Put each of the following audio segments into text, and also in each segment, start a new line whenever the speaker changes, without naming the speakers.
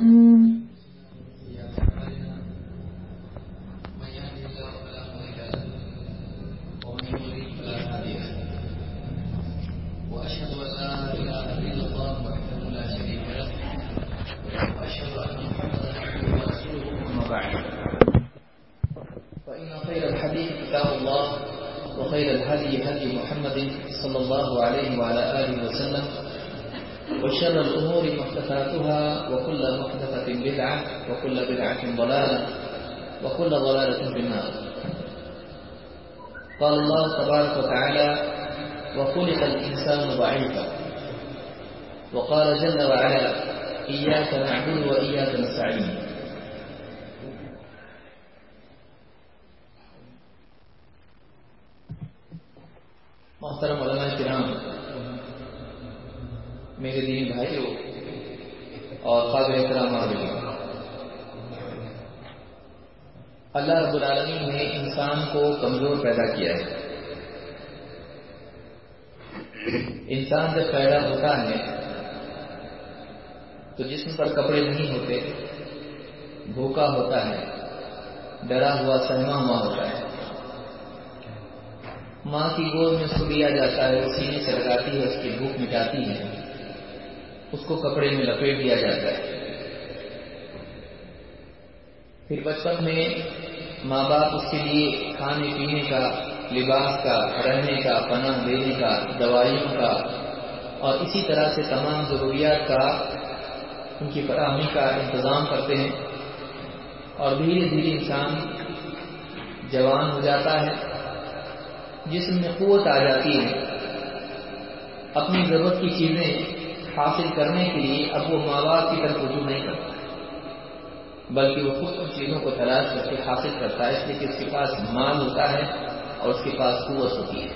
ہوں الله تبارك وتعالى وخلق الإنسان ضعيفا وقال جل وعلا، إياك نعبد وإياك نستعين. محترم علماء کرام، میرے دینی بھائیوں اور قابل احترام عالمین اللہ رب العالمین نے انسان کو کمزور پیدا کیا ہے۔ انسان جب پیدا ہوتا ہے تو جسم پر کپڑے نہیں ہوتے، بھوکا ہوتا ہے، ڈرا ہوا سہما ہوا ہوتا ہے۔ ماں کی گود میں اس دیا جاتا ہے، وہ سینے سے لگاتی ہے، اس کی بھوک مٹاتی ہے۔ اس کو کپڑے میں لپیٹ دیا جاتا ہے۔ پھر بچپن میں ماں باپ اس کے لیے کھانے پینے کا لباس کا، رہنے کا، پناہ دینے کا دوائیوں کا، اور اسی طرح سے تمام ضروریات کا ان کی فراہمی کا انتظام کرتے ہیں۔ اور دھیرے دھیرے انسان جوان ہو جاتا ہے، جسم میں قوت آ جاتی ہے۔ اپنی ضرورت کی چیزیں حاصل کرنے کے لیے اب وہ ماں باپ کی طرف رجوع نہیں کرتا، بلکہ وہ خود ان چیزوں کو تلاش کر کے حاصل کرتا ہے، اس لیے کہ اس کے پاس مال ہوتا ہے۔ اور اس کے پاس قوت ہوتی ہے۔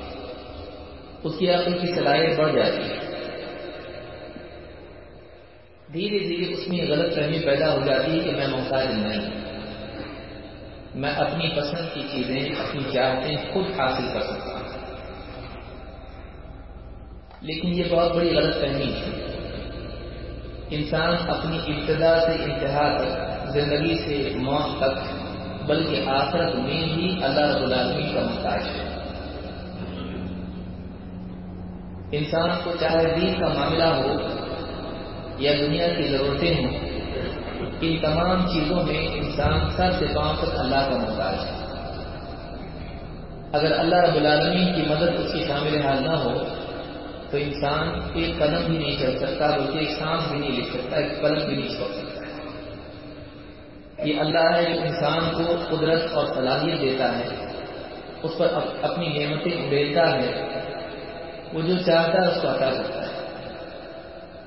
اس کی عقل کی صلاحیت بڑھ جاتی ہے۔ دھیرے دھیرے اس میں غلط فہمی پیدا ہو جاتی ہے کہ میں محتاج نہیں میں اپنی پسند کی چیزیں، اپنی چاہتیں خود حاصل کر سکتا ہوں۔ لیکن یہ بہت بڑی غلط فہمی ہے۔ انسان اپنی ابتدا سے انتہا تک، زندگی سے موت تک بلکہ آخرت میں ہی اللہ رب العالمین کا محتاج ہے۔ انسان کو چاہے دین کا معاملہ ہو یا دنیا کی ضرورتیں ہوں، ان تمام چیزوں میں انسان سر سے پاؤں تک اللہ کا محتاج ہے۔ اگر اللہ رب العالمین کی مدد اس کی شامل حال نہ ہو، تو انسان ایک قدم بھی نہیں چل سکتا، بلکہ ایک سانس بھی نہیں لکھ سکتا، ایک قلم بھی نہیں چھوڑ سکتا۔ یہ اللہ ہے جو انسان کو قدرت اور صلاحیت دیتا ہے، اس پر اپنی نعمتیں اڑیلتا ہے۔ وہ جو چاہتا ہے، اس کو عطا کرتا ہے۔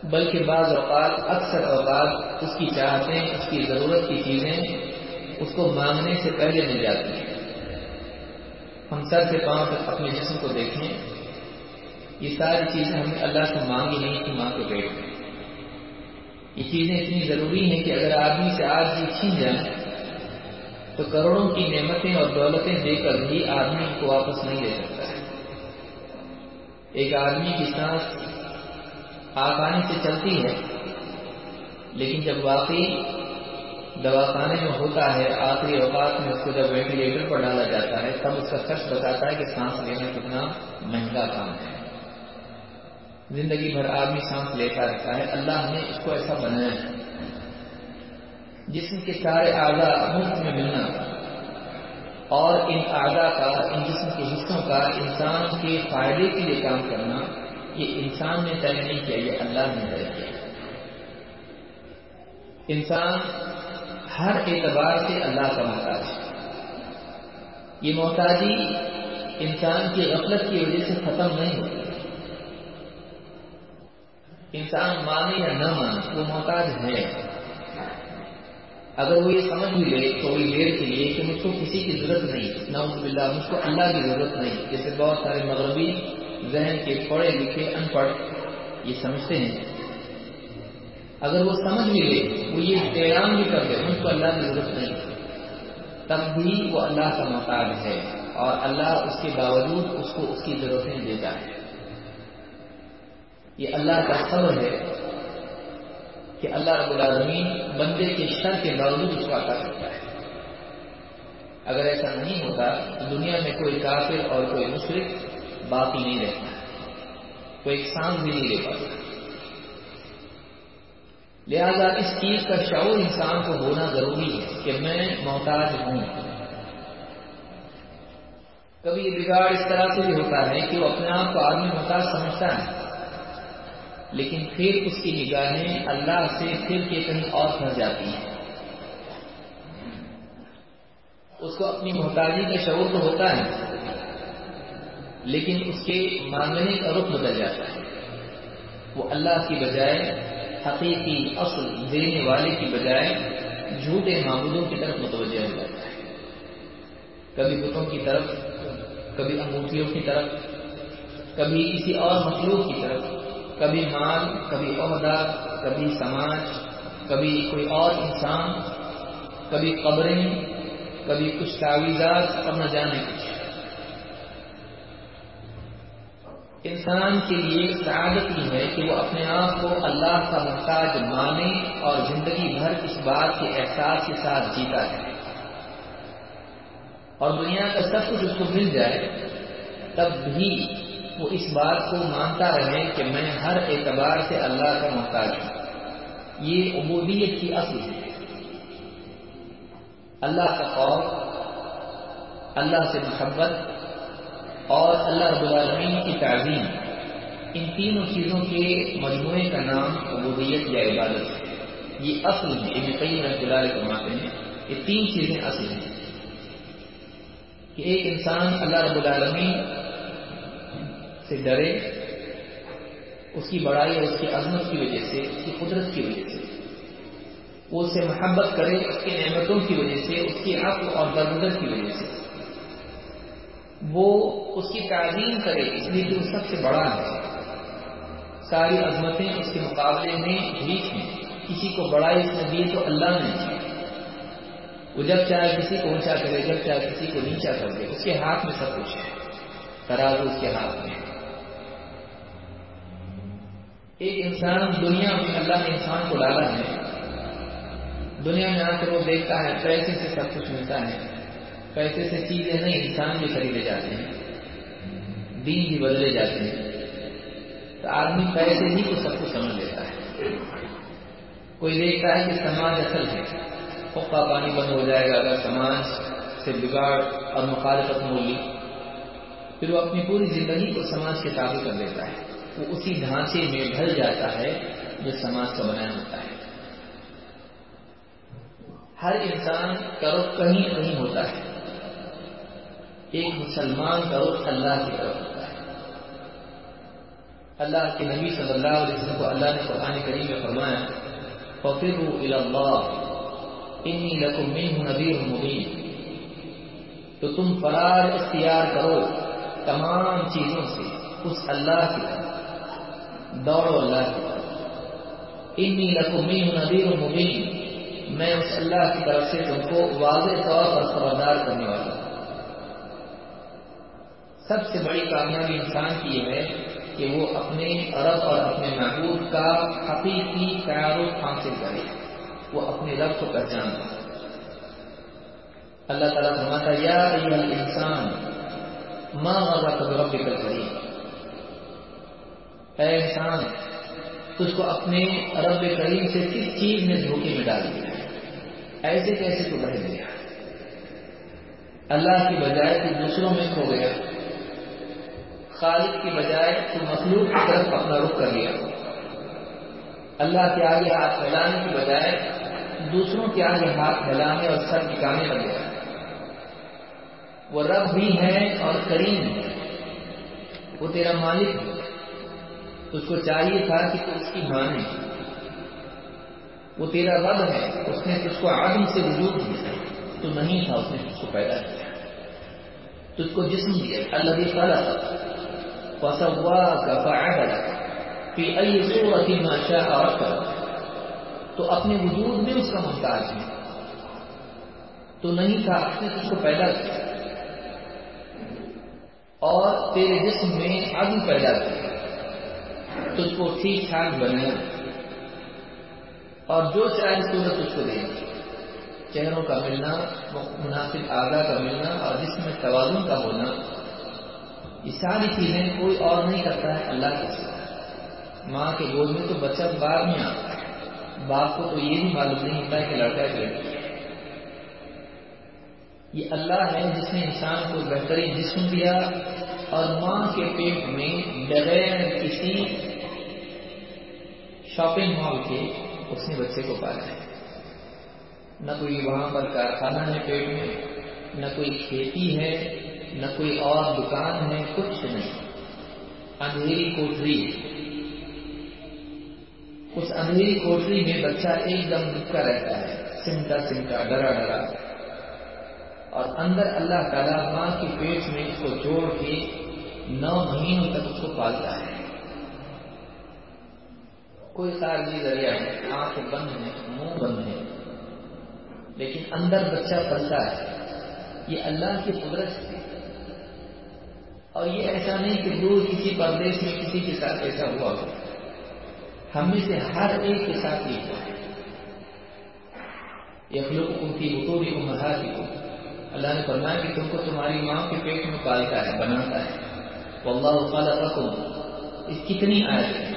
بلکہ بعض اوقات، اکثر اوقات، اس کی چاہتیں، اس کی ضرورت کی چیزیں اس کو مانگنے سے پہلے مل جاتی ہیں۔ ہم سر سے پاؤں تک اپنے جسم کو دیکھیں، یہ ساری چیزیں ہم نے اللہ سے مانگی نہیں تھی ماں کے پیٹ میں یہ چیزیں اتنی ضروری ہیں کہ اگر آدمی سے آج یہ چھین جائیں تو کروڑوں کی نعمتیں اور دولتیں دے کر بھی آدمی کو واپس نہیں دے سکتا ہے۔ ایک آدمی کی سانس آسانی سے چلتی ہے، لیکن جب واقعی دواخانے میں ہوتا ہے، آخری اوقات میں اس کو جب وینٹیلیٹر پر ڈالا جاتا ہے، تب اس کا خرچ بتاتا ہے کہ سانس لینا کتنا مہنگا کام ہے۔ زندگی بھر آدمی سانس لیتا رہتا ہے۔ اللہ نے اس کو ایسا بنایا۔ ہے جسم کے سارے آگا مفت میں ملنا اور ان آگا کا، ان جسم کے حصوں کا، انسان کے فائدے کے لیے کام کرنا، یہ انسان نے طے نہیں کیا، یہ اللہ نے طے کیا۔ انسان ہر اعتبار سے اللہ کا محتاج ہے۔ یہ محتاجی انسان کی غفلت کی وجہ سے ختم نہیں ہوتی انسان مانے یا نہ مانے، وہ محتاج ہے۔ اگر وہ یہ سمجھ بھی لے تھوڑی دیر کے لیے کہ مجھ کو کسی کی ضرورت نہیں نہ باللہ، مجھ کو اللہ کی ضرورت نہیں۔ جیسے بہت سارے مغربی ذہن کے پڑھے لکھے ان پڑھ یہ سمجھتے ہیں۔ اگر وہ سمجھ بھی لے، وہ یہ احترام بھی کر دے مجھ کو اللہ کی ضرورت نہیں، تب بھی وہ اللہ کا محتاج ہے اور اللہ اس کے باوجود اس کو اس کی ضرورتیں دیتا ہے یہ اللہ کا صبر ہے کہ اللہ رب العالمین بندے کے شر کے باوجود اس کو عطا کرتا ہے۔ اگر ایسا نہیں ہوتا تو دنیا میں کوئی کافر اور کوئی مشرق باقی نہیں رہتا۔ کوئی سانس بھی نہیں لے پاتا۔ لہذا اس چیز کا شعور انسان کو ہونا ضروری ہے کہ میں محتاج ہوں۔ کبھی یہ بگاڑ اس طرح سے بھی ہوتا ہے کہ وہ اپنے آپ کو آدمی محتاج سمجھتا ہے لیکن پھر اس کی نگاہیں اللہ سے پھر کے کہیں اور پھنس جاتی ہیں۔ اس کو اپنی محتاجی کا شعور تو ہوتا ہے، لیکن اس کے مانگنے کا رخ بدل جاتا ہے۔ وہ اللہ کی بجائے، حقیقی اصل دینے والے کی بجائے جھوٹے معبودوں کی طرف متوجہ ہو جاتا ہے۔ کبھی بتوں کی طرف، کبھی انگوٹھیوں کی طرف، کبھی کسی اور مخلوق کی طرف۔ کبھی مال کبھی عہدہ کبھی سماج، کبھی کوئی اور انسان، کبھی قبریں، کبھی کچھ تعویذات اور نہ جانے کچھ۔ انسان کے لیے سعادت یہ ہے کہ وہ اپنے آپ کو اللہ کا محتاج مانے اور زندگی بھر اس بات کے احساس کے ساتھ جیتا ہے اور دنیا کا سب کچھ اس کو مل جائے، تب بھی وہ اس بات کو مانتا رہے کہ میں ہر اعتبار سے اللہ کا محتاج ہوں۔ یہ عبودیت کی اصل ہے۔ اللہ کا خوف، اللہ سے محبت اور اللہ رب العالمین کی تعظیم، ان تینوں چیزوں کے مجموعے کا نام عبودیت یا عبادت ہے۔ یہ اصل ہے۔ ابن قیم رحمۃ اللہ علیہ فرماتے ہیں، یہ تین چیزیں اصل ہیں۔ کہ ایک انسان اللہ رب العالمین سے ڈرے، اس کی بڑائی اور اس کی عظمت کی وجہ سے، اس کی قدرت کی وجہ سے۔ وہ اسے محبت کرے، اس کی نعمتوں کی وجہ سے، اس کی عقل اور درگزر کی وجہ سے۔ وہ اس کی تعظیم کرے، اس لیے کہ وہ سب سے بڑا ہے۔ ساری عظمتیں اس کے مقابلے میں ٹھیک ہیں۔ کسی کو بڑائی اس نے دی تو اللہ نے دی۔ وہ جب چاہے کسی کو اونچا کرے، جب چاہے کسی کو نیچا کر دے۔ اس کے ہاتھ میں سب کچھ ہے۔ ترازو اس کے ہاتھ میں ایک انسان دنیا میں اللہ نے انسان کو ڈالا ہے۔ دنیا میں آ کر وہ دیکھتا ہے، پیسے سے سب کچھ ملتا ہے۔ پیسے سے چیزیں نہیں، انسان بھی خریدے جاتے ہیں۔ دین بھی بدلے جاتے ہیں۔ تو آدمی پیسے ہی کو سب کچھ سمجھ لیتا ہے۔ کوئی دیکھتا ہے کہ سماج اصل ہے۔ پکا پانی بند ہو جائے گا اگر سماج سے بگاڑ اور مخالفت مولی پھر وہ اپنی پوری زندگی کو سماج کے تابع کر دیتا ہے۔ وہ اسی ڈھانچے میں ڈھل جاتا ہے جو سماج کا بنایا ہوتا ہے۔ ہر انسان کا رخ کہیں کہیں ہوتا ہے۔ ایک مسلمان کا رخ اللہ کی طرف ہوتا ہے۔ اللہ کے نبی صلی اللہ علیہ وسلم کو اللہ نے قرآن کریم میں فرمایا فقر اللہ انی لکم منہ نبیر مبین تو تم فرار اختیار کرو تمام چیزوں سے، اس اللہ کی طرف۔ دوڑو اللہ کی طرف۔ انی لکم نبیر مبین۔ میں اس اللہ کی طرف سے تم کو واضح طور پر خبردار کرنے والا ہوں۔ سب سے بڑی کامیابی انسان کی یہ ہے کہ وہ اپنے رب اور اپنے محبوب کا حقیقی تعارف حاصل کرے۔ وہ اپنے رب کو پہچان اللہ تعالیٰ فرماتا یا ایوہ الانسان، ما غرق بربک الکریم؟ اے انسان تجھ کو اپنے رب کریم سے کس چیز نے دھوکے میں ڈال دیا؟ ایسے کیسے تو بڑھ گیا؟ اللہ کی بجائے تو دوسروں میں کھو گیا۔ خالق کی بجائے تو مخلوق کی طرف اپنا رخ کر لیا۔ اللہ کے آگے ہاتھ پھیلانے کی بجائے دوسروں کے آگے ہاتھ پھیلانے اور سر ٹکانے لگ گیا۔ وہ رب بھی ہے اور کریم ہے وہ تیرا مالک ہے اس کو چاہیے تھا کہ تو اس کی مانے وہ تیرا رب ہے، اس نے تجھ کو عدم سے وجود دیا تو نہیں تھا اس نے تجھ کو پیدا کیا۔ تجھ کو جسم دیا اللہ بھی خالق۔ فسوا کا فعدل، فی ای صورت ما شاء تو اپنے وجود میں اس کا محتاج ہے۔ تو نہیں تھا، اس نے تجھ کو پیدا کیا۔ اور تیرے جسم میں عدم پیدا کیا۔ تجھ کو ٹھیک ٹھاک بنایا اور جو چاہے صورت اس کو دے چہروں کا ملنا مناسب آگاہ کا ملنا اور جس میں توازن کا ہونا۔ یہ ساری چیزیں کوئی اور نہیں کرتا ہے اللہ کے ساتھ ماں کے گود میں تو بچہ بعد میں آتا ہے۔ باپ کو تو یہ بھی معلوم نہیں ہوتا ہے کہ لڑکا ہے لڑکی۔ ہے یہ اللہ ہے جس نے انسان کو بہترین جسم دیا اور ماں کے پیٹ میں بغیر کسی شاپنگ مال کے اس نے بچے کو پالا ہے۔ نہ کوئی وہاں پر کارخانہ ہے پیٹ میں، نہ کوئی کھیتی ہے، نہ کوئی اور دکان ہے، کچھ نہیں۔ اندھیری کوٹری۔ اس اندھیری کوٹری میں بچہ ایک دم دکھا رہتا ہے، سمٹا سمٹا، ڈرا ڈرا۔ اور اندر اللہ تعالیٰ ماں کے پیٹ میں اس کو جوڑ کے نو مہینوں تک اس کو پالتا ہے۔ کوئی خارجی ذریعہ ہے آنکھ بند ہے منہ بند ہے لیکن اندر بچہ پلتا ہے۔ یہ اللہ کی قدرت ہے۔ اور یہ ایسا نہیں کہ دور کسی پردیش میں کسی کے ساتھ ایسا ہوا ہو۔ ہم میں سے ہر ایک کے ساتھ یہ ہوا ہے۔ یخلوق ان کی بطوری کو مرحاتی کو اللہ نے فرمایا کہ تم کو تمہاری ماں کے پیٹ میں پالتا ہے، بناتا ہے۔ واللہ خلقکم۔ اس کتنی آئے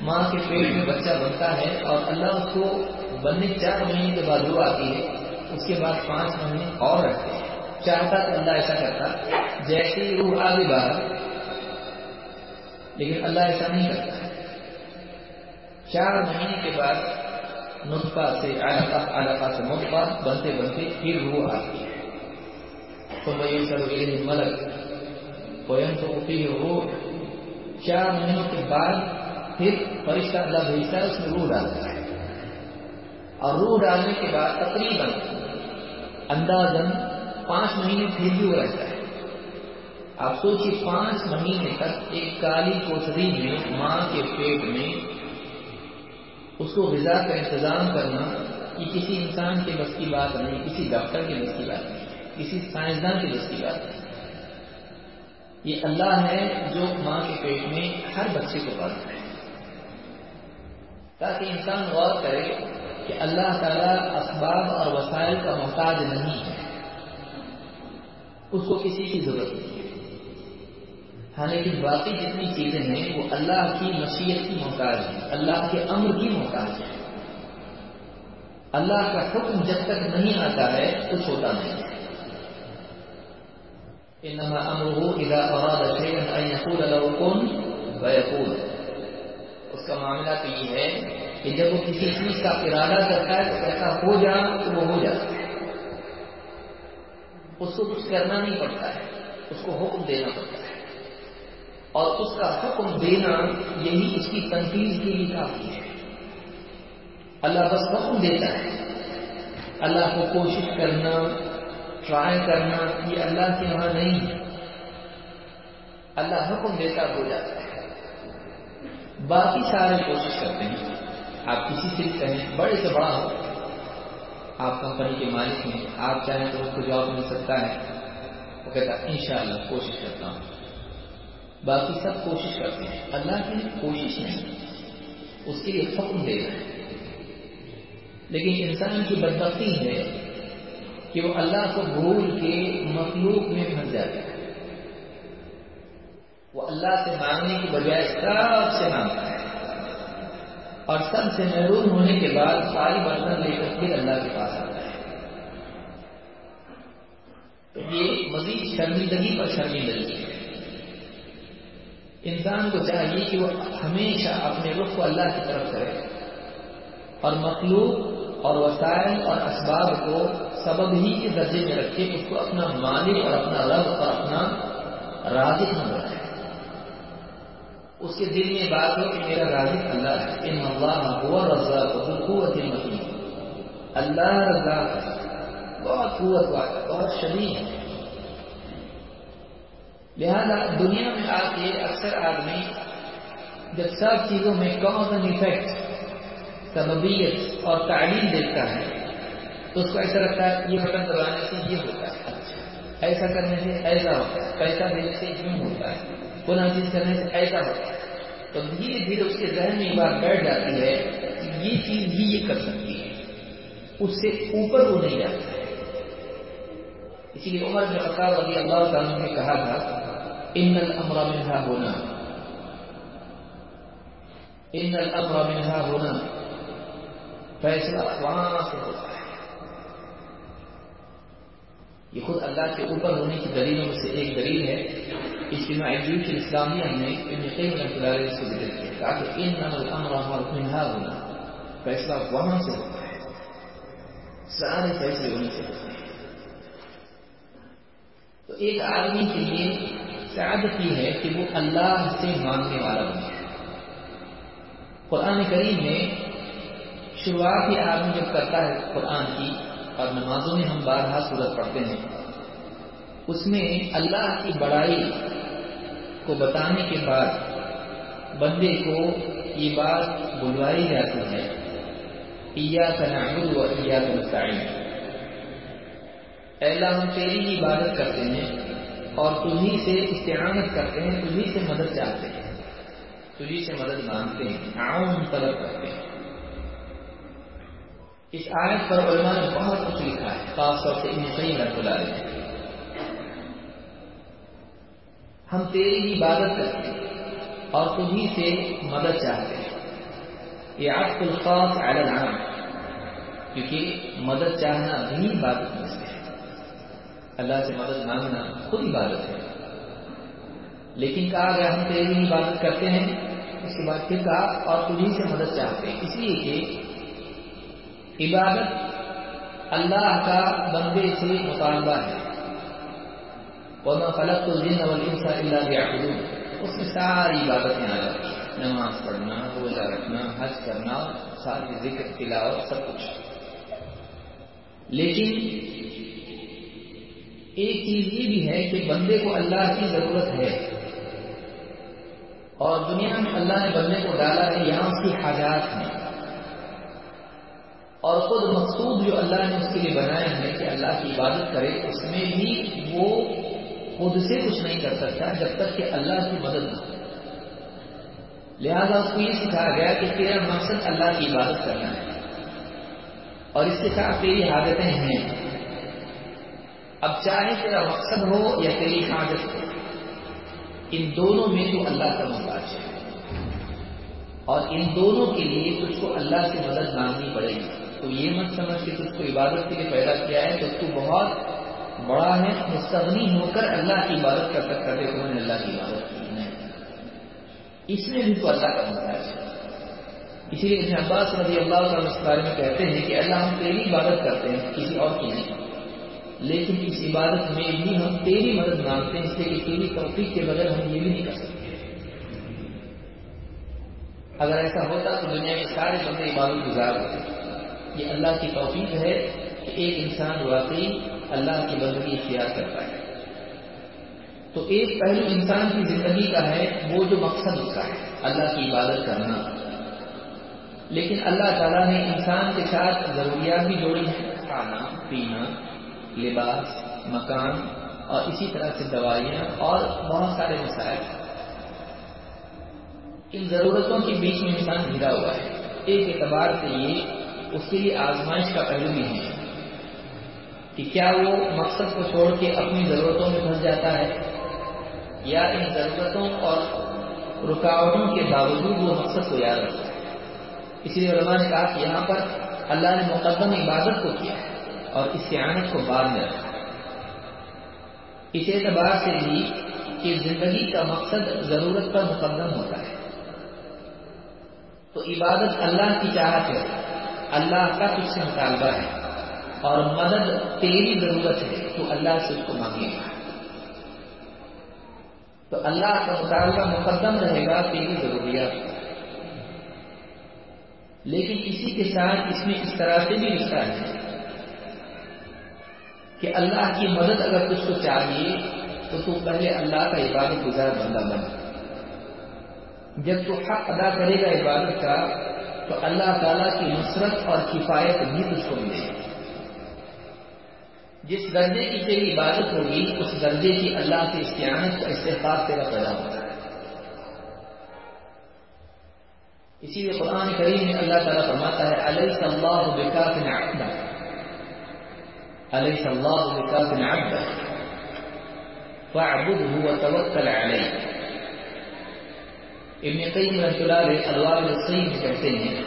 ماں کے پیٹ میں بچہ بنتا ہے اور اللہ اس کو بننے چار مہینے کے بعد وہ آتی ہے۔ اس کے بعد پانچ مہینے اور رکھتے ہیں۔ چاہتا تو اللہ ایسا کرتا جیسی روح آگے باہر لیکن اللہ ایسا نہیں کرتا۔ چار مہینے کے بعد نطفہ سے علقہ سے نطفہ بنتے بنتے پھر روح آتی ہے۔ تو میں یہ سر ملک کوئم تو پھر روح چار مہینوں کے بعد پھر فرشتہ اللہ بھیجتا ہے اس میں روح ڈالتا ہے۔ اور روح ڈالنے کے بعد تقریباً اندازن پانچ مہینے پھر بھی وہ رہتا ہے۔ آپ سوچیے پانچ مہینے تک ایک کالی کوٹری میں ماں کے پیٹ میں اس کو غذا کا انتظام کرنا یہ کسی انسان کے بس کی بات نہیں، کسی ڈاکٹر کے بس کی بات نہیں۔ کسی سائنسدان کے بس کی بات نہیں یہ اللہ ہے جو ماں کے پیٹ میں ہر بچے کو پالتا ہے تاکہ انسان غور کرے کہ اللہ تعالیٰ اسباب اور وسائل کا محتاج نہیں ہے۔ اس کو کسی کی ضرورت نہیں ہے۔ حالانکہ باقی جتنی چیزیں ہیں، وہ اللہ کی مشیت کی محتاج ہیں۔ اللہ کے امر کی محتاج ہیں۔ اللہ کا حکم جب تک نہیں آتا ہے کچھ ہوتا نہیں ہے۔ انما امره اذا اراد شيئا ان يقول له كن فيكون اس کا معاملہ تو یہ ہے کہ جب وہ کسی چیز کا ارادہ کرتا ہے تو ایسا ہو جا تو وہ ہو جاتا ہے۔ اس کو کچھ کرنا نہیں پڑتا ہے، اس کو حکم دینا پڑتا ہے۔ اور اس کا حکم دینا یہی اس کی تنقید کے لیے کافی ہے۔ اللہ بس حکم دیتا ہے۔ اللہ کو کوشش کرنا ٹرائی کرنا یہ اللہ کے یہاں نہیں۔ ہے اللہ حکم دیتا ہو جاتا ہے۔ باقی سارے کوشش کرتے ہیں۔ آپ کسی سے بھی کہیں، بڑے سے بڑا ہو، آپ کمپنی کے مالک ہیں، آپ چاہیں تو اس کو جاب مل سکتا ہے۔ وہ کہتا ان شاء اللہ کوشش کرتا ہوں۔ باقی سب کوشش کرتے ہیں۔ اللہ کے لیے کوشش نہیں، اس کے لیے حکم دے رہے ہیں لیکن انسان کی بدبختی ہے۔ کہ وہ اللہ کو بھول کے مخلوق میں پھنس جاتا ہے وہ اللہ سے مانگنے کی بجائے سب سے مانگتا ہے۔ اور سب سے محروم ہونے کے بعد ساری برتن لے کر پھر اللہ کے پاس آتا ہے۔ تو یہ مزید شرمندگی پر شرمندگی ہے۔ انسان کو چاہیے کہ وہ ہمیشہ اپنے رخ کو اللہ کی طرف کرے اور مخلوق اور وسائل اور اسباب کو سبب ہی کے درجے میں رکھے، اس کو اپنا مالک اور اپنا رب اور اپنا رازق نہ بنائے اس کے دل میں بات ہو کہ میرا رازق اللہ ہے۔ ان اللہ ہوا رضا قوت مکین اللہ رضا بہت قوت والا، بہت شدید ہے۔ لہذا دنیا میں آ کے اکثر آدمی جب سب چیزوں میں کاز اینڈ افیکٹ سببیت اور تعلیم دیکھتا ہے، تو اس کو ایسا لگتا ہے یہ بٹن دبانے سے یہ ہوتا ہے۔ ایسا کرنے سے ایسا ہوتا ہے، پیسہ دینے سے یوں ہوتا ہے۔ پناہ چیز کرنے سے ایسا ہوتا ہے۔ تو دھیرے دھیرے اس کے ذہن میں یہ بات بیٹھ جاتی ہے کہ یہ چیز ہی یہ کر سکتی ہے۔ اس سے اوپر وہ نہیں جاتا ہے۔ اسی لیے عمر نے خطاب رضی اللہ تعالیٰ نے کہا تھا، ان الامر منها ہونا ان الامر منها ہونا فیصلہ وہاں سے ہوتا ہے۔ یہ خود اللہ کے اوپر ہونے کی دلیلوں میں سے ایک دلیل ہے۔ اجتماع جیوش اسلامیہ نے ابن قیم رحمۃ اللہ علیہ سے ذکر کیا کہا کہ ان الامر منها ہونا فیصلہ وہاں سے ہوتا ہے۔ سارے فیصلے وہیں سے ہوتے ہیں۔ تو ایک آدمی کے لیے سعادت یہ ہے کہ وہ اللہ سے مانگنے والا بنے قرآن کریم میں شروعات ہی آدمی جب کرتا ہے قرآن کی اور نمازوں میں ہم بارہا صورت پڑھتے ہیں، اس میں اللہ کی بڑائی کو بتانے کے بعد بندے کو یہ بات بلوائی جاتی ہے، ایاک نعبد و ایاک نستعین اے اللہ، ہم تیری ہی عبادت کرتے ہیں اور تجھی سے استعانت کرتے ہیں، تجھی سے مدد چاہتے ہیں، تجھی سے مدد مانگتے ہیں تعاون طلب کرتے ہیں۔ اس آیت پر علماء نے بہت کچھ لکھا ہے، خاص طور سے ابن قیم رحمۃ اللہ علیہ۔ ہم تیری ہی عبادت کرتے ہیں اور تجھی سے مدد چاہتے ہیں۔ یہ عطف الخاص علی العام کیونکہ مدد چاہنا بھی عبادت میں سے ہے۔ اللہ سے مدد مانگنا خود عبادت ہے۔ لیکن کہا گیا، ہم تیری ہی عبادت کرتے ہیں، اس کے بعد پھر کہا، اور تجھی سے مدد چاہتے ہیں۔ اس لیے کہ عبادت اللہ کا بندے سے مطالبہ ہے۔ وما خلقت الجن والانس الا ليعبدون۔ اس میں ساری عبادتیں آ جاتی ہیں۔ نماز پڑھنا، روزہ رکھنا، حج کرنا، ساری ذکر، تلاوت، سب کچھ۔ لیکن ایک چیز یہ بھی ہے کہ بندے کو اللہ کی ضرورت ہے۔ اور دنیا میں اللہ نے بندے کو ڈالا ہے یہاں اس کی حاجات ہیں۔ اور خود مقصود جو اللہ نے اس کے لیے بنایا ہے کہ اللہ کی عبادت کرے، اس میں بھی وہ خود سے کچھ نہیں کر سکتا جب تک کہ اللہ کی مدد نہ لہذا اس کو یہ سکھایا گیا کہ تیرا مقصد اللہ کی عبادت کرنا ہے۔ اور اس کے ساتھ تیری حاجتیں ہیں۔ اب چاہے تیرا مقصد ہو یا تیری حاجت ہو، ان دونوں میں تو اللہ کا محتاج ہے۔ اور ان دونوں کے لیے تجھ کو اللہ سے مدد مانگنی پڑے گی۔ تو یہ مت سمجھ کہ تجھ کو عبادت کے لیے پیدا کیا ہے تو تو بہت بڑا ہے، مستغنی ہو کر اللہ کی عبادت کر سکتا ہے انہوں نے اللہ کی عبادت کی۔ نہیں۔ اس میں بھی تو اللہ کا محتاج ہے۔ اسی لیے ابن عباس رضی اللہ تعالیٰ اس بارے میں کہتے ہیں کہ اللہ ہم تیری عبادت کرتے ہیں، کسی اور کی نہیں۔ لیکن اس عبادت میں بھی ہم تیری مدد مانگتے ہیں، اس لیے کہ تیری توفیق کے بغیر ہم یہ بھی نہیں کر سکتے۔ اگر ایسا ہوتا تو دنیا کے سارے بندے عبادت گزار ہوتے۔ یہ اللہ کی توفیق ہے کہ ایک انسان واقعی اللہ کی بندگی اختیار کرتا ہے۔ تو ایک پہلو انسان کی زندگی کا ہے، وہ جو مقصد اس کا ہے، اللہ کی عبادت کرنا۔ لیکن اللہ تعالیٰ نے انسان کے ساتھ ضروریات بھی جوڑی ہیں، کھانا، پینا، لباس، مکان اور اسی طرح سے دوائیاں اور بہت سارے مسائل۔ ان ضرورتوں کے بیچ میں انسان گھرا ہوا ہے۔ ایک اعتبار سے یہ اس کے لیے آزمائش کا پہلو بھی ہے کہ کیا وہ مقصد کو چھوڑ کے اپنی ضرورتوں میں پھنس جاتا ہے یا ان ضرورتوں اور رکاوٹوں کے باوجود وہ مقصد کو یاد رکھتا ہے۔ اس لیے علماء نے کہا کہ یہاں پر اللہ نے مقدم عبادت کو کیا ہے اور اس کی آنت کو بعد میں رکھا اس اعتبار سے بھی کہ زندگی کا مقصد ضرورت پر مقدم ہوتا ہے۔ تو عبادت اللہ کی چاہت ہے۔ اللہ کا تجھ سے مطالبہ ہے اور مدد تیری ضرورت ہے، تو اللہ سے اس کو مانگے گا۔ تو اللہ کا مطالبہ مقدم رہے گا تیری ضروریات لیکن اسی کے ساتھ اس میں اس طرح سے بھی رشتہ ہے کہ اللہ کی مدد اگر تجھ کو چاہیے، تو تو پہلے اللہ کا عبادت گزار بندہ بن۔ جب تو حق ادا کرے گا عبادت کا تو اللہ تعالیٰ کی نصرت اور کفایت بھی تجھ کو ملے۔ گی جس درجے کی تیری عبادت ہوگی، اس درجے کی اللہ کی استعانت کا استحقاق تیرا پیدا ہوگا اسی لیے قرآن کریم میں اللہ تعالیٰ فرماتا ہے علیہ صلاح بکاف عبدا علیہ صلاح بکاف عبدا فاعبده وتوکل علیہ ابن قیم رحمۃ اللہ علیہ الواب کہتے ہیں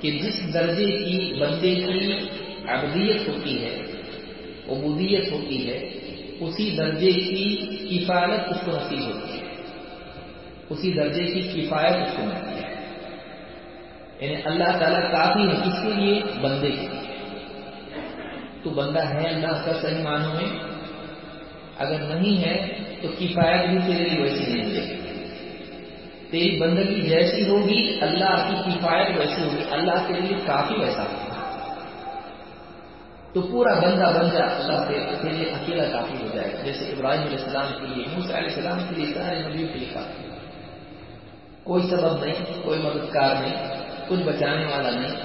کہ جس درجے کی بندے کی عبدیت ہوتی ہے، عبودیت ہوتی ہے، اسی درجے کی کفالت اس کو نصیب ہوتی ہے۔ اسی درجے کی کفایت اس کو ملتی ہے۔ یعنی اللہ تعالیٰ کافی ہے کس کے لیے بندے کے لیے تو بندہ ہے اللہ کا صحیح معنوں میں، اگر نہیں ہے تو کفایت بھی تیرے لیے ویسی نہیں ملے گی۔ تیری بندگی جیسی ہوگی، اللہ کی کفایت ویسی ہوگی، اللہ کے لیے کافی ویسا ہوگا۔ تو پورا بندہ بن جا، اللہ کے لیے اکیلا کافی ہو جائے گا۔ جیسے ابراہیم علیہ السلام کے لیے، موسیٰ علیہ السلام کے لیے سارے نبیوں کے لیے کافی کوئی سبب نہیں، کوئی مددگار نہیں، کچھ بچانے والا نہیں۔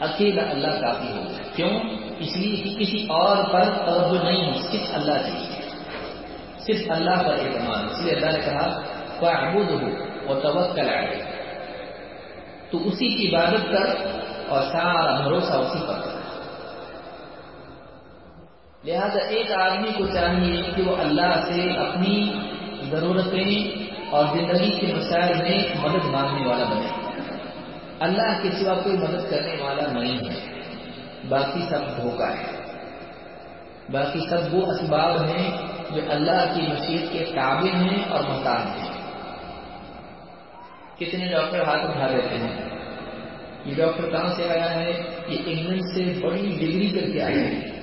اکیلا اللہ کافی ہو جائے کیوں؟ اس لیے کہ کسی اور پر توجہ نہیں ہے صرف اللہ چاہیے۔ صرف اللہ پر اعتماد۔ اس لیے اللہ نے کہا فاعبد ہو اور توکل علیہ۔ تو اسی کی عبادت کر اور سارا بھروسہ اسی پر کر۔ لہذا ایک آدمی کو چاہیے کہ وہ اللہ سے اپنی ضرورتیں اور زندگی کے مسائل میں مدد مانگنے والا بنے۔ اللہ کے سوا کوئی مدد کرنے والا نہیں ہے۔ باقی سب دھوکہ ہے۔ باقی سب وہ اسباب ہیں جو اللہ کی مشیت کے قابل ہیں اور محتاج ہیں۔ کتنے ڈاکٹر ہاتھ اٹھا دیتے ہیں؟ یہ ڈاکٹر کہاں سے آیا ہے یہ انگلینڈ سے بڑی ڈگری کر کے آیا ہے؟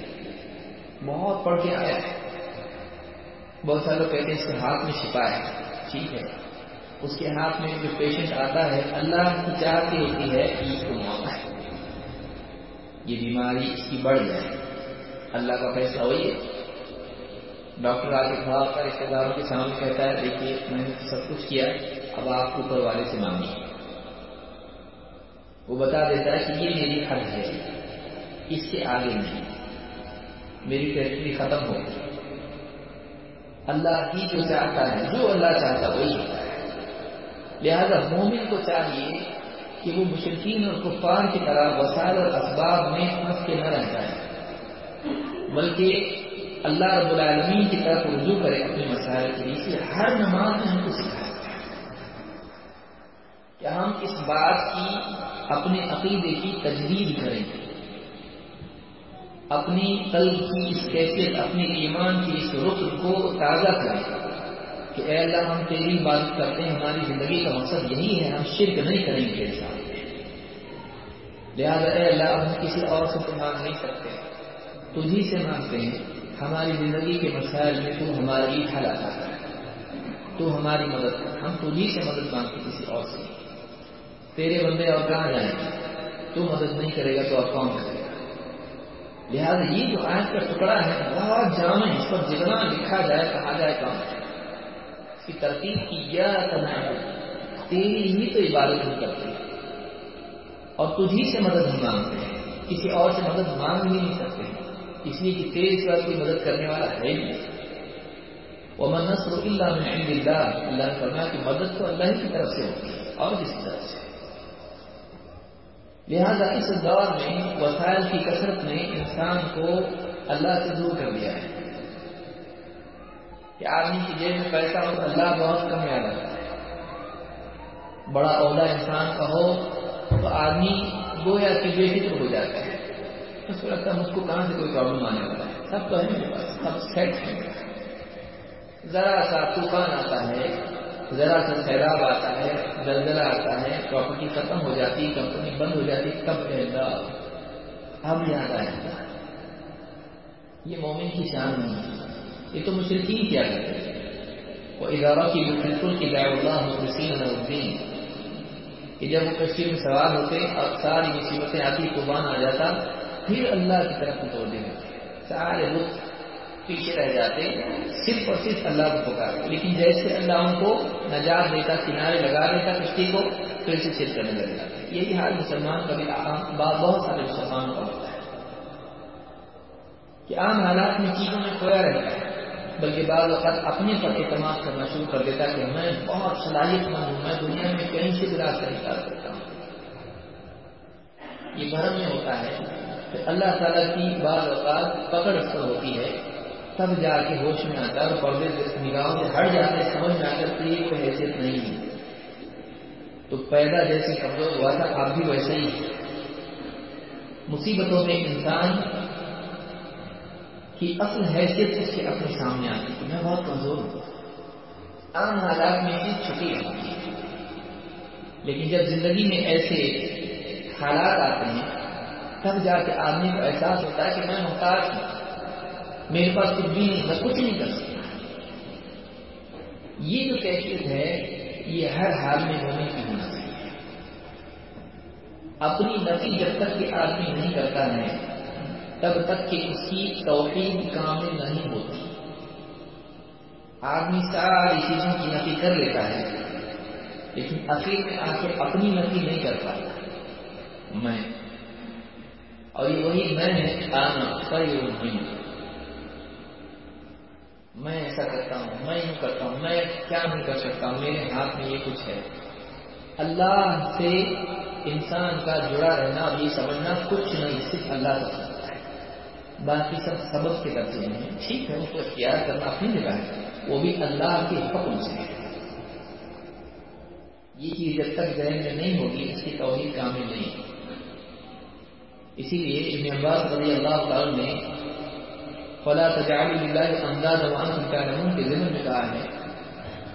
بہت پڑھ کے آیا ہے۔ بہت سارے لوگ کہتے ہیں اس کے ہاتھ میں شفا ہے۔ ٹھیک ہے۔ اس کے ہاتھ میں جو پیشنٹ آتا ہے، اللہ کی چاہتی ہوتی ہے کہ اس کو موقع ہے۔ یہ بیماری اس کی بڑھ جائے۔ اللہ کا فیصلہ وہی ہے۔ ڈاکٹر آ کے کھڑا کر رشتے داروں کے سامنے کہتا ہے، دیکھیے، میں نے سب کچھ کیا۔ اب آپ اوپر والے سے مانگیے وہ بتا دیتا ہے کہ یہ میری حد ہے۔ اس کے آگے نہیں۔ میری ٹیریٹری ختم ہو گئی۔ اللہ ہی جو چاہتا ہے، جو اللہ چاہتا وہی ہوتا ہے۔ لہذا مومن کو چاہیے کہ وہ مشرقین اور کفار کی طرح وسائل اور اسباب میں پھنس کے نہ رہ جائے بلکہ اللہ رب العالمین کی طرف رجوع کرے اپنے مسائل کے لیے۔ ہر نماز میں ہم کو سکھایا کہ ہم اس بات کی اپنے عقیدے کی تجدید کریں۔ اپنی قلب کی اس کیفیت، اپنے ایمان کی اس رخ کو تازہ کریں کہ اے اللہ، ہم تیری بات کرتے ہیں، ہماری زندگی کا مقصد یہی ہے، ہم شرک نہیں کریں گے ساتھ۔ لہٰذا اے اللہ، ہم کسی اور سے تو مانگ نہیں سکتے۔ تجھی سے مانگتے ہیں، ہماری زندگی کے مسائل میں تو ہماری حل آتا کر تو ہماری مدد کر ہم تجھی سے مدد مانگتے کسی اور سے۔ تیرے بندے اور کہاں جائیں گے؟ تو مدد نہیں کرے گا تو اور کون کرے گا؟ لہٰذا یہ جو آیت کا ٹکڑا ہے، بہت جامع اس پر جتنا لکھا جائے، کہا جائے کام اس کی ترتیب کی یا تنا تیری ہی تو عبادت ہم کرتے ہیں۔ اور تجھی سے مدد ہم مانگتے ہیں۔ کسی اور سے مدد مانگ ہی نہیں سکتے اس لیے کہ تیرے سوا کوئی مدد کرنے والا ہے ہی نہیں۔ وہ منصر اللہ میں عند اللہ اللہ نے فرمایا کہ مدد تو اللہ ہی کی طرف سے ہوتی ہے، اور کسی طرف سے۔ لہذا اس دور میں وسائل کی کثرت نے انسان کو اللہ سے دور کر دیا ہے کہ آدمی کی جیب میں پیسہ ہو اللہ بہت کم یاد آتا ہے۔ بڑا عہدہ انسان کا ہو تو آدمی گویا کہ بے فکر ہو جاتا ہے۔ اس کو لگتا ہے مجھ کو کہاں سے کوئی پرابلم آنے والا ہے؟ سب تو ہے میرے پاس، سب سیٹ ہے ذرا سا طوفان آتا ہے ذرا سا سیلاب آتا ہے، زلزلہ آتا ہے پراپرٹی ختم ہو جاتی کمپنی بند ہو جاتی کب کہتا اب یاد آیا یہ مومن کی شان نہیں ہے۔ یہ تو مشرقین کیا کرتے ہیں؟ وہ ادارہ کی بالکل کی دار اللہ حسین الدین کہ جب وہ کشمیر میں سوال ہوتے، اور ساری مصیبتیں آتی، قربان آ جاتا، پھر اللہ کی طرف متوجہ ہوتے۔ سارے لطف پیچھے رہ جاتے صرف اور صرف اللہ کو پکارتے لیکن جیسے اللہ ان کو نجات دیتا، کنارے لگا دیتا، کشتی کو، تو اسے صرف کرنے لگ جاتے یہی حال مسلمان کا بھی بہت سارے مسلمانوں کا ہوتا ہے۔ کہ عام حالات میں چیزوں میں کھویا رہتا ہے، بلکہ بعض وقت اپنے پر اعتماد کرنا شروع کر دیتا کہ میں بہت صلاحیت مند ہوں، میں دنیا میں کہیں سے بھی راستہ نکال سکتا ہوں۔ یہ بھرم میں ہوتا ہے کہ اللہ تعالیٰ کی بعض اوقات پکڑ اثر ہوتی ہے تب جا کے ہوش میں آتا ہے اور پردے سے نگاہوں سے ہٹ جاتے سمجھ میں آ کر کہ یہ کوئی حیثیت نہیں ہے۔ تو پیدا جیسے کمزور ہوا تھا آپ بھی ویسے ہی مصیبتوں میں انسان کی اصل حیثیت اس کے اپنے سامنے آتی ہے۔ میں بہت کمزور ہوں۔ عام حالات میں بھی چھٹی رہتی ہے۔ لیکن جب زندگی میں ایسے حالات آتے ہیں، تب جا کے آدمی کو احساس ہوتا ہے کہ میں محتاج ہوں۔ میرے پاس کچھ بھی نہیں میں کچھ نہیں کر سکتا۔ یہ جو کیفیت ہے، یہ ہر حال میں ہونے کی ہونا چاہیے اپنی نفی جب تک کہ آدمی نہیں کرتا ہے، تب تک کہ اس کی توفیق کامل نہیں ہوتی۔ آدمی ساری چیزوں کی نفی کر لیتا ہے، لیکن اخیر میں آ کے اپنی نفی نہیں کر پاتا۔ میں، اور یہ وہی میں نے آنا نہیں میں ایسا کرتا ہوں، میں یوں کرتا ہوں، میں کیا نہیں کر سکتا ہوں میرے ہاتھ میں یہ کچھ ہے۔ اللہ سے انسان کا جڑا رہنا اور یہ سمجھنا کچھ نہیں، صرف اللہ کا سکتا ہے۔ باقی سب سبق کے درجے میں ٹھیک ہے، اس کو اختیار کرنا اپنی جگہ ہے، وہ بھی اللہ کے حکم سے ہے۔ یہ چیز جب تک ذہن میں نہیں ہوگی، اس کی توحید کامل نہیں۔ اسی لیے ابن عباس رضی اللہ تعالی نے فلا تجعل للہ انداز وان تعلمون کے ذمن میں کہا ہے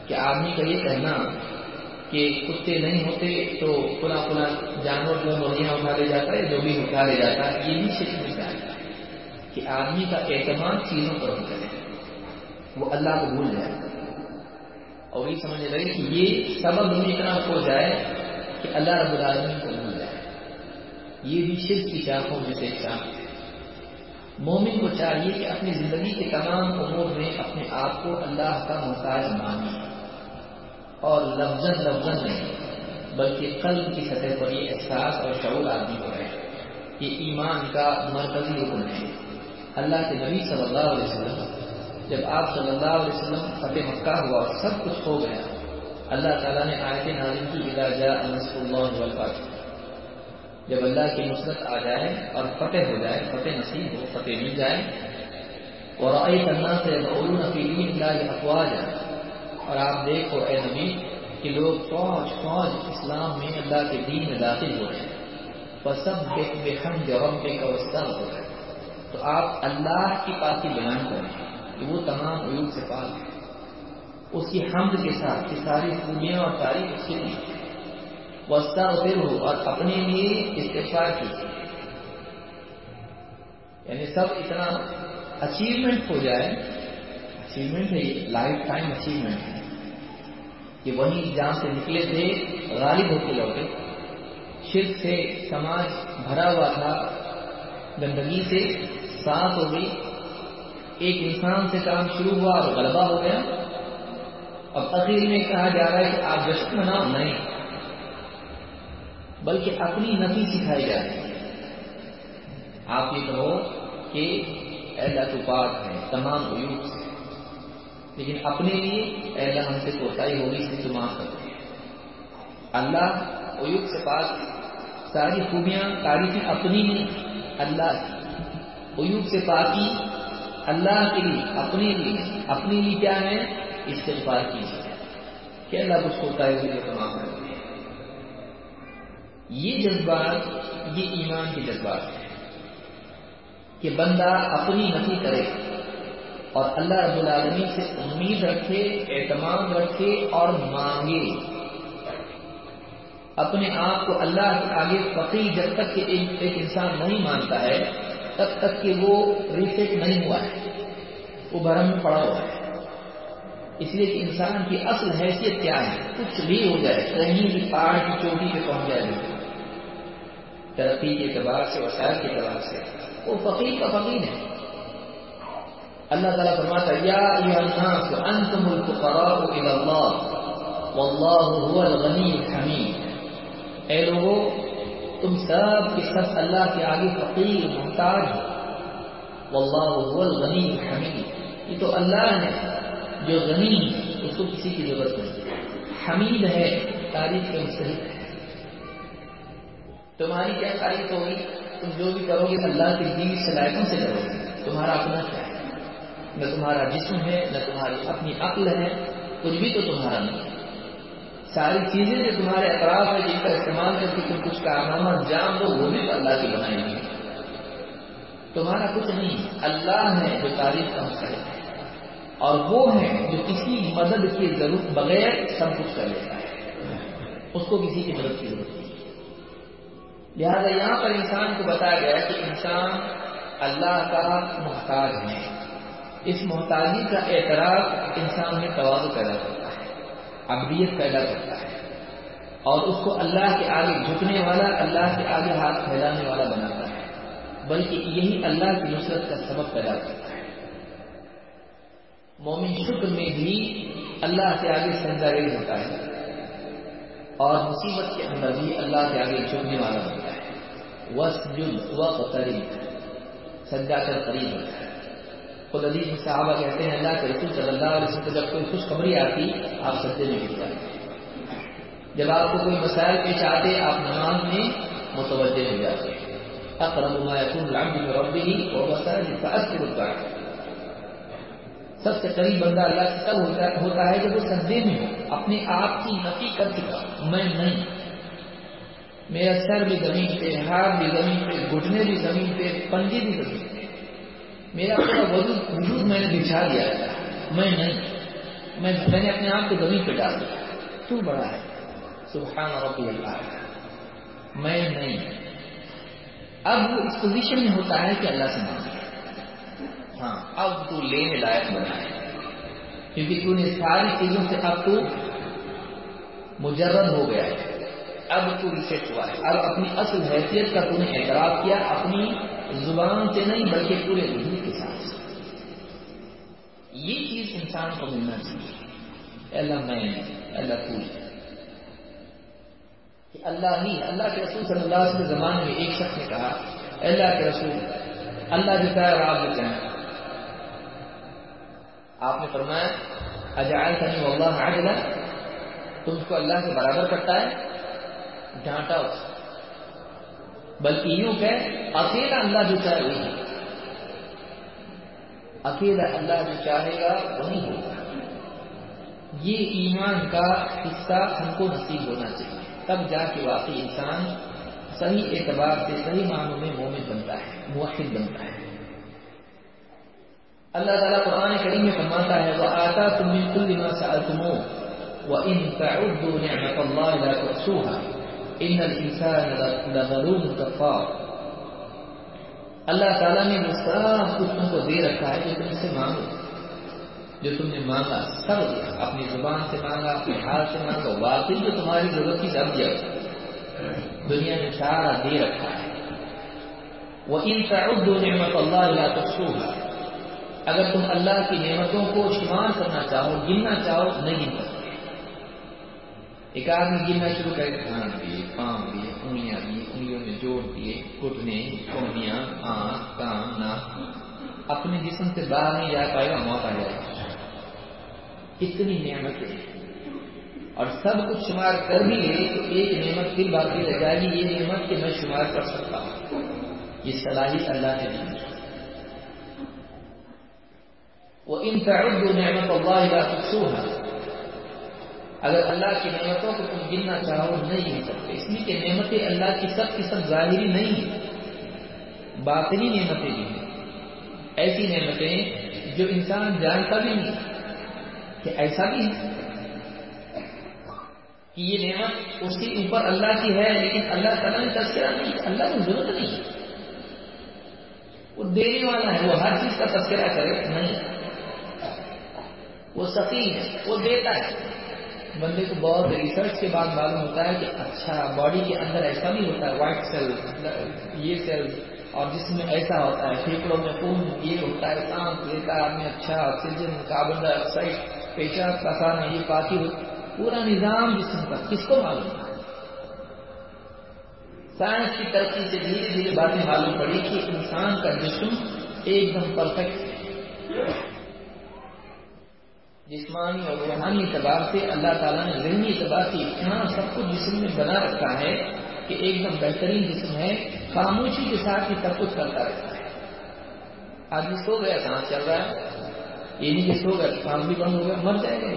کہ آدمی کا یہ کہنا کہ کتے نہیں ہوتے تو پلا پلا جانور جو مرغیاں اٹھا لے جاتا ہے، جو بھی اٹھا لے جاتا ہے، یہ بھی شکل میں جائے کہ آدمی کا اعتماد چیزوں پر ہو کرے وہ اللہ کو بھول جائے۔ اور یہ سمجھ رہے کہ یہ سبب ہی اتنا ہو جائے کہ اللہ رب العالمین کو بھول جائے۔ یہ بھی شرک کی چاقوں میں سے چاہ مومن کو چاہیے کہ اپنی زندگی کے تمام امور میں اپنے آپ کو اللہ کا محتاج مانے۔ اور لفظ لفظ نہیں، بلکہ قلب کی سطح پر یہ احساس اور شعور آدمی کو ہے یہ ایمان کا مرکزی رکن ہے۔ اللہ کے نبی صلی اللہ علیہ وسلم، جب آپ صلی اللہ علیہ وسلم فتح مکہ ہوا اور سب کچھ ہو گیا، اللہ تعالیٰ نے آیت نازل کی ادا جا اللہ جب اللہ کی نصرت آ جائے اور فتح ہو جائے، فتح نصیب ہو، فتح مل جائے اور آئی کرنا سے نفیلی اللہ افواہ جائے اور آپ دیکھو اے نبی کہ لوگ فوج فوج اسلام میں اللہ کے دین میں داخل ہو رہے ہیں سب بے ہم جواب بے کا ہو رہا ہے تو آپ اللہ کی پاکی بیان کریں کہ وہ تمام عیوب سے پاک ہے اس کی حمد کے ساتھ کہ ساری خوبیاں اور تاریخ اس کے لیے۔ ہو اور اپنے لیے استفار کیجیے۔ یعنی سب اتنا اچیومنٹ ہو جائے۔ اچیومنٹ ہے یہ لائف ٹائم اچیومنٹ ہے۔ کہ وہی جہاں سے نکلے تھے، غالب ہو کے لوٹے۔ شرک سے سماج بھرا ہوا تھا۔ گندگی سے صاف ہو گئی۔ ایک انسان سے کام شروع ہوا اور غلبہ ہو گیا۔ اب تقریر میں کہا جا رہا ہے کہ آپ جشن مناؤ۔ نہیں۔ بلکہ اپنی نفی سکھائی جا رہی ہے۔ آپ یہ کہو کہ اللہ تو پاک ہے تمام عیوب سے لیکن اپنے لیے اللہ ہم سے کوتاہی ہوگی سے تو معاف کرتے ہیں اللہ عیوب سے پاک ساری خوبیاں تاریخیں اپنی نہیں اللہ کی عیوب سے پاکی اللہ کے لیے، اپنے لیے۔ اپنے لیے کیا ہے؟ استغفار کیجیے۔ کہ اللہ کچھ کوتاہی ہوئی تو معاف کرتے ہیں یہ جذبات، یہ ایمان کے جذبات ہیں کہ بندہ اپنی نفی کرے اور اللہ رب العالمین سے امید رکھے، اعتماد رکھے اور مانگے۔ اپنے آپ کو اللہ کے آگے فقیر جب تک کہ ایک انسان نہیں مانتا ہے، تب تک کہ وہ ریسیٹ نہیں ہوا ہے، وہ بھرم میں پڑا ہوا ہے۔ اس لیے کہ انسان کی اصل حیثیت کیا ہے؟ کچھ بھی ہو جائے، کہیں بھی پہاڑ کی چوٹی پہ پہنچ جائے۔ ترقی کے اعتبار سے وسائل کے اعتبار سے۔ وہ فقیر کا فقیر ہے۔ اللہ تعالیٰ فرماتا یا الناس، انتم الفقراء الى اللہ، واللہ هو الغنی الحمید۔ اے لوگوں تم سب کے سب اللہ کے آگے فقیر، محتاج ہو واللہ هو الغنی الحمید۔ یہ تو اللہ ہے جو غنی، اس کو کسی کی ضرورت نہیں۔ حمید ہے، تاریخ کے مستحق ہے۔ تمہاری کیا تعریف ہوگی؟ تم جو بھی کرو گے، اللہ کی دی صلاحیتوں سے کرو گے۔ تمہارا اپنا کیا ہے؟ نہ تمہارا جسم ہے، نہ تمہاری اپنی عقل ہے، کچھ بھی تو تمہارا نہیں ساری چیزیں جو تمہارے اطراف ہے جن کا استعمال کر کے تم کچھ کارنامہ انجام دو، وہ بھی تو اللہ کی بنائی ہوئی تمہارا کچھ نہیں، اللہ ہے جو تاریخ کا مستحق ہے۔ اور وہ ہے جو کسی مدد کی ضرورت بغیر سب کچھ کر لیتا ہے۔ اس کو کسی کی مدد کی ضرورت نہیں۔ لہذا یہاں پر انسان کو بتایا گیا کہ انسان اللہ کا محتاج ہے۔ اس محتاجی کا اعتراف انسان میں توازو پیدا کرتا ہے ابدیت پیدا کرتا ہے۔ اور اس کو اللہ کے آگے جھکنے والا، اللہ کے آگے ہاتھ پھیلانے والا بناتا ہے۔ بلکہ یہی اللہ کی نصرت کا سبب پیدا کرتا ہے۔ مومن شکر میں بھی اللہ کے آگے سنجاگری ہوتا ہے اور مصیبت کے اندر بھی اللہ کے آگے جھکنے والا بنتا ہے۔ وس جد و سجا کر قریب ہوتا ہے۔ خود عزیز صحابہ کہتے ہیں، اللہ کے رسول صلی اللہ علیہ وسلم جب کوئی خوشخبری آتی، آپ سجدے میں گر جاتے جب آپ کو کوئی مسائل پیش آتے، آپ نماز میں متوجہ ہو جاتے اقرب ما يكون العبد من ربه وهو ساجد فاكثر الدعاء۔ سب سے قریب بندہ اللہ سے تب ہوتا ہے جب وہ سجدے میں ہو، اپنے آپ کی نفی کر چکا میں نہیں۔ میرا سر بھی زمین پہ ہاتھ بھی زمین پہ، گھٹنے بھی زمین پہ پنجے بھی زمین پہ۔ میرا پورا وجود وجود میں نے بچھا دیا میں نہیں، میں میں نے اپنے آپ کو زمین پہ ڈال دیا۔ تو بڑا ہے۔ سبحان ربی اللہ۔ میں نہیں۔ اب وہ اس پوزیشن میں ہوتا ہے کہ اللہ سے مانگے۔ ہاں اب تو لینے لائق بنا ہے۔ کیونکہ تو نے ساری چیزوں سے اب تو مجرد ہو گیا ہے۔ اب تو ریسیٹ ہوا ہے۔ اب اپنی اصل حیثیت کا تو نے اعتراف کیا اپنی زبان سے نہیں، بلکہ پورے وجود کے ساتھ۔ یہ چیز انسان کو ملنا چاہیے۔ اللہ، میں اللہ، تو۔ کہ اللہ ہی، اللہ کے رسول صلی اللہ علیہ وسلم زمانے میں ایک شخص نے کہا اللہ کے رسول، اللہ جتا ہے اور آپ جتا ہے آپ نے فرمایا اجائل کنی اللہ عجلا تم کو اللہ کے برابر کرتا ہے۔ ڈانٹا اس بلکہ یوں کہ اکیلا اللہ جو چاہے وہی اکیلا اللہ جو چاہے گا، وہی ہوگا۔ یہ ایمان کا حصہ ہم کو نصیب ہونا چاہیے۔ تب جا کے واقعی انسان صحیح اعتبار سے، صحیح معنوں میں مومن بنتا ہے، موحد بنتا ہے۔ اللہ تعالیٰ قرآن کریم میں فرماتا ہے وہ آتا تم من کل ما سألتمو وإن تعدوا نعمة الله لا تحصوها إن الإنسان لظلوم كفار۔ اللہ تعالیٰ نے وہ سب کچھ تم کو دے رکھا ہے جو تم سے مانگو۔ جو تم نے مانگا، سب دیا۔ اپنی زبان سے مانگا، اپنے ہاتھ سے مانگا، واقعی جو تمہاری ضرورت کی سب دیا۔ دنیا میں سارا دے رکھا ہے۔ وہ ان تعدوا نعمت اللہ لا تحصوها۔ اگر تم اللہ کی نعمتوں کو شمار کرنا چاہو، گننا چاہو، نہیں گن سکتے ایک آدمی گننا شروع کرے ہاتھ دیے پاؤں دیے انگلیاں دی انگلیوں میں جوڑ دیے گھٹنے کونیاں آنکھ کان ناک اپنے جسم سے باہر نہیں جا پائے گا موت آ جائے گا اتنی نعمتیں اور سب کچھ شمار کر بھی لے تو ایک نعمت پھر باقی رہ جائے گی، یہ نعمت کہ میں شمار کر سکتا ہوں۔ یہ صلاحیت اللہ نے دی وہ ان تعدوا نعمت اللہ لا تحصوها۔ اگر اللہ کی نعمتوں کو تم گننا چاہو نہیں گن سکتے۔ اس لیے کہ نعمتیں اللہ کی سب کی سب ظاہری نہیں ہیں۔ باطنی نعمتیں بھی ہیں۔ ایسی نعمتیں جو انسان جانتا بھی نہیں۔ کہ ایسا بھی ہے کہ یہ نعمت اس کے اوپر اللہ کی ہے، لیکن اللہ تعالیٰ نے تذکرہ نہیں اللہ کو ضرورت نہیں۔ وہ دینے والا ہے، وہ ہر چیز کا تذکرہ کرے، نہیں۔ وہ سفی ہے، وہ دیتا ہے۔ بندے کو بہت ریسرچ کے بعد معلوم ہوتا ہے کہ اچھا باڈی کے اندر ایسا بھی ہوتا ہے وائٹ سیل مطلب یہ سیل اور جس میں ایسا ہوتا ہے پھیپڑوں میں خون یہ ہوتا ہے سانس لیتا ہے آدمی اچھا آکسیجن کاربن ڈائی آکسائڈ پیشاب پسانا یہ پاکی پورا نظام جسم کا، کس کو معلوم؟ ہے سائنس کی ترقی سے دھیرے دھیرے باتیں معلوم پڑی کہ انسان کا جسم ایک دم پرفیکٹ ہے۔ جسمانی اور روحانی اعتبار سے اللہ تعالیٰ نے ذہنی اعتبار سے اتنا سب کچھ جسم میں بنا رکھا ہے کہ ایک دم بہترین جسم ہے، خاموشی کے ساتھ ہی سب کچھ کرتا رہتا ہے۔ آدمی سو گیا سانس چل رہا ہے؟ یہ نہیں کہ سو گیا سانس بھی بند ہو گیا، مر جائے گا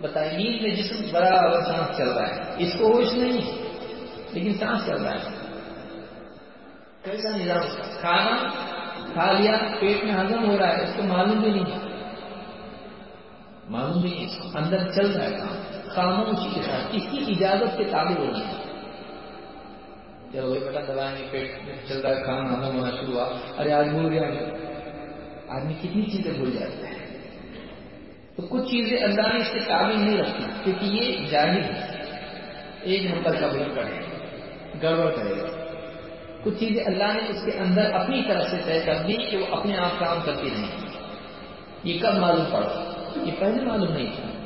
بتائیے نیند میں جسم برابر سانس چل رہا ہے۔ اس کو ہوش نہیں، لیکن سانس چل رہا ہے۔ کیسا نظام کھانا، کھا لیا، پیٹ میں ہزم ہو رہا ہے، اس کو معلوم بھی نہیں۔ معلوم نہیں اندر چل رہا ہے کام خاموشی کے ساتھ اس کی اجازت کے قابل ہونی ہے۔ چلو وہی بیٹا دبائیں گے پیٹ میں چل رہا ہے، کھانا ہزم ہونا شروع ہوا۔ ارے، آج بھول گیا آدمی کتنی چیزیں بھول جاتا ہے۔ تو کچھ چیزیں اللہ نے اس کے قابل نہیں رکھی کیونکہ یہ جاہل ہے۔ ایک نمبر کا بلک ہے گڑبڑ کرے۔ گا کچھ چیزیں اللہ نے اس کے اندر اپنی طرف سے طے کر دی کہ وہ اپنے آپ کام کرتی نہیں یہ کب معلوم پڑا؟ یہ پہلے معلوم نہیں تھا۔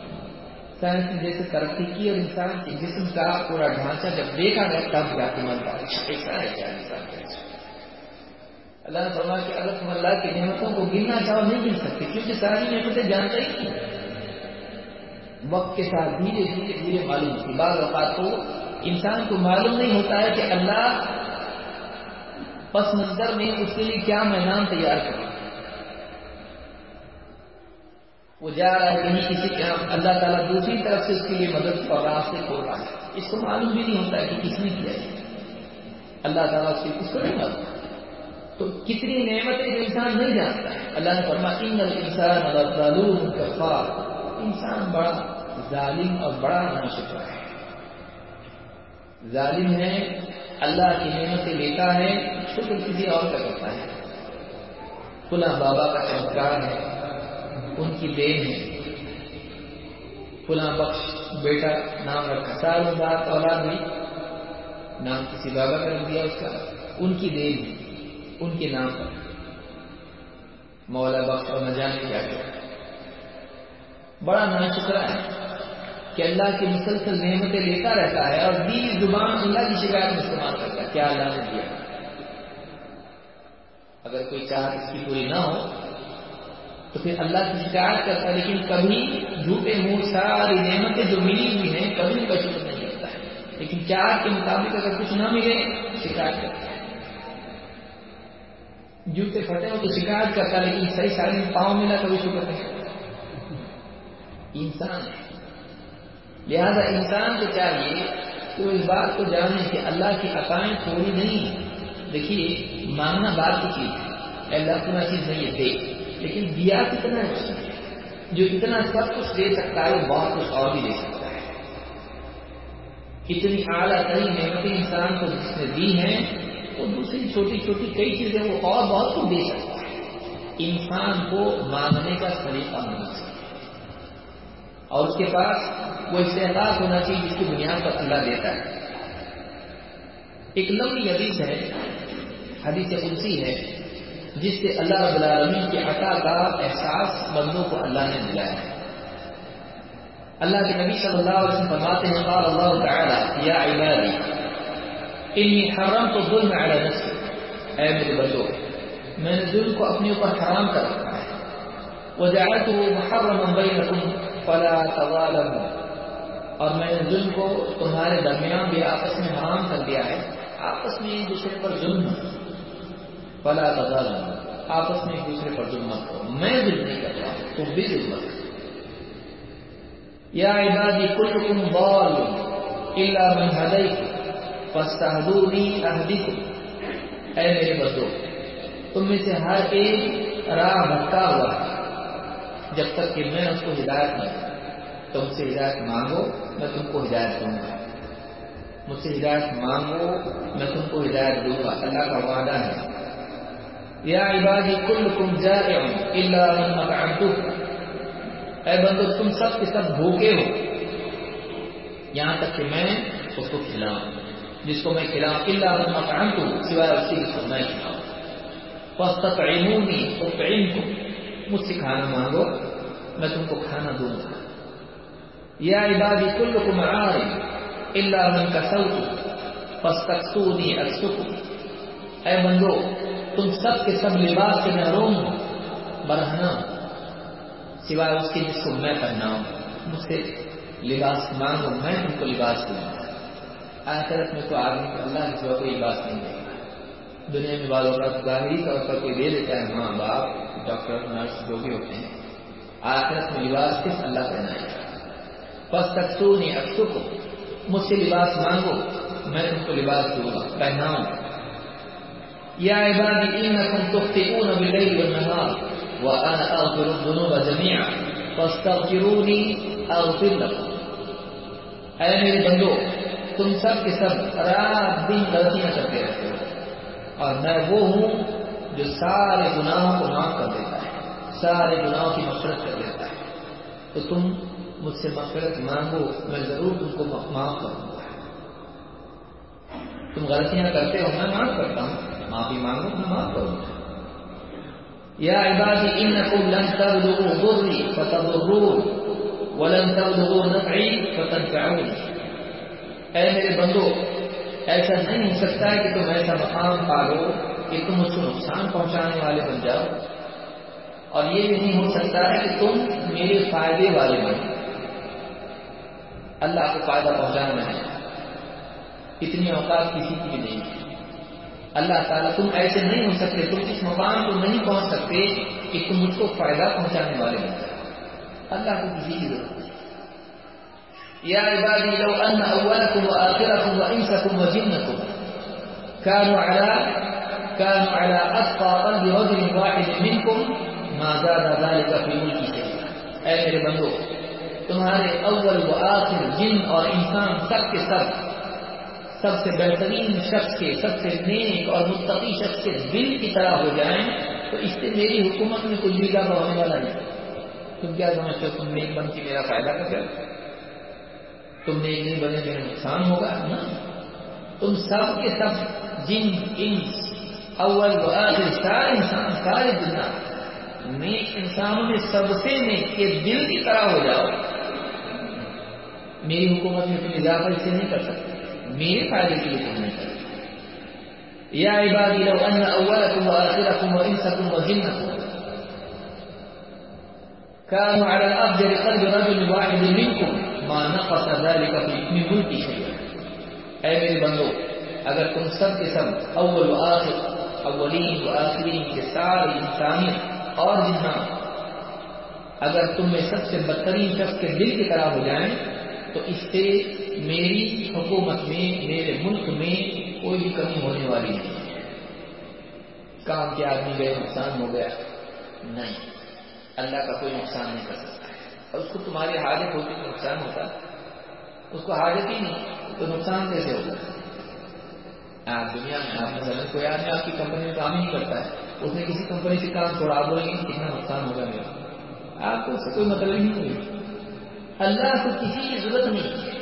سائنس نے جیسے ترقی کی اور انسان کے جسم کا پورا ڈھانچہ جب دیکھا گیا تب جا کے من ایسا ہے کیا انسان اللہ نے فرمایا کہ اگر تم اللہ کی نعمتوں کو گننا چاہو نہیں گن سکتے، کیونکہ ساری نعمتیں جانتے ہی نہیں۔ وقت کے ساتھ دھیرے دھیرے دھیرے معلوم ہوتی۔ بعض اوقات تو انسان کو معلوم نہیں ہوتا ہے کہ اللہ پس منظر میں اس کے لیے کیا میدان تیار کرے۔ وہ جا رہا ہے کہیں کسی کے ہاں۔ اللہ تعالیٰ دوسری طرف سے اس کے لیے مدد اور راستے کھول رہا ہے۔ اس کو معلوم بھی نہیں ہوتا ہے کہ کس نے کیا ہے۔ اللہ تعالیٰ اس اس کو نہیں معلوم۔ تو کتنی نعمتیں جو انسان نہیں جانتا ہے۔ اللہ نے فرما ان انسان کفار انسان بڑا ظالم اور بڑا ناشکر ہے۔ ظالم ہے، اللہ کی نعمتیں لیتا ہے، شکر کسی اور کا کرتا ہے۔ فلاں بابا کا چمتکار ہے۔ ان کی دین ہے۔ فلاں بخش بیٹا نام رکھا۔ سال بعد اولاد بھی نام کسی بابا کا رکھ دیا اس کا۔ ان کی دین ہے۔ ان کے نام پر۔ مولا بخش اور نہ جانے کیا کیا بڑا نا شکرا ہے کہ اللہ کی مسلسل نعمتیں لیتا رہتا ہے اور دین زبان اللہ کی شکایت میں استعمال کرتا ہے۔ کیا اللہ نے دیا؟ اگر کوئی چاہت اس کی پوری نہ ہو تو پھر اللہ کی شکایت کرتا ہے، لیکن کبھی جھوٹے منہ ساری نعمتیں جو ملی ہوئی ہیں، کبھی کا شکر نہیں کرتا ہے۔ لیکن چار کے مطابق اگر کچھ نہ ملے، شکایت کرتا ہے۔ جوتے پھٹے ہو تو شکایت کرتا ہے، لیکن صحیح ساری پاؤں ملا کبھی شکر نہیں کرتا۔ انسان ہے۔ لہذا انسان کو چاہیے کہ وہ اس بات کو جانے کہ اللہ کی عقائیں تھوڑی نہیں۔ دیکھیے، مانگنا بات کی چیز ہے۔ اللہ کو چیز نہیں ہے دے لیکن دیا کتنا ہے؟ اس نے جو اتنا سب کچھ دے سکتا ہے، وہ بہت کچھ اور بھی دے سکتا ہے۔ اتنی اعلیٰ ترین نعمتیں انسان کو جس نے دی ہیں، وہ دوسری چھوٹی چھوٹی کئی چیزیں، وہ اور بہت کچھ دے سکتا ہے۔ انسان کو مانگنے کا طریقہ ہونا چاہیے اور اس کے پاس وہ استحقاق ہونا چاہیے، جس کی بنیاد پر اللہ دیتا ہے۔ ایک لمبی حدیث ہے، حدیث قدسی ہے جس سے اللہ رب العالمین کے عطا کا احساس بندوں کو اللہ نے دلایا ہے۔ اللہ کے نبی صلی اللہ علیہ وسلم فرماتے ہیں، قال اللہ تعالی، یا عبادی، انی حرمت الظلم علی نفسی۔ اے میرے بندو، میں نے ظلم کو اپنے اوپر حرام کر رکھا ہے۔ وجعلته محرما بینکم فلا تظالموا۔ اور میں نے ظلم کو تمہارے درمیان بھی آپس میں حرام کر دیا ہے۔ آپس میں ایک دوسرے پر ظلم۔ فلا تظالموا آپس میں ایک دوسرے پر ظلم مت کرو. میں ظلم نہیں کرتا ہوں، تم بھی ظلم مت یا عبادی، کلکم ضال الا من هدیت فاستهدونی اهدیکم. اے میرے بندو، تم میں سے ہر ایک راہ بھٹکا ہوا ہے. جب تک کہ میں اس کو ہدایت نہ دوں. تم سے ہدایت مانگو، میں تم کو ہدایت دوں گا. مجھ سے ہدایت مانگو، میں تم کو ہدایت دوں گا. اللہ کا وعدہ ہے. یا عبادی کل کم جائے اے بندو، تم سب کے سب بھوکے ہو۔ یہاں تک کہ میں اس کو کھلاؤں جس کو میں کھلاؤں اللہ مکان کو سوائے اسی جس کو میں کھلاؤں۔ بس تک مجھ سے کھانا مانگو، میں تم کو کھانا دوں گا۔ یا عبادی کل کو معاری اللہ من کا سوچ بس اے بندو تم سب کے سب لباس سے محروم ہو۔ برہنا سوائے اس کے جس کو میں پہناؤں مجھ سے لباس مانگو میں تم کو لباس دوں۔ آخرت میں تو آدمی کو اللہ کے سوا کوئی لباس نہیں دے گا دنیا میں بعض اوقات ظاہری طور پر کوئی دے دیتا ہے، ماں باپ، ڈاکٹر، نرس، جو بھی ہوتے ہیں۔ آخرت میں لباس کس اللہ پہنائے۔ گا بس تک سو نہیں اکسو کو مجھ سے لباس مانگو، میں تم کو لباس دوں گا، پہناؤں۔ یا عبادی انکم تخطئون باللیل والنهار وانا اغفر الذنوب جميعا. فاستغفروني اغفر لكم. اے میرے بندو، تم سب کے سب رات دن غلطیاں کرتے رہتے ہو. اور میں وہ ہوں جو سارے گناہوں کو معاف کر دیتا ہے، سارے گناہوں کی مفرت کر دیتا ہے. تو تم مجھ سے مفرت مانگو، میں ضرور تم کو معاف کروں گا. تم غلطیاں کرتے ہو، میں معاف کرتا ہوں. معافی مانگو میں معاف کروں گا یا عبادی انکم لن تبلغوا ضرری فتضرون ولن تبلغوا نفعی فتنفعون اے میرے بندو ایسا نہیں ہو سکتا ہے کہ تم ایسا مقام پالو کہ تم اس کو نقصان پہنچانے والے بن جاؤ اور یہ بھی نہیں ہو سکتا ہے کہ تم میرے فائدے والے بنو اللہ کو فائدہ پہنچانا ہے اتنی اوقات کسی کی بھی نہیں ہے اللہ تعالیٰ، تم ایسے نہیں ہو سکتے، تم اس مقام کو نہیں پہنچ سکتے کہ تم مجھ کو فائدہ پہنچانے والے بن جاؤ۔ اللہ کو کسی کی ضرورت نہیں۔ يا عبادي لو أن أولكم وآخركم وإنسكم وجنكم كانوا على كانوا على أتقى قلب رجل واحد منكم ما زاد ذلك في ملك شيئا اے میرے بندو، تمہارے اول و آخر جن اور انسان سب کے سب سب سے بہترین شخص کے، سب سے نیک اور متقی شخص کے دل کی طرح ہو جائیں، تو اس سے میری حکومت میں کچھ بھی زیادہ ہونے والا نہیں۔ تم کیا سمجھتے ہو؟ تم نیک بن کے میرا فائدہ کر جائے تم نیک نہیں بنے میرا نقصان ہوگا؟ نا تم سب کے سب جن، انس، اول و آخر، سارے انسان، سارے دنیا۔ نیک انسانوں میں سب سے نیک کے دل کی طرح ہو جاؤ۔ میری حکومت میں تم اضافہ اس سے نہیں کر سکتے۔ میرے فائدے کے لیے تم نہیں کر یا عبادی، لو ان اولکم و آخرکم و انسکم و جنکم كانوا على أفجر قلب رجل واحد منكم ما نقص ذلك في من ملك شيئا اے میرے بندو، اگر تم سب کے سب اول و آخر، اولین و آخرین کے سارے انسانیت اور جہاں اگر تم میں سب سے بدترین شخص کے دل کی طرح ہو جائیں، تو اس سے میری حکومت میں، میرے ملک میں کوئی بھی کمی ہونے والی نہیں۔ کام کے آدمی گئے، نقصان ہو گیا۔ نہیں، اللہ کا کوئی نقصان نہیں کر سکتا اور اس کو تمہاری حاجت ہوتی تو نقصان ہوتا۔ اس کو حاجت ہی نہیں، تو نقصان کیسے ہوگا؟ آپ دنیا میں، آپ مثلاً کوئی آدمی آپ کی کمپنی میں کام ہی نہیں کرتا ہے، اس نے کسی کمپنی سے کام چھوڑا بولیں گے کتنا نقصان ہوگا میرا۔ آپ کو اس سے کوئی مطلب ہی نہیں ہوگی اللہ کو کسی کی ضرورت نہیں۔ ہے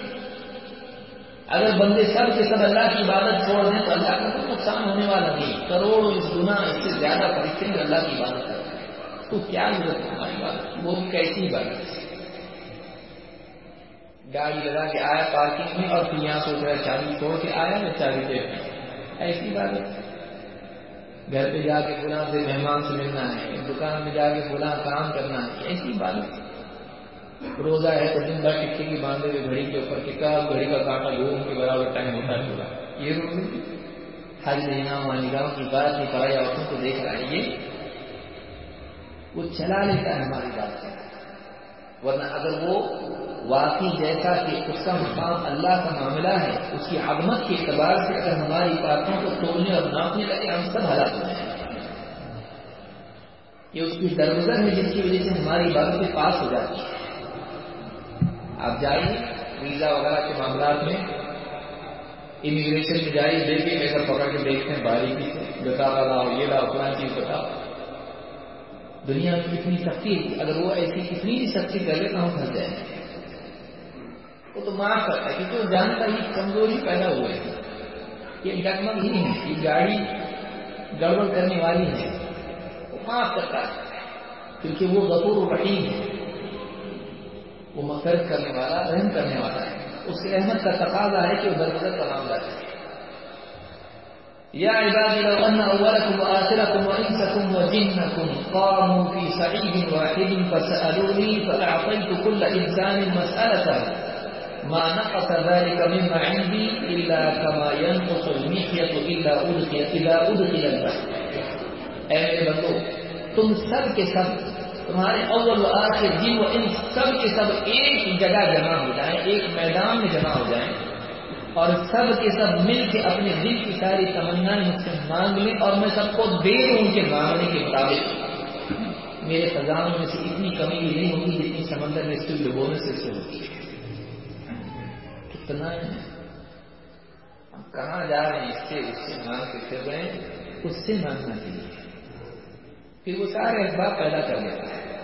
اگر بندے سب کے سب اللہ کی عبادت چھوڑ دیں تو اللہ کا کوئی نقصان ہونے والا نہیں۔ کروڑوں اس گنا اس سے زیادہ فرشتے ہیں اللہ کی عبادت کرتے ہیں۔ تو کیا ضرورت ہے ہماری بات؟ وہ کیسی عبادت گاڑی لگا کے آیا پارکنگ میں اور پھر یہاں سوچ رہا چابی چھوڑ کے آیا یا چابی دے ایسی بات ہے۔ گھر پہ جا کے فلاں سے مہمان سے ملنا ہے، دکان میں جا کے فلاں کام کرنا ہے۔ ایسی بات ہے۔ روزہ ہے تو دن بھر ٹکے کی باندھے ہوئے گھڑی کے اوپر ٹکا گھڑی کا کانٹا گھوم کے برابر ٹائم ہوتا ہے پورا۔ یہ روز حج لینا مالیگاؤں کی بات نہیں پڑھائی عورتوں کو دیکھ رہا ہے یہ وہ چلا لیتا ہے ہماری بات سے ورنہ اگر وہ واقعی جیسا کہ اس کا مقام اللہ کا معاملہ ہے، اس کی عظمت کے اعتبار سے اگر ہماری باتوں کو توڑنے اور ناپنے لگے، ہم سب ہلاک ہو جائیں۔ یہ اس کی درگزر ہے جس کی وجہ سے ہماری باتوں کے پاس ہو جاتی ہے۔ آپ جائیے، ویزا وغیرہ کے معاملات میں۔ امیگریشن میں جائیے دیکھیے میرا پکڑ کے دیکھتے ہیں باریکی سے بتا لاؤ یہ لاؤ فلاں چیز بتاؤ دنیا میں کتنی سختی ہے اگر وہ ایسی کتنی بھی سختی کر لے تو ہم پھنس جائیں۔ گے وہ تو معاف کرتا ہے، کیونکہ وہ جانتا ہی کمزوری پیدا ہوئے۔ ہے یہ ڈگمگ ہی ہے یہ گاڑی گڑبڑ کرنے والی ہے وہ معاف کرتا ہے، کیونکہ وہ غفور رحیم ہے۔ وہ مفرت کرنے والا، رحم کرنے والا ہے۔ اس کی رحمت کا تقاضا ہے کہ وہ درگزر کا معاملہ ہے يا عبادي لو أن أولكم وآخركم وإنسكم وجنكم قاموا في سعيد واحد فسألوني فأعطيت كل إنسان ما نقص ذلك مما عندي إلا كما ينقص إلا أدخل أدخل البحر۔ اے بندو، تم سب کے سب تمہارے اول و آخر جن و ان سب کے سب ایک جگہ جمع ہو جائیں، ایک میدان میں جمع ہو جائیں اور سب کے سب مل کے اپنے دل کی ساری تمنا مجھ سے مانگ لیں اور میں سب کو دے دوں ان کے مانگنے کے مطابق۔ میرے خزانوں میں سے اتنی کمی بھی نہیں ہوگی جتنی سمندر میں اس ڈبونے سے سے ہوتی ہے۔ کتنا ہے؟ ہم کہاں جا رہے ہیں؟ اس سے اس سے مانگ کے پھر رہے ہیں اس سے مانگنا چاہیے۔ پھر وہ سارے اسباب پیدا کر دیتا ہے۔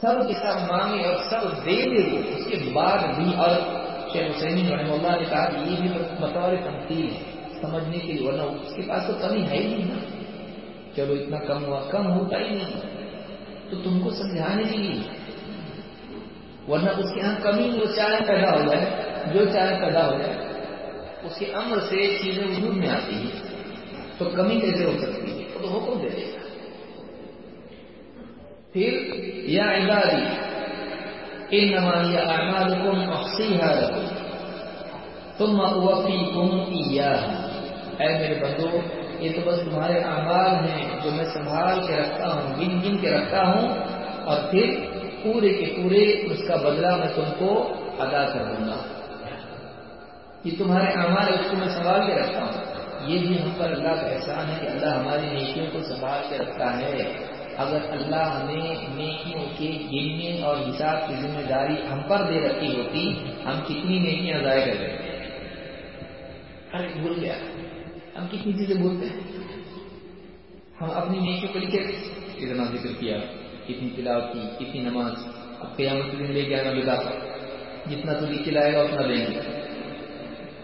سب کے سب مانگے اور سب دے دے اس کے بعد بھی اور شیخ حسین رحم اللہ نے کہا کہ یہ بھی بطور تنقید سمجھنے کے لیے، ورنہ اس کے پاس تو کمی ہے ہی نہیں۔ نا چلو اتنا کم ہوا، کم ہوتا ہی نہیں۔ تو تم کو سمجھانے کے لیے۔ ورنہ اس کے یہاں کمی وہ چاہے پیدا ہو جائے، جو چاہے پیدا ہو جائے، اس کے امر سے چیزیں وجود میں آتی ہیں۔ تو کمی کیسے ہو سکتی ہے وہ تو حکم دے دے گا۔ پھر، یا عبادی، انما هي اعمالكم احصيها لكم ثم اوفيكم اياها اے میرے بندو، یہ تو بس تمہارے اعمال ہیں جو میں سنبھال کے رکھتا ہوں، گن گن کے رکھتا ہوں، اور پھر پورے کے پورے اس کا بدلہ میں تم کو ادا کر دوں گا۔ یہ تمہارے اعمال ہے اس کو میں سنبھال کے رکھتا ہوں۔ یہ بھی ہم پر اللہ کا احسان ہے کہ اللہ ہماری نیکیوں کو سنبھال کے رکھتا ہے۔ اگر اللہ نے نیکیوں کے گننے اور حساب کی ذمہ داری ہم پر دے رکھی ہوتی، ہم کتنی نیکیاں ضائع کر رہے ارے بھول گیا۔ ہم کتنی چیزیں بھولتے ہیں؟ ہم اپنی نیکیوں کو لکھے کتنا ذکر کیا، کتنی تلاوت کی، کتنی نماز، اب قیامت دن لے کے آنا بتا جتنا تو لکھ کے لائے گا، اتنا دیں گے۔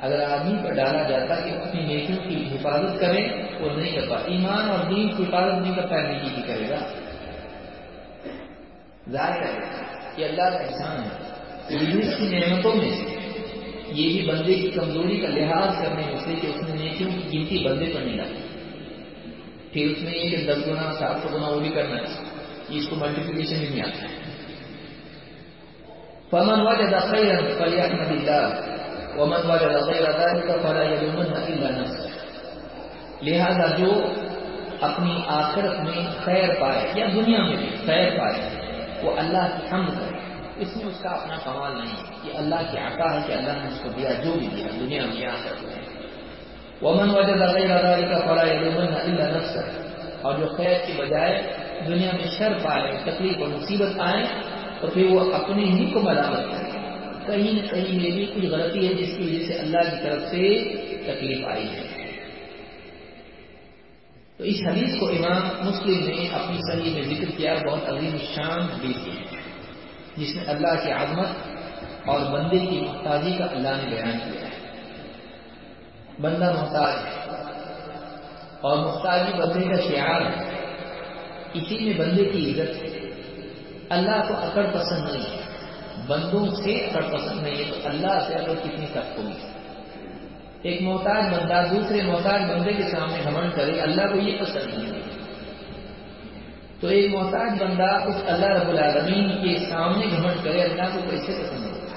اگر آدمی پر ڈالا جاتا کہ اپنی نیکیوں کی حفاظت کرے، وہ نہیں کر ایمان اور دین کی حفاظت نہیں کرتا ہے نیکی کی کرے گا۔ ظاہر ہے کہ اللہ کا احسان ہے۔ کی نعمتوں میں سے یہ بھی بندے کی کمزوری کا لحاظ کرنے میں سے کہ اس نے نیکیوں کی گنتی بندے پر نہیں ڈالی۔ پھر اس نے یہ کہ دس گنا، سات سو گنا وہ بھی کرنا ہے۔ اس کو ملٹیپلیکیشن بھی نہیں آتا۔ ہے فمن وجد خيرا فليحمد الله۔ ومن وجد غير ذلك فلا يلومن الا نفسه. لہذا جو اپنی آخرت میں خیر پائے، یا دنیا میں بھی خیر پائے، وہ اللہ کی حمد کرے۔ اس میں اس کا اپنا کمال نہیں ہے یہ اللہ کی عطا ہے کہ اللہ نے اس کو دیا، جو بھی دیا، دنیا میں آخرت میں۔ ومن وجد غیر ذلك فلا يلومن الا نفسه۔ اور جو خیر کی بجائے دنیا میں شر پائے، تکلیف اور مصیبت آئے، تو پھر وہ اپنے ہی کو ملامت کرے۔ کہیں نہ کہیں میری کچھ غلطی ہے جس کی وجہ سے اللہ کی طرف سے تکلیف آئی ہے۔ تو اس حدیث کو امام مسلم نے اپنی صحیح میں ذکر کیا، بہت عظیم شان حدیث ہے۔ جس میں اللہ کی عظمت اور بندے کی محتاجی کا اللہ نے بیان کیا ہے۔ بندہ محتاج ہے اور محتاجی بندے کا شعار ہے۔ اسی میں بندے کی عزت ہے۔ اللہ کو اکڑ پسند نہیں ہے۔ بندوں سے اکڑ پسند نہیں ہے تو اللہ سے اگر کتنی سخت ہوگی ایک محتاج بندہ دوسرے محتاج بندے کے سامنے گھمن کرے، اللہ کو یہ پسند نہیں ہے۔ تو ایک محتاج بندہ اس اللہ رب العالمین کے سامنے گھمن کرے، اللہ کو کیسے پسند ہوگا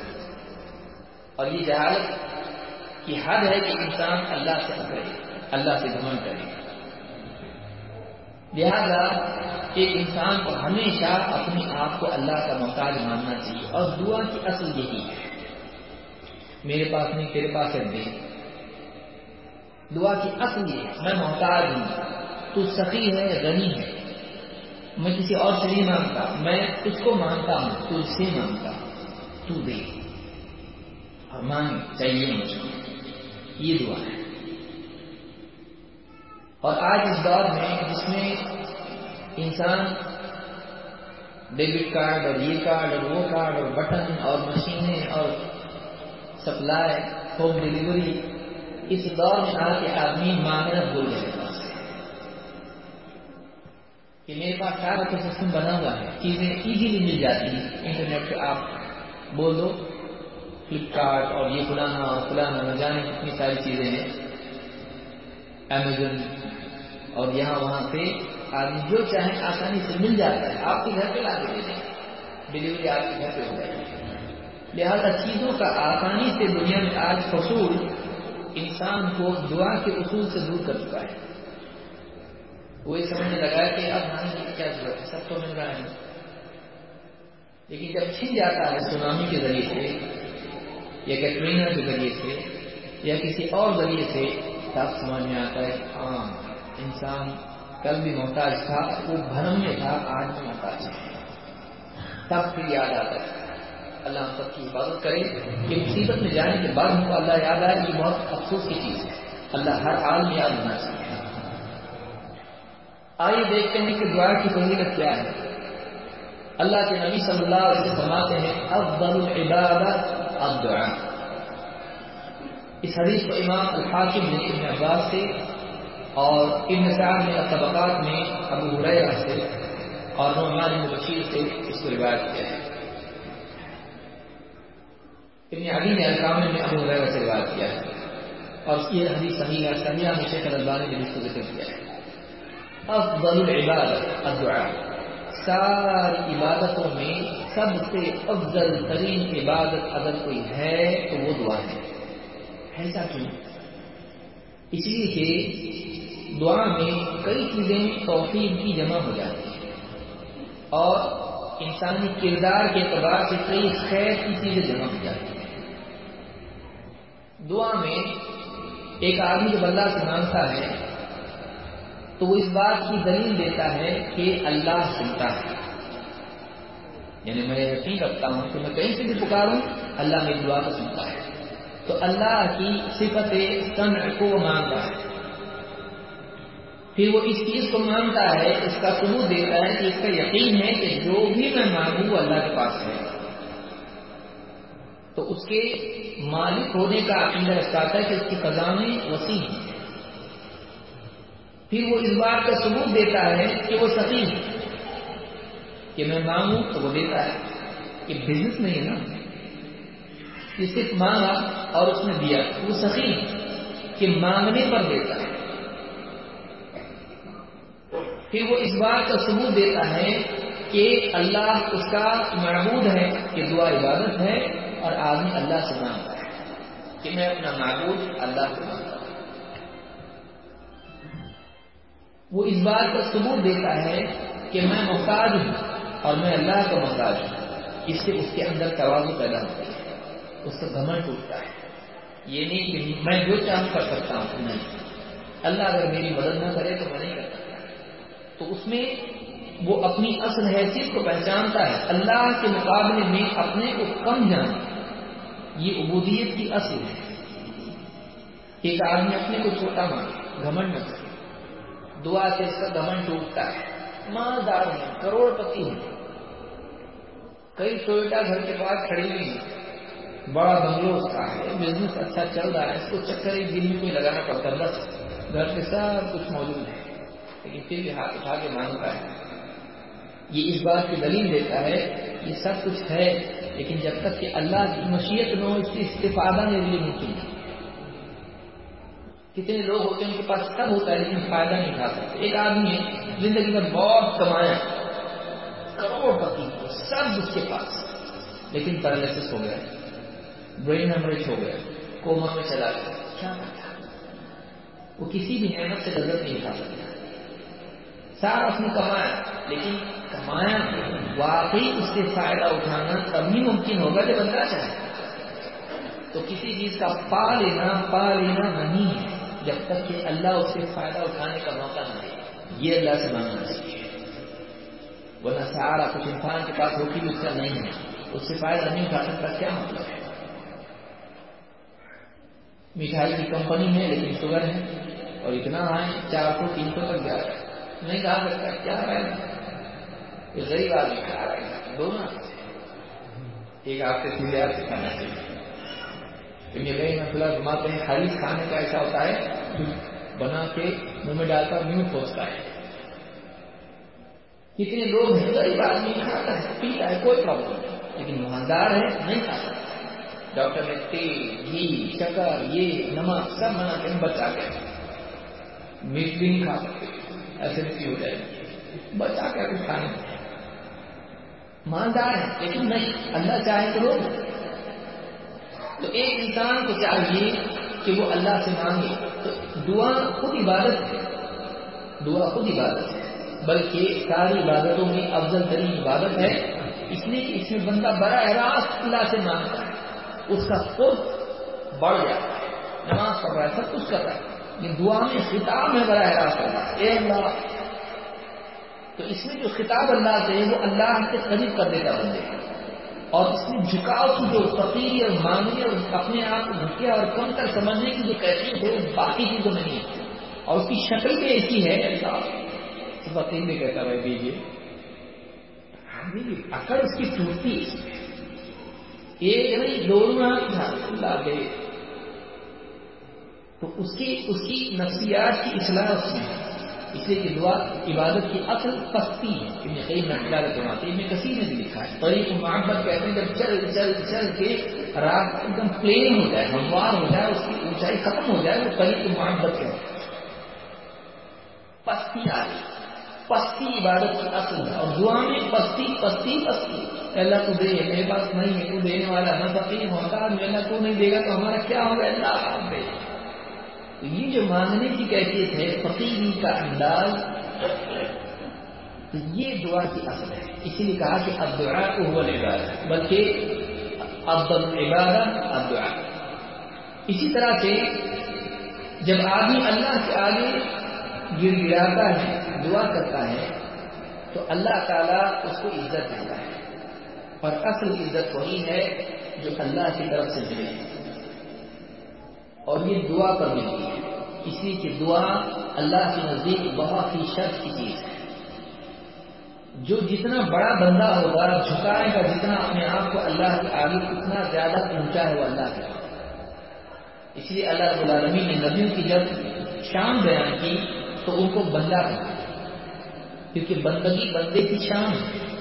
اور یہ جہالت کی حد ہے کہ انسان اللہ سے اکڑے، اللہ سے گھمن کرے۔ لہذا ایک انسان کو ہمیشہ اپنے آپ کو اللہ کا محتاج ماننا چاہیے اور دعا کی اصل یہی ہے۔ میرے پاس نہیں، تیرے پاس ہے۔ دے۔ دعا کی اصل یہ ہے، میں محتاج ہوں۔ تو سخی ہے غنی ہے؟ میں کسی اور سے نہیں مانگتا۔ میں اس کو مانگتا ہوں، تو اس سے مانگتا ہوں۔ تو دے۔ اور مانگ چاہیے مجھے۔ یہ دعا ہے۔ اور آج اس دور میں جس میں انسان ڈیبٹ کارڈ اور یہ کارڈ اور وہ کارڈ اور بٹن اور مشینیں اور سپلائی ہوم ڈلیوری اس دور میں آ کے آدمی مانگنا بھول گئے کہ میرے پاس سارا تو سسٹم بنا ہوا ہے، چیزیں ایزیلی مل جاتی ہیں۔ انٹرنیٹ پہ آپ بول دو فلپکارٹ اور یہ فلانا اور فلانا نہ جانے کتنی ساری چیزیں ہیں۔ امیزون اور یہاں وہاں سے آدمی جو چاہیں آسانی سے مل جاتا ہے، آپ کے گھر پہ لا کے دے دیں۔ ڈلیوری آپ کے گھر پہ ہو جائے گی۔ لہذا چیزوں کا آسانی سے دنیا میں آج فصول انسان کو دعا کے اصول سے دور کر چکا ہے۔ وہ یہ سمجھنے لگا کہ اب کی کیا ضرورت ہے؟ سب تو مل رہا ہے۔ لیکن جب چھن جاتا ہے سونامی کے ذریعے سے یا کیٹرینا کے ذریعے سے یا کسی اور ذریعے سے تب سمجھ میں آتا ہے ہاں انسان کل بھی محتاج تھا، وہ بھرم میں تھا، آج بھی محتاج ہے تب پھر یاد آتا ہے۔ اللہ ہم سب کی حفاظت کرے۔ کہ مصیبت میں جانے کے بعد ہم کو اللہ یاد آئے، یہ بہت افسوس کی چیز ہے۔ اللہ ہر حال میں یاد ہونا چاہیے آئیے دیکھتے ہیں کہ دعا کی فضیلت کیا ہے۔ اللہ کے نبی صلی اللہ علیہ وسلم فرماتے ہیں، افضل العبادت الدعاء. اس حدیث کو امام الحاکم نے ابن عباس سے اور ابن صاحب نے طبقات میں ابو حریرہ سے اور نعمان بشیر سے اس کو روایت کیا ہے۔ ابن علی نے الکامل میں ابو حریرہ سے روایت کیا ہے۔ اور یہ حدیث صحیح ہے صحیح میں شیخ الالبانی نے اس کو ذکر کیا ہے۔ افضل العبادت، الدعاء۔ ساری عبادتوں میں سب سے افضل ترین عبادت اگر کوئی ہے تو وہ دعا ہے۔ ایسا کیوں؟ اس لیے کہ دعا میں کئی چیزیں توفیق کی جمع ہو جاتی ہیں۔ اور انسانی کردار کے اعتبار سے کئی خیر کی چیزیں جمع ہو جاتی ہیں۔ دعا میں ایک آدمی جب اللہ سے مانگتا ہے، تو وہ اس بات کی دلیل دیتا ہے کہ اللہ سنتا ہے۔ یعنی میں یقین رکھتا ہوں کہ میں کہیں سے بھی پکاروں، اللہ میری دعا کو سنتا ہے۔ تو اللہ کی صفت سمع کو وہ ہے۔ پھر وہ اس چیز کو مانگتا ہے، اس کا ثبوت دیتا ہے کہ اس کا یقین ہے کہ جو بھی میں مانگوں وہ اللہ کے پاس ہے۔ تو اس کے مالک ہونے کا عقیدہ رکھتا ہے کہ اس کی خزانے وسیع ہیں پھر وہ اس بات کا ثبوت دیتا ہے کہ وہ سخی ہے۔ کہ میں مانگوں تو وہ دیتا ہے۔ کہ بزنس نہیں ہے نا۔ صرف مانگا اور اس نے دیا۔ وہ سخی کہ مانگنے پر دیتا ہے۔ پھر وہ اس بات کا ثبوت دیتا ہے کہ اللہ اس کا معبود ہے، کہ دعا عبادت ہے اور آدمی اللہ سے مانگتا ہے۔ کہ میں اپنا معبود اللہ سے مانگتا ہوں۔ وہ اس بات کا ثبوت دیتا ہے کہ میں محتاج ہوں اور میں اللہ کا محتاج ہوں۔ اس سے اس کے اندر توازو پیدا ہوتا ہے۔ اس کا گمن ٹوٹتا ہے۔ یہ نہیں کہ میں جو چاہوں کر سکتا ہوں، نہیں۔ اللہ اگر میری مدد نہ کرے تو میں نہیں کر سکتا۔ تو اس میں وہ اپنی اصل حیثیت کو پہچانتا ہے۔ اللہ کے مقابلے میں اپنے کو کم جانا یہ عبودیت کی اصل ہے۔ ایک آدمی اپنے کو چھوٹا مانے، گھمنڈ نہ کرے۔ دعا سے اس کا گمن ٹوٹتا ہے۔ مالدار ہیں کروڑ پتی ہیں۔ کئی ٹوئٹا گھر کے پاس کھڑی ہوئی ہیں۔ بڑا بنگلو اس کا ہے بزنس اچھا چل رہا ہے، اس کو چکر ایک دن میں کوئی لگانا پڑتا ہے بس گھر پہ سب کچھ موجود ہے۔ لیکن پھر بھی ہاتھ اٹھا کے مانگتا ہے۔ یہ اس بات کی دلیل دیتا ہے یہ سب کچھ ہے، لیکن جب تک کہ اللہ کی مشیت نہ ہو، اس کی استفادہ میرے لیے ممکن۔ ہے کتنے لوگ ہوتے ہیں، ان کے پاس سب ہوتا ہے لیکن فائدہ نہیں اٹھا سکتے۔ ایک آدمی ہے، زندگی میں بہت کمایا کروڑ پتی سب اس کے پاس، لیکن پیرالس ہو گیا۔ برین ہیمریج ہو گیا کوما میں چلا گیا۔ کیا کرتا وہ کسی بھی نعمت سے نظر نہیں اٹھا سکتا۔ سارا اس نے کمایا، لیکن کمایا واقعی اس سے فائدہ اٹھانا تبھی ممکن ہوگا جب بندہ چاہے۔ تو کسی چیز کا پا لینا پا لینا نہیں ہے، جب تک کہ اللہ اس سے فائدہ اٹھانے کا موقع نہ دے۔ یہ اللہ سے مانگنا چاہیے ورنہ سارا کچھ انسان کے پاس روٹی بھی اس کا نہیں ہے۔ اس سے فائدہ نہیں اٹھا سکتا، کیا مطلب ہے؟ مٹھائی کی کمپنی ہے لیکن شوگر ہے۔ اور اتنا آئے، چار سو، تین سو تک جا رہا ہے۔ نہیں کہا سکتا کیا رہے غریب آدمی کھا رہے ہیں دونوں ایک آپ سے سیدھے آپ سے کھانا چاہیے۔ گئے مسئلہ گھماتے ہیں۔ خالص کھانے کا ایسا ہوتا ہے، بنا کے منہ میں ڈال کر منہ پھونستا ہے۔ کتنے لوگ ہیں؟ غریب آدمی کھاتا ہے، پیتا ہے، کوئی پرابلم نہیں۔ لیکن مالدار ہے، نہیں کھا سکتا ڈاکٹر نے تیل گھی، شکر، یہ، نمک، سب منع کے بچا کے میٹ بھی نہیں کھا سکتے ایسیڈیٹی ہو جائے گی۔ بچا کر کے کھائیں مالدار ہے لیکن نہیں، اللہ چاہے تو تو ایک انسان کو چاہیے کہ وہ اللہ سے مانگے۔ تو دعا خود عبادت ہے۔ دعا خود عبادت ہے۔ بلکہ ساری عبادتوں میں افضل ترین عبادت ہے۔ اس لیے کہ اس میں بندہ براہ راست اللہ سے مانگتا ہے۔ اس کا خود بڑھ جاتا ہے، نماز پڑھ رہا ہے، سب کچھ کر رہا ہے۔ یہ دعا میں خطاب ہے براہ راست اے اللہ، تو اس میں جو خطاب اللہ سے ہے، وہ اللہ کے قریب کر دیتا بندے۔ اور اس میں جھکاؤ کی جو فقیری اور مانگنے اور اپنے آپ کو جھکے اور کم تر سمجھنے کی جو کیفیت ہے، وہ باقی چیزوں میں نہیں ہے۔ اور اس کی شکل بھی ایسی ہے فقیر بھی کہتا بھائی دیجیے اکڑ اس کی ٹوٹتی یہ ایک نہیں دونوں اللہ دے تو اس کی اس کی نفسیات کی اصلاح اس میں ہے۔ اس لیے کہ دعا عبادت کی اصل پستی ہے۔ ابن قیم نقیالت بناتے ابن کثیر نے بھی لکھا ہے۔ طریق محبت کہتے ہیں، جب چل چل چل کے رات ایک دم پلین ہو جائے، ہموار ہو جائے، اس کی اونچائی ختم ہو جائے، وہ طریق محبت کہتے ہیں۔ پستی آ گئی پستی عبادت کی اصل ہے۔ اور دعا میں پستی پستی پستی۔ اللہ تو دے، میرے پاس نہیں ہے، تو دینے والا نہ فقیر، محتاج۔ میں اللہ تو نہیں دے گا تو ہمارا کیا ہوگا؟ اللہ، آپ دے۔ تو یہ جو مانگنے کی کیفیت ہے، فقیری کا انداز یہ دعا کی اصل ہے۔ اسی لیے کہا کہ اب دعا کو عبادت بلکہ اب عبادت اب دعا اسی طرح سے جب آدمی اللہ کے آگے گر گراتا ہے، دعا کرتا ہے، تو اللہ تعالیٰ اس کو عزت دیتا ہے۔ اور اصل عزت وہی ہے جو اللہ کی طرف سے ملے۔ اور یہ دعا پر ملتی ہے۔ اس لیے کہ دعا اللہ کے نزدیک بہت ہی شرط کی چیز ہے۔ جو جتنا بڑا بندہ ہوگا، جھکائے گا جتنا اپنے آپ کو اللہ کے آگے، اتنا زیادہ پہنچا ہے وہ اللہ کے اس لیے اللہ رب العالمین نے نبیوں کی جب شان بیان کی تو ان کو بندہ کہا کیونکہ بندگی بندے کی شان ہے۔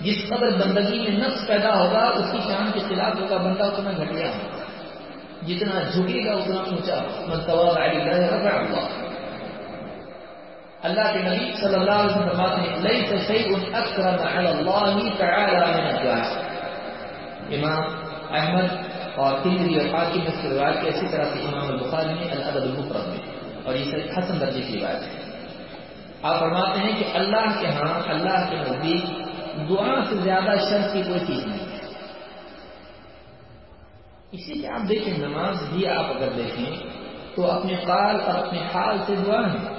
جس قدر بندگی میں نفس پیدا ہوگا، اس کی شان کے خلاف ہوگا، بندہ اتنا گھٹیا ہوگا۔ جتنا جھکے گا، اتنا اونچا منتوب اللہ اللہ۔ کے نبی صلی اللہ علیہ وسلم فرماتے ہیں ليس شيء اكرم على الله تعالى من الدعاء. امام احمد اور تیمری اور حاکم میں سے روایت کی اسی طرح سے امام البخاری نے الادب المفرد میں۔ اور یہ حسن درجے کی بات ہے۔ آپ فرماتے ہیں کہ اللہ کے ہاں اللہ کے نزدیک دعا سے زیادہ شرط کی کوئی چیز نہیں ہے۔ اسی لیے آپ دیکھیں، نماز بھی آپ اگر دیکھیں تو اپنے قال اور اپنے حال سے دعا ہے۔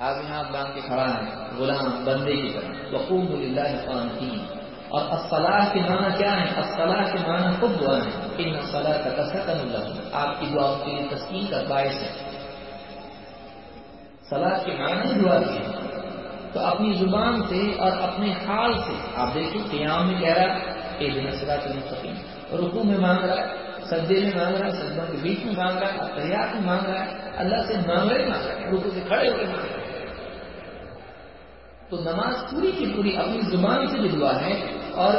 آپ یہاں باندھ کے کھڑا ہے غلام بندے کی طرح۔ وقوب اللہ قانتین اور اصلاح کے معنی کیا ہے اصلاح کے معنی خود دعا ہے ان اصلاح کا تصن اللہ آپ کی دعا کے لیے تسکین کا باعث ہے۔ صلاح کے معنی دعا کی تو اپنی زبان سے اور اپنے حال سے آپ دیکھیں، قیام میں کہہ رہا کہ دن سرات المستقیم رکو میں مانگ رہا ہے، سجدے میں مانگ رہا ہے، سجدوں کے بیچ میں مانگ رہا ہے دریات میں مانگ رہا ہے۔ اللہ سے مانگ رہے مانگ رہا ہے رکو سے کھڑے ہو کے مانگ رہے تو نماز پوری کی پوری اپنی زبان سے بھی دعا ہے اور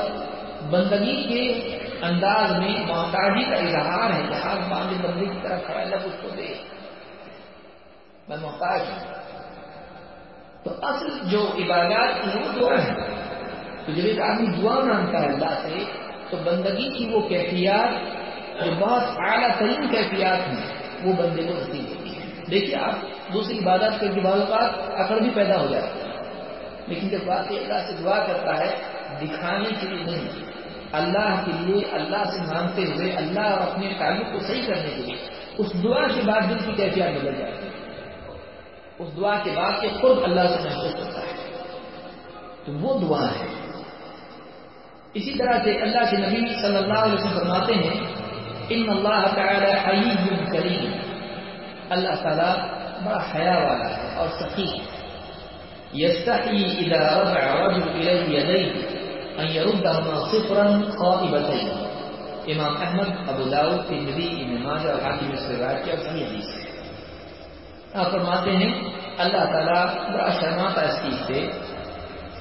بندگی کے انداز میں محتاجی کا اظہار ہے کہ ہاتھ باندھے بندے کی طرف کھڑا اللہ اس کو دے۔ میں محتاج ہوں۔ تو اصل جو عبادات کی وہ دعا ہے۔ تو جب ایک آدمی دعا مانگتا ہے اللہ سے، تو بندگی کی وہ کیفیات، جو بہت اعلیٰ ترین کیفیات ہیں، وہ بندے کو نصیب ہوتی ہے دیکھیے آپ دوسری عبادت کے بعض اوقات اکڑ بھی پیدا ہو جاتا ہے لیکن جب واقعی اللہ سے دعا کرتا ہے، دکھانے کے لیے نہیں۔ اللہ کے لیے اللہ سے مانگتے ہوئے اللہ اور اپنے تعلق کو صحیح کرنے کے لیے۔ اس دعا کے بعد دل کی کیفیات بدل جاتی ہے۔ اس دعا کے بعد کہ خود اللہ سے محسوس کرتا ہے۔ تو وہ دعا ہے۔ اسی طرح سے اللہ کے نبی صلی اللہ علیہ وسلم فرماتے ہیں، ان اللہ تعالی حی کریم اللہ تعالیٰ بڑا حیا والا ہے اور سخی ہے۔ يستحي إذا رفع رجل إليه يديه أن يردهما صفرا خائبتين امام احمد ابو داؤد ترمذی ابن ماجہ اور حاکم اس روایت کی اور صحیح حدیث ہے آپ فرماتے ہیں، اللہ تعالیٰ بڑا شرماتا اس چیز سے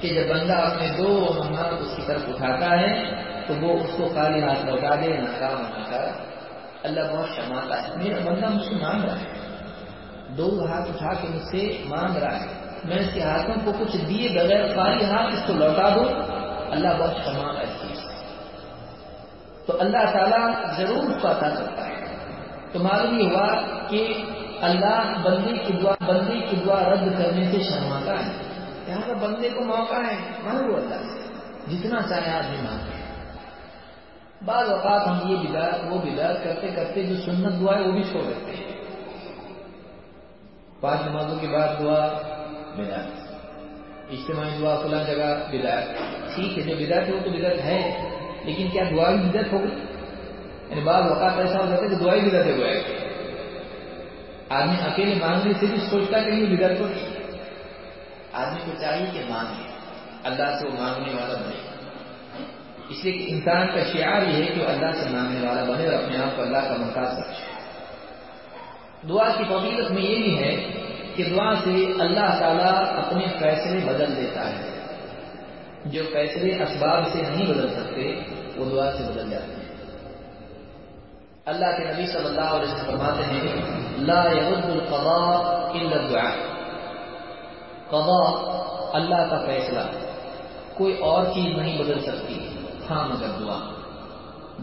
کہ جب بندہ اپنے دو ہاتھ اس کی طرف اٹھاتا ہے، تو وہ اس کو خالی ہاتھ لوٹا دے ناکام نہ کر اللہ بہت شرماتا ہے۔ میرا بندہ مجھ سے مانگ رہا ہے۔ دو ہاتھ اٹھا کے مجھ سے مانگ رہا ہے۔ میں اس کے ہاتھوں کو کچھ دیے بغیر خالی ہاتھ اس کو لوٹا دوں اللہ بہت شرماتا ہے تو اللہ تعالیٰ ضرور اس کو عطا کرتا ہے۔ تو معلوم یہ ہوا کہ اللہ بندے کی دعا، بندے کی دعا رد کرنے سے شرماتا ہے۔ یہاں پر بندے کو موقع ہے مانگو اللہ سے جتنا چاہے آدمی مانگے بعض اوقات ہم یہ بدار وہ بدار کرتے کرتے جو سنت دعا ہے وہ بھی چھوڑ دیتے ہیں۔ پانچ نمازوں کے بعد دعا بدار اجتماعی دعا فلاں جگہ بدار ٹھیک ہے، جو بدعت ہے وہ تو بدعت ہے، لیکن کیا دعا بھی بدعت ہو گئی؟ یعنی بعض اوقات ایسا ہو جاتا ہے کہ دعا ہی بدعت ہو گئے آدمی اکیلے مانگنے سے بھی سوچتا کہ یہ بدعت ہو آدمی کو چاہیے کہ مانگے، اللہ سے وہ مانگنے والا بنے۔ اس لیے کہ انسان کا شعار یہ ہے کہ وہ اللہ سے مانگنے والا بنے اور اپنے آپ کو اللہ کا مقاص سمجھے دعا کی فضیلت میں یہ بھی ہے کہ دعا سے اللہ تعالیٰ اپنے فیصلے بدل دیتا ہے۔ جو فیصلے اسباب سے نہیں بدل سکتے، وہ دعا سے بدل جاتے ہیں۔ اللہ کے نبی صلی اللہ علیہ وسلم فرماتے ہیں، لا يرد القضاء الا الدعاء۔ قضاء اللہ کا فیصلہ، کوئی اور چیز نہیں بدل سکتی ہاں مگر دعا۔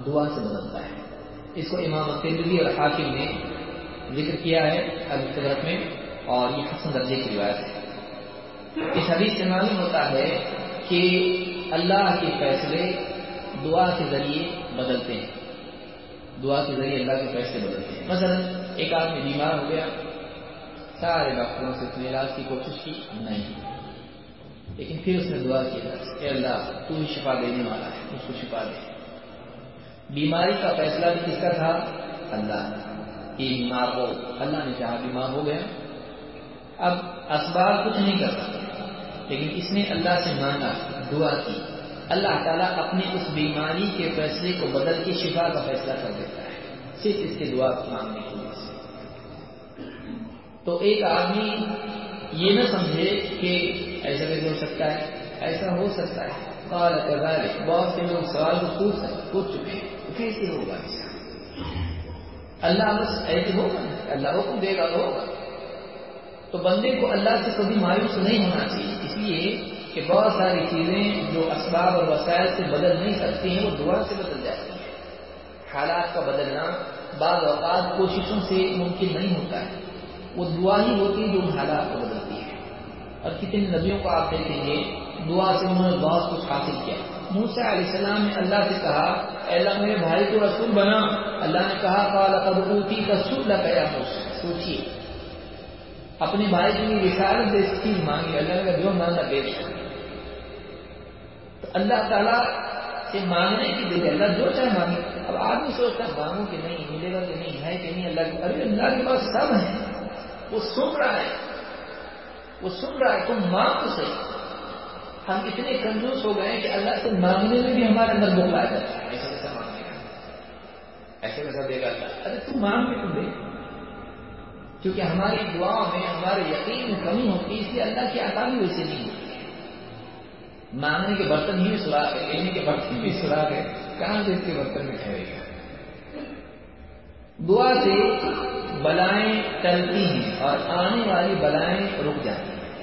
دعا سے بدلتا ہے۔ اس کو امام تندوی اور حاکم نے ذکر کیا ہے الفطرت میں۔ اور یہ حسن درجے کی روایت ہے۔ اس حدیث سے معلوم ہوتا ہے کہ اللہ کے فیصلے دعا کے ذریعے بدلتے ہیں۔ دعا کے ذریعے اللہ کے فیصلے بدلتے ہیں۔ مثلا ایک آدمی بیمار ہو گیا، سارے ڈاکٹروں سے اس نے علاج کی کوشش کی، نہیں۔ لیکن پھر اس نے دعا کیا اے اللہ، تو ہی شفا دینے والا ہے، اس کو شفا دے۔ بیماری کا فیصلہ بھی کس کا تھا؟ اللہ۔ یہ بیمار ہو، اللہ نے چاہا بیمار ہو گیا اب اسباب کچھ نہیں کر سکتے لیکن اس نے اللہ سے مانگا، دعا کی۔ اللہ تعالیٰ اپنی اس بیماری کے فیصلے کو بدل کے شفا کا فیصلہ کر دیتا ہے۔ صرف اس کے دعا مانگنے کی وجہ سے تو ایک آدمی یہ نہ سمجھے کہ ایسا کیسے ہو سکتا ہے، ایسا ہو سکتا ہے۔ قال كذلك بہت سے لوگ سوال کو پوچھ سکتے پوچھ چکے ہیں کیسے ہوگا ایسا؟ اللہ بس ایسے ہوگا، اللہ حکم دے گا تو ہوگا۔ تو بندے کو اللہ سے کبھی مایوس نہیں ہونا چاہیے۔ اس لیے کہ بہت ساری چیزیں جو اسباب اور وسائل سے بدل نہیں سکتی ہیں، وہ دعا سے بدل جاتی ہیں۔ حالات کا بدلنا بعض اوقات کوششوں سے ممکن نہیں ہوتا ہے۔ وہ دعا ہی ہوتی ہے جو ان حالات کو بدلتی ہے۔ اور کتنے نبیوں کو آپ دیکھیں گے، دعا سے انہوں نے بہت کچھ حاصل کیا۔ موسا علیہ السلام نے اللہ سے کہا، اے اللہ میرے بھائی کو رسول بنا۔ اللہ نے کہا، قال قد اوتی رسول لگایا سوچیے اپنے بھائی کے لیے رسالت دے چیز مانگی اللہ نے جو مانگا دے دیا تو اللہ تعالیٰ سے مانگنے کی دے اللہ جو چاہے مانگے۔ اب آدمی سوچتا ہے مانگو کہ نہیں ملے گا کہ نہیں ہے کہ نہیں اللہ ارے اللہ کے پاس سب ہے۔ وہ سن رہا ہے۔ وہ سن رہا ہے تم مانگ تو صحیح ہم اتنے کنجوس ہو گئے کہ اللہ سے مانگنے میں بھی ہمارے اندر بخلا جاتا ہے ایسا کیسا مانگے گا۔ ایسا کیسا دے گا اللہ۔ ارے تم مانگ کے تم دے۔ کیونکہ ہماری دعا میں ہمارے یقین میں کمی ہوتی ہے، اس لیے اللہ کی عطا بھی ویسے نہیں ہوتی مانگنے کے برتن ہی سراغ ہے، لینے کے برتن بھی سراغ ہے، کہاں سے اس کے برتن میں ٹھہرے گا دعا سے بلائیں ٹلتی ہیں اور آنے والی بلائیں رک جاتی ہیں۔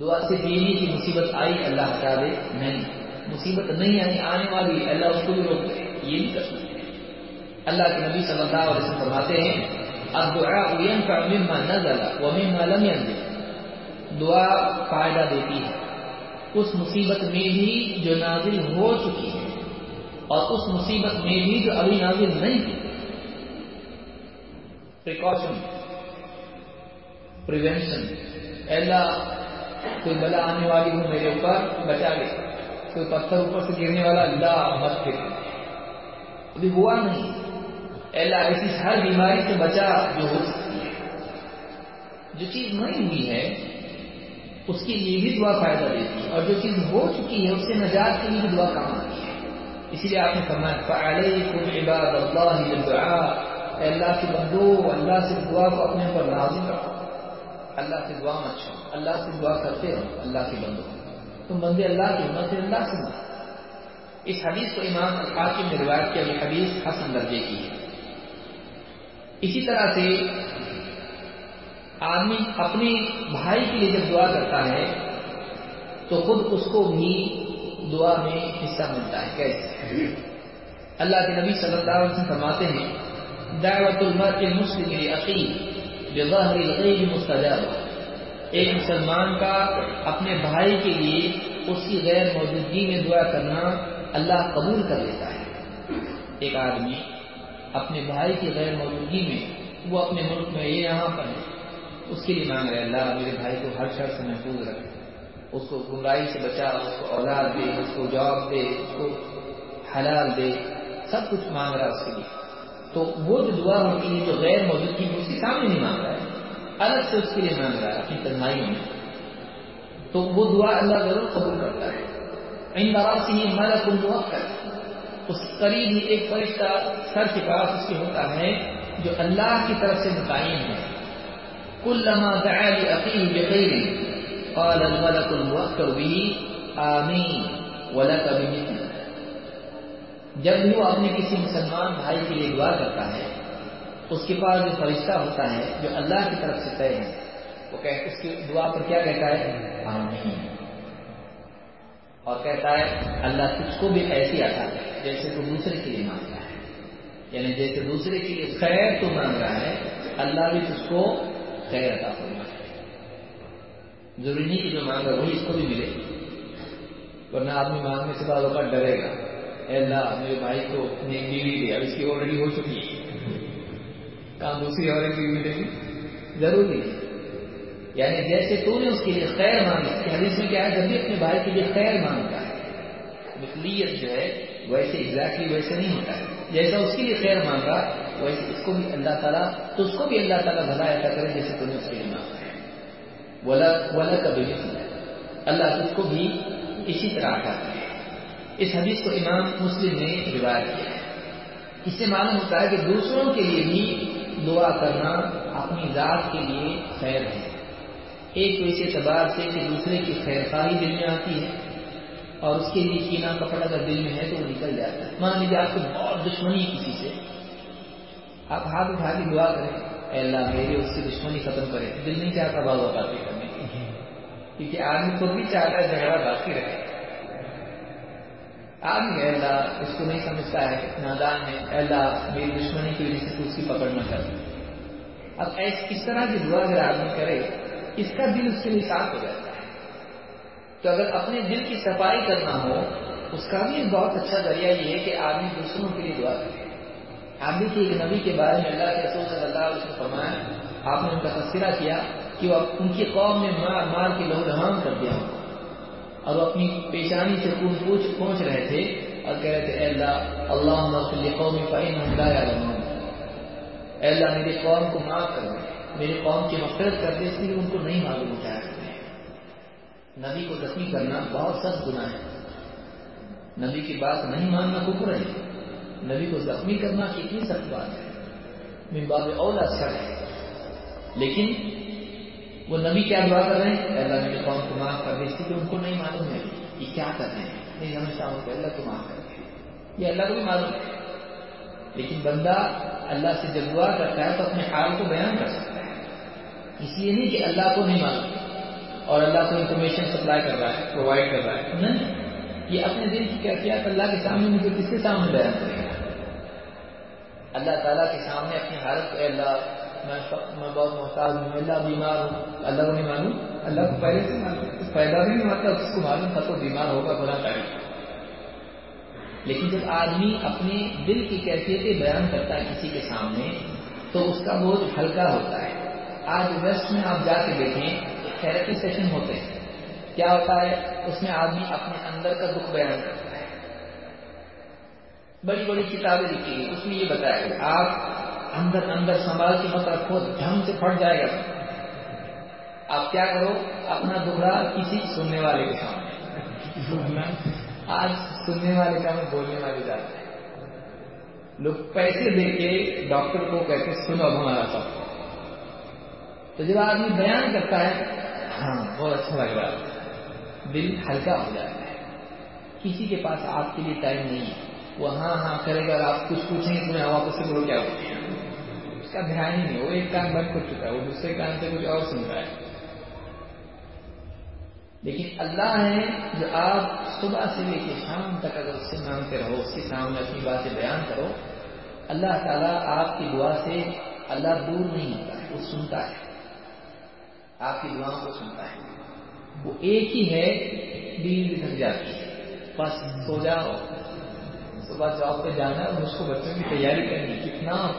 دعا سے بیوی کی مصیبت آئی اللہ ہٹا دے نہیں۔ مصیبت نہیں آئی، آنے والی اللہ اس کو بھی روک دے، یہ بھی کر سکتے اللہ کے نبی صلی اللہ علیہ وسلم فرماتے ہیں اب دعا ينفع مما نزل ومما لم ينزل۔ دعا فائدہ دیتی ہے۔ اس مصیبت میں بھی جو نازل ہو چکی ہے اور اس مصیبت میں بھی جو ابھی نازل نہیں۔ تھی پریکاشن پریونشن اللہ، کوئی بلا آنے والی ہوں میرے اوپر، بچا لے۔ کوئی پتھر اوپر سے گرنے والا اللہ مت پھر ابھی ہوا نہیں۔ اللہ ایسی ہر بیماری سے بچا جو ہو سکتی ہے۔ جو چیز نہیں ہوئی ہے، اس کے لیے بھی دعا فائدہ دیتی ہے۔ اور جو چیز ہو چکی ہے، اس سے نجات کے لیے بھی دعا کام آتی ہے۔ اسی لیے آپ نے فرمایا فعلیکم عباد اللہ بالدعاء اے اللہ کے بندو، اللہ سے دعا کو اپنے اوپر لازم رکھو۔ اللہ سے دعا مت چھوڑو۔ اللہ سے دعا کرتے رہو، اللہ کے بندو۔ تم بندے اللہ کے ہونا سے اللہ سے مت اس حدیث کو امام الحاکم نے روایت کیا، یہ حدیث حسن درجے کی ہے۔ اسی طرح سے آدمی اپنے بھائی کے لیے جب دعا کرتا ہے، تو خود اس کو بھی دعا میں حصہ ملتا ہے۔ کیسے؟ اللہ کے نبی صلی اللہ علیہ وسلم فرماتے ہیں، دعوت المرء المسلم عقیم بظاہر الغیب مستجاب۔ ایک مسلمان کا اپنے بھائی کے لیے اس کی غیر موجودگی میں دعا کرنا اللہ قبول کر لیتا ہے۔ ایک آدمی اپنے بھائی کی غیر موجودگی میں، وہ اپنے ملک میں یہ یہاں پر ہے۔ اس کے لیے مانگ رہے اللہ میرے بھائی کو ہر شخص سے محفوظ رکھے۔ اس کو گمراہی سے بچا، اس کو اولاد دے، اس کو جاب دے، اس کو حلال دے۔ سب کچھ مانگ رہا اس کے لیے۔ تو وہ جو دعا ہوتی ہے، جو غیر موجودگی میں، اس کے سامنے نہیں مانگ رہا ہے۔ الگ سے اس کے لیے مانگ رہا ہے، اپنی تنہائیوں میں۔ تو وہ دعا اللہ ضرور قبول کرتا ہے۔ ان دراز سے ہی ہمارا کل دعا کر اس قریب ہی ایک فرشتہ سر کے پاس اس کے ہوتا ہے جو اللہ کی طرف سے متعین ہے۔ کل لما دعا لأخيه بخير قال الملك الموكل به آمين ولك بمثل۔ جب وہ اپنے کسی مسلمان بھائی کے لیے دعا کرتا ہے، اس کے پاس جو فرشتہ ہوتا ہے جو اللہ کی طرف سے طے ہے، وہ کہ اس کی دعا پر کیا کہتا ہے؟ آمین۔ اور کہتا ہے، اللہ تجھ کو بھی ایسی آتا ہے جیسے تو دوسرے کے لیے مانگ رہا ہے۔ یعنی جیسے دوسرے کے لیے خیر تو مانگ رہا ہے، اللہ بھی تجھ کو خیر عطا فرما ہے۔ ضروری نہیں کہ جو مانگ رہا وہی اس کو بھی ملے، ورنہ آدمی مانگنے سے بعد اوپر ڈرے گا۔ اے اللہ، میرے بھائی کو نیک بیوی دے اب اس کی آلریڈی ہو چکی ہے۔ کہاں دوسری اور ایک بیوی دے گی؟ ضروری ہے یعنی جیسے تو نے اس کے لیے خیر مانگی حدیث میں کیا ہے؟ جب بھی اپنے بھائی کے لیے خیر مانگتا ہے مثلیت جو ہے ویسے ایگزیکٹلی ویسے نہیں ہوتا ہے۔ جیسا اس کے لیے خیر مانگا ویسے اس کو بھی اللہ تعالیٰ تو اس کو بھی اللہ تعالیٰ بھلا ایسا کرے جیسے تم نے اس کے لیے مانگا ہے۔ ولا کبھی اللہ اس کو بھی اسی طرح کرتا ہے۔ اس حدیث کو امام مسلم نے روایت کیا ہے۔ اس سے معلوم ہوتا ہے کہ دوسروں کے لیے بھی دعا کرنا اپنی ذات کے لیے خیر ہے۔ ایک تو اس اعتبار سے کہ دوسرے کی خیر خواہی دل میں آتی ہے اور اس کے لیے کینا کپڑا اگر دل میں ہے تو وہ نکل جاتا ہے۔ مان لیجیے آپ کو بہت دشمنی کسی سے۔ آپ ہاتھ اٹھا کے دعا کریں، اے اللہ میری اس سے دشمنی ختم کرے۔ دل نہیں چاہتا بات باتیں کرنے کی؟ کیونکہ آدمی خود بھی چاہتا ہے جھگڑا باقی رہے۔ آدمی اے اللہ، اس کو نہیں سمجھتا ہے نادان ہے۔ اے اللہ، میری دشمنی کی وجہ سے اس کی پکڑ نہ کر۔ اب اس طرح کی دعا اگر آدمی کرے اس کا دل اس کے لیے صاف ہو جاتا ہے۔ تو اگر اپنے دل کی صفائی کرنا ہو، اس کا بھی بہت اچھا ذریعہ یہ ہے کہ آدمی دوسروں کے لیے دعا کرے آپ دیکھیے ایک نبی کے بارے میں اللہ کے رسول صلی اللہ علیہ وسلم فرمایا آپ نے ان کا تذکرہ کیا کہ وہ ان کی قوم میں مار مار کے لہو رحم کر دیا۔ اور وہ اپنی پیشانی سے خون پوچھ پہنچ رہے تھے اور کہہ رہے تھے، اے اللہ اللہ قومی فعین اے اللہ، میری قوم کو معاف کر دے۔ میری قوم کی مفرت کر دے اس لیے ان کو نہیں معلوم اٹھایا کرتے نبی کو زخمی کرنا بہت سخت گناہ ہے۔ نبی کی بات نہیں ماننا کفر ہے۔ نبی کو زخمی کرنا کتنی سخت بات ہے۔ من باب اولا سر ہے۔ لیکن وہ نبی کیا دعا کر رہے ہیں؟ اللہ میری قوم کو معاف کر دے، اس لیے ان کو نہیں معلوم ہے کہ کیا کر رہے ہیں۔ نہیں ہمیشہ ان کو اللہ کو معاف کر دے۔ یہ اللہ کو بھی معلوم ہے۔ لیکن بندہ اللہ سے جب دعا کرتا ہے تو اپنے حال کو بیان کر سکتا ہے۔ اس لیے نہیں کہ اللہ کو نہیں معلوم اور اللہ کو انفارمیشن سپلائی کر رہا ہے پرووائڈ کر رہا ہے۔ نہیں، یہ اپنے دل کی کیفیات اللہ کے سامنے مجھے کس کے سامنے بیان کرے گا؟ اللہ تعالیٰ کے سامنے اپنی حالت کو اللہ، میں میں بہت محتاج ہوں اللہ، بیمار ہوں۔ اللہ کو نہیں معلوم؟ اللہ کو پہلے سے معلوم پیدا بھی نہیں ہوتا اس کو معلوم تھا تو بیمار ہوگا بنا تاریخ لیکن جب آدمی اپنے دل کی کیفیتیں بیان کرتا ہے کسی کے سامنے، تو اس کا بوجھ ہلکا ہوتا ہے آج ویسٹ میں آپ جا کے دیکھیں تھراپی سیشن ہوتے ہیں۔ کیا ہوتا ہے؟ اس میں آدمی اپنے اندر کا دکھ بیان کرتا ہے۔ بڑی بڑی کتابیں لکھی گئی، اس میں یہ بتایا کہ آپ اندر اندر سنبھال کے مت رکھو ڈھنگ سے پھٹ جائے گا۔ آپ کیا کرو؟ اپنا دکھڑا کسی سننے والے کے سامنے۔ آج سننے والے کا میں بولنے والے جاتے ہیں لوگ پیسے دے کے ڈاکٹر کو کہتے سنو اب ہمارا سب۔ تو جب آدمی بیان کرتا ہے ہاں بہت اچھا لگ رہا ہے۔ دل ہلکا ہو جاتا ہے۔ کسی کے پاس آپ کے لیے ٹائم نہیں ہے۔ وہ ہاں ہاں کرے گا، آپ کچھ پوچھیں گے، تمہیں واپس سے بولو کیا اس کا دھیان ہی نہیں، وہ ایک کام بند کر چکا ہے، وہ دوسرے کام سے کچھ اور سن رہا ہے۔ لیکن اللہ ہے جو آپ صبح سے لے کے شام تک اگر اس سے مانگتے رہو، اس کے سامنے اپنی باتیں بیان کرو، اللہ تعالیٰ آپ کی دعا سے اللہ دور نہیں ہوتا ہے، وہ سنتا ہے۔ آپ کی دعاؤں کو سنتا ہے۔ وہ ایک ہی ہے بیوی بھی جاتی ہے۔ بس سو جاؤ۔ صبح جاب پہ جانا اور اس کو بچوں کی تیاری کرنی کتنا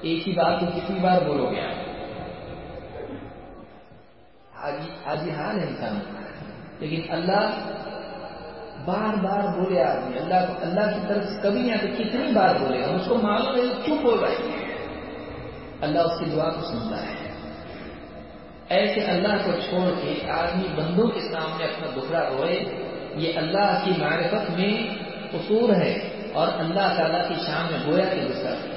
ایک ہی بات کو کتنی بار بولو گے آپ؟ آج حال ہے انسان لیکن اللہ بار بار بولے آدمی۔ اللہ کو، اللہ کی طرف سے کبھی نہیں آتے کتنی بار بولے۔ گا اس کو معلوم ہے، چپ ہو رہا ہے اللہ اس کی دعا کو سنتا ہے۔ ایسے اللہ کو چھوڑ کے آدمی بندوں کے سامنے اپنا دکھڑا روئے، یہ اللہ کی معرفت میں قصور ہے اور اللہ تعالیٰ کی شان میں گویا کے دوسرا ہے۔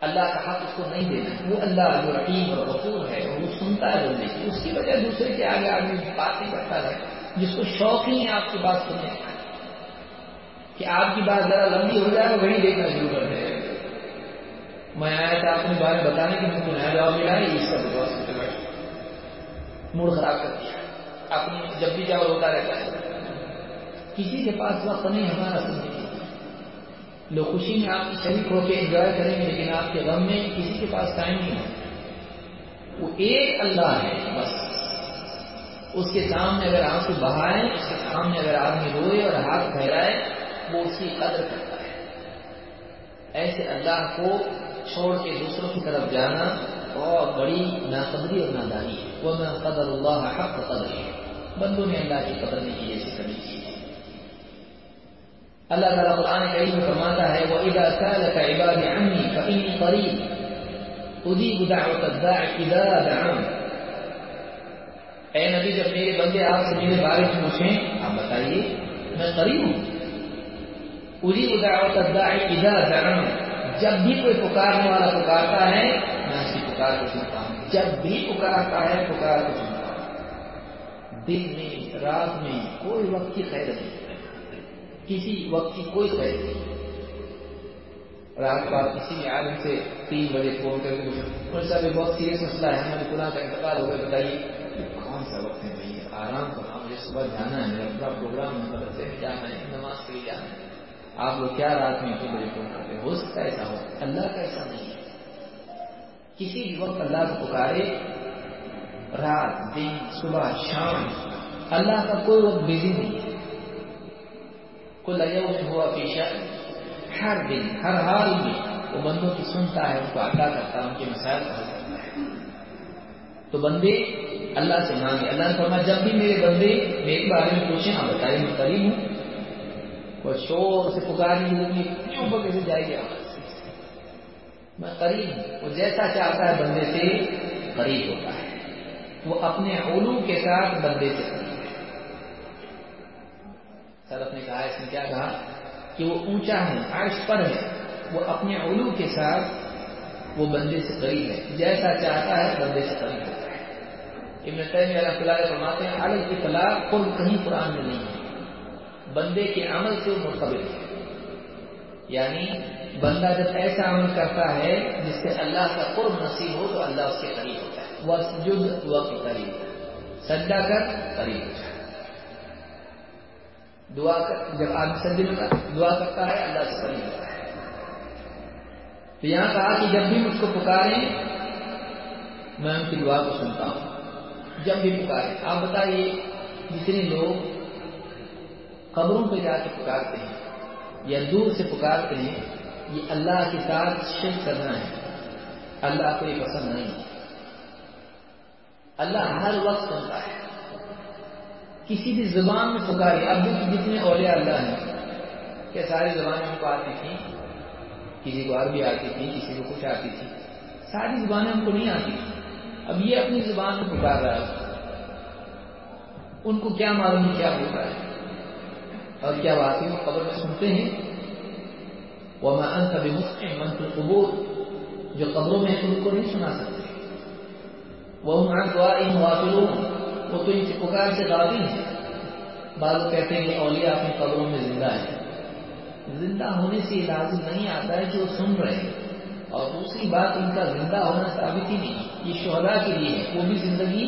اللہ کا حق اس کو نہیں دینا وہ اللہ جو رحیم اور غفور ہے اور وہ سنتا ہے بندے کی۔ اس کی وجہ دوسرے کے آگے آدمی باتیں کرتا ہے جس کو شوق ہی ہے آپ کی بات سننے کا، کہ آپ کی بات ذرا لمبی ہو جائے وہیں دیکھنا شروع کر دے۔ میں آیا تھا اپنے بارے میں بتانے کی مجھے نیا جواب ملا ہے اس کا بہت موڈ خراب کر دیا۔ اپنی جب بھی جاؤ ہوتا رہتا ہے۔ کسی کے پاس وقت نہیں، ہمارا سننے لوگ خوشی میں آپ شریک ہو کے انجوائے کریں گے، لیکن آپ کے غم میں کسی کے پاس ٹائم نہیں ہے۔ وہ ایک اللہ ہے، بس۔ اس کے سامنے اگر آنسو بہائے، اس کے سامنے اگر آدمی روئے اور ہاتھ پھیلائے، وہ اس کی قدر کرتا ہے۔ ایسے اللہ کو چھوڑ کے دوسروں کی طرف جانا بہت بڑی ناقدری اور نادانی ہے۔ وہ میں قدر اللہ حق قدر ہے بندوں نے اللہ کی قدر نہیں کی جیسے کبھی کی۔ اللہ تعالیٰ قرآن کریم فرماتا ہے، وَإِذَا سَأَلَكَ عِبَادِ عَنِّي فَإِنِّي قَرِيبٌ أُجِيبُ دَعْوَةَ الدَّاعِ إِذَا دَعَانِ اے نبی، جب میرے بندے آپ سے میرے بارے میں پوچھیں، آپ بتائیے، میں قریب ہوں۔ اجیب دعوت الداعی اذا دعان جب بھی کوئی پکارنے والا پکارتا ہے میں اس کی پکار کو سنتا ہوں۔ جب بھی پکارتا ہے، پکار کو سنتا ہوں۔ دن میں، رات میں کوئی وقت کی خیر نہیں۔ کسی وقت کی کوئی خیر نہیں۔ رات کو آپ کسی بھی آدمی سے تین بجے فون کر کے پوچھیں صاحب بہت سیریس مسئلہ ہے۔ ہمارے پورا کا انتقال ہو گیا، بتائیے۔ کون سا وقت ہے بھائی؟ آرام کرنا مجھے صبح جانا ہے میرا پورا پروگرام ہے، مدرسے میں جانا ہے، نماز کے لیے جانا ہے۔ آپ لوگ کیا رات میں اتنے بجے فون کرتے ہو سکتا ہے ایسا ہو؟ اللہ کا ایسا نہیں ہے۔ کسی بھی وقت اللہ کو پکارے، رات، دن، صبح، شام، اللہ کا کوئی وقت بزی نہیں ہے۔ کل یوم ہوا پیشہ ہر دن، ہر حال میں وہ بندوں کی سنتا ہے، ان کو عطا کرتا ہے، ان کے مسائل کا حل کرتا ہے۔ تو بندے اللہ سے مانگے۔ اللہ نے فرمایا، جب بھی میرے بندے میرے بارے میں پوچھیں آپ بتائیے، میں قریب ہوں۔ کوئی شور سے پکارنے کی ضرورت کیوں اوپر کیسے جائے گی آواز۔ میں قریب ہوں وہ جیسا چاہتا ہے بندے سے قریب ہوتا ہے۔ وہ اپنے علو کے ساتھ بندے سے قریب ہے۔ سرف نے کہا، اس نے کیا کہا؟ کہ وہ اونچا ہے، عرش پر ہے۔ وہ اپنے علو کے ساتھ وہ بندے سے قریب ہے۔ جیسا چاہتا ہے بندے سے قریب ہوتا ہے۔ ابن تیمیہ اللہ تعالیٰ فرماتے ہیں عالم کی طلاق قرب کہیں قرآن میں نہیں ہے۔ بندے کے عمل سے مرتبط ہے۔ یعنی بندہ جب ایسا عمل کرتا ہے جس سے اللہ کا قرب نصیب ہو تو اللہ اس کے قریب ہوتا ہے۔ وسجد وقت قریب۔ سجدہ کر قریب دعا کر، جب آدمی سجدے میں دعا کرتا ہے اللہ سے قریب ہوتا ہے۔ تو یہاں کہا کہ جب بھی مجھ کو پکاریں، میں ان کی دعا کو سنتا ہوں۔ جب بھی پکارے آپ بتائیے، جتنے لوگ قبروں پہ جا کے پکارتے ہیں یا دور سے پکارتے ہیں، یہ اللہ کے ساتھ شرک کرنا ہے۔ اللہ کو یہ پسند نہیں۔ اللہ ہر وقت سنتا ہے۔ کسی بھی زبان میں پکارے اب بھی جتنے اولیاء اللہ ہیں کیا ساری زبانیں ہم کو آتی تھیں۔ کسی کو عربی آتی تھی، کسی کو کچھ آتی تھی۔ ساری زبانیں ہم کو نہیں آتی تھی اب یہ اپنی زبان میں پکار رہا ہے۔ ان کو کیا معلوم کیا بول رہا ہے؟ اور کیا واقعی وہ خبر میں سنتے ہیں؟ وہ میں ان کبھی مسلم منتر جو قبروں میں ان کو نہیں سنا سکتے۔ وہ دعا ان واقعوں وہ تو ان سے پکار سے غافل ہیں۔ بعض کہتے ہیں کہ اولیاء اپنی قبروں میں زندہ ہے زندہ ہونے سے لازم نہیں آتا ہے جو سن رہے ہیں۔ اور دوسری بات، ان کا زندہ ہونا ثابت ہی نہیں۔ یہ شہدا کے لیے ہے۔ وہ بھی زندگی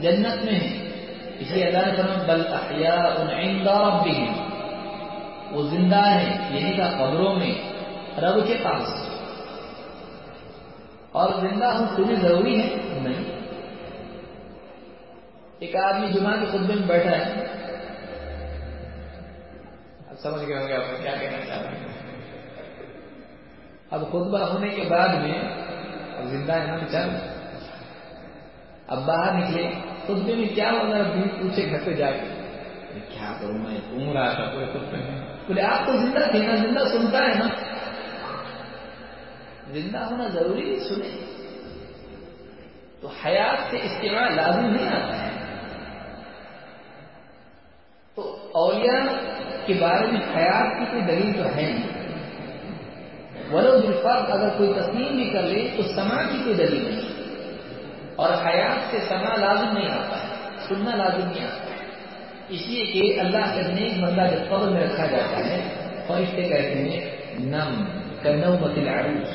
جنت میں ہے اس لیے اللہ نے فرمایا، بل احیاء عند ربهم۔ وہ زندہ ہے یعنی کا قبروں میں، رب کے پاس۔ اور زندہ ہوں تمہیں ضروری ہے نہیں۔ ایک آدمی جمعہ کے خطبے میں بیٹھا ہے۔ اب سمجھ گئے ہوں گے آپ کیا کہنا چاہ رہے ہیں۔ اب خطبہ ہونے کے بعد میں، اب زندہ ہے نا بچار اب باہر نکلے، خطبے میں کیا ہوگا؟ بھی پوچھے گھر پہ جا کے۔ کیا کروں میں؟ گھوم رہا تھا پورے خطبے میں۔ بولے، آپ تو زندہ تھے نا، زندہ سنتا ہے نا۔ زندہ ہونا ضروری نہیں سنے تو حیات سے استعمال لازم نہیں آتا ہے۔ تو اولیاء کے بارے میں حیات کی کوئی دلیل تو ہے نہیں۔ ولو بالفرق اگر کوئی تسلیم بھی کر لے، تو سما کی کوئی دلیل نہیں۔ اور حیات سے سما لازم نہیں آتا ہے، سننا لازم نہیں آتا ہے۔ اس لیے کہ اللہ کا نیک بندہ جب قبر میں رکھا جاتا ہے، فرشتے کہتے ہیں، نم کنو متل عروس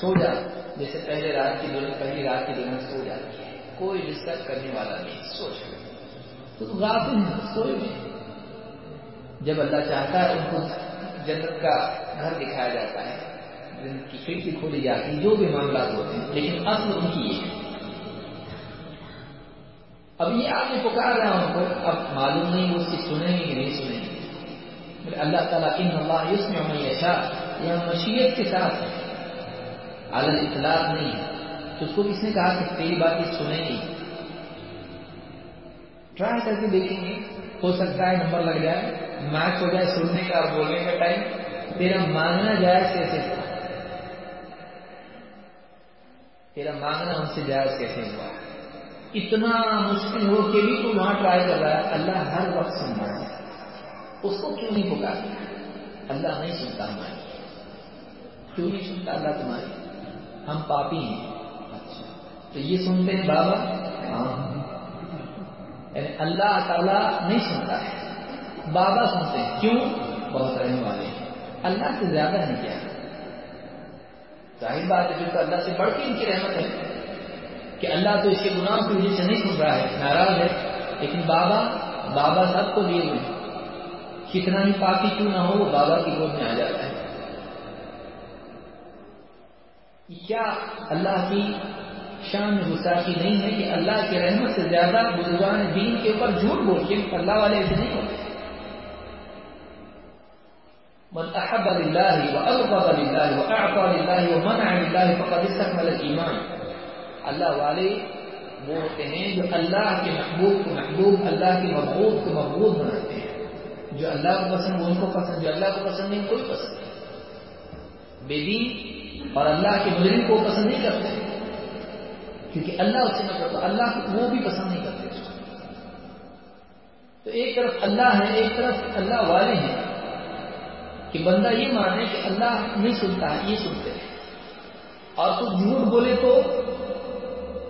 سو جا، جیسے پہلے رات کی دوران پہلی رات کی دوران سو جاتی ہے۔ کوئی ڈسٹرب کرنے والا نہیں، سو تو غافل ہیں سوئے میں جب اللہ چاہتا ہے، ان کو جنت کا گھر دکھایا جاتا ہے۔ جن کی کھڑکی کھولی جاتی ہے، جو بھی معاملات ہوتے ہیں، لیکن اصل ان کی یہ ہے۔ اب یہ آپ نے پکار رہا ان کو اب معلوم نہیں، وہ اس کی سنیں گے کہ نہیں سنیں گے۔ اللہ تعالیٰ ان اللہ اس میں ہمیں یشا یا مشیت کے ساتھ عالم اطلاع نہیں ہے۔ تو اس کو کس نے کہا کہ تیری بات یہ سنیں گی؟ ٹرائی کر کے دیکھیں گے۔ ہو سکتا ہے نمبر لگ جائے میچ ہو جائے، سننے کا اور بولنے کا ٹائم تیرا مانگنا جائز کیسے ہوا؟ تیرا مانگنا ہم سے جائز کیسے ہوا؟ اتنا مشکل ہو کے بھی تو وہاں ٹرائی کر رہا ہے، اللہ ہر وقت سن رہا ہے۔ اس کو کیوں نہیں پکار اللہ نہیں سنتا ہماری۔ کیوں نہیں سنتا اللہ تمہاری؟ ہم پاپی ہیں۔ اچھا۔ تو یہ سنتے ہیں بابا؟ ہاں۔ یعنی اللہ تعالیٰ نہیں سنتا ہے۔ بابا سنتے ہیں۔ کیوں؟ بہت رہنے والے ہیں۔ اللہ سے زیادہ نہیں کیا۔ ظاہر بات ہے کیونکہ اللہ سے بڑھ کے ان کی رحمت ہے۔ کہ اللہ تو اس کے گناہ کی وجہ سے نہیں سن رہا ہے، ناراض ہے۔ لیکن بابا بابا سب کو دیے ہوئے کتنا ہی پاپی کیوں نہ ہو، وہ بابا کی گود میں آ جاتا ہے۔ کیا اللہ کی شان میں گستاخی نہیں ہے کہ اللہ کے رحمت سے زیادہ بزرگان دین کے اوپر جھوٹ بول کے اللہ والے ایسے نہیں ہوتے۔ من احب لله واغضب لله واعطى لله ومنع لله فقد استكمل الايمان اللہ والے وہ ہوتے ہیں جو اللہ کے محبوب کو محبوب، اللہ کے مبغوض کو مبغوض بناتے ہیں۔ جو اللہ کو پسند، وہ ان کو پسند، جو اللہ کو پسند نہیں کوئی پسند۔ نہیں بے دین اور اللہ کے مجرم کو پسند نہیں کرتے۔ کیونکہ اللہ اس سے مطلب نہ کرتا اللہ وہ بھی پسند نہیں کرتے۔ اس کو تو ایک طرف اللہ ہے، ایک طرف اللہ والے ہیں۔ کہ بندہ یہ مانے کہ اللہ نہیں سنتا ہے یہ سنتے۔ ہیں اور تو جھوٹ بولے تو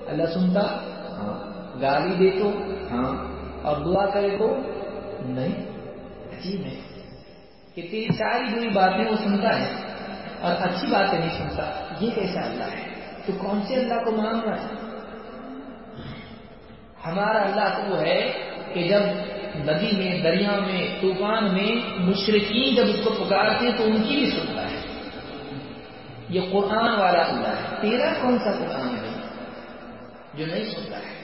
اللہ سنتا ہاں گالی دے تو ہاں اور دعا کرے تو، نہیں، عجیب ہے۔ کہ تیری ساری بری باتیں وہ سنتا ہے اور اچھی باتیں نہیں سنتا۔ یہ کیسا اللہ ہے؟ تو کون سے اللہ کو مان رہا ہے؟ ہمارا اللہ تو وہ ہے کہ جب ندی میں، دریا میں، طوفان میں مشرقین جب اس کو پکارتے ہیں تو ان کی بھی سنتا ہے۔ یہ قرآن والا اللہ ہے۔ تیرا کون سا قرآن ہے؟ جو نہیں سنتا ہے۔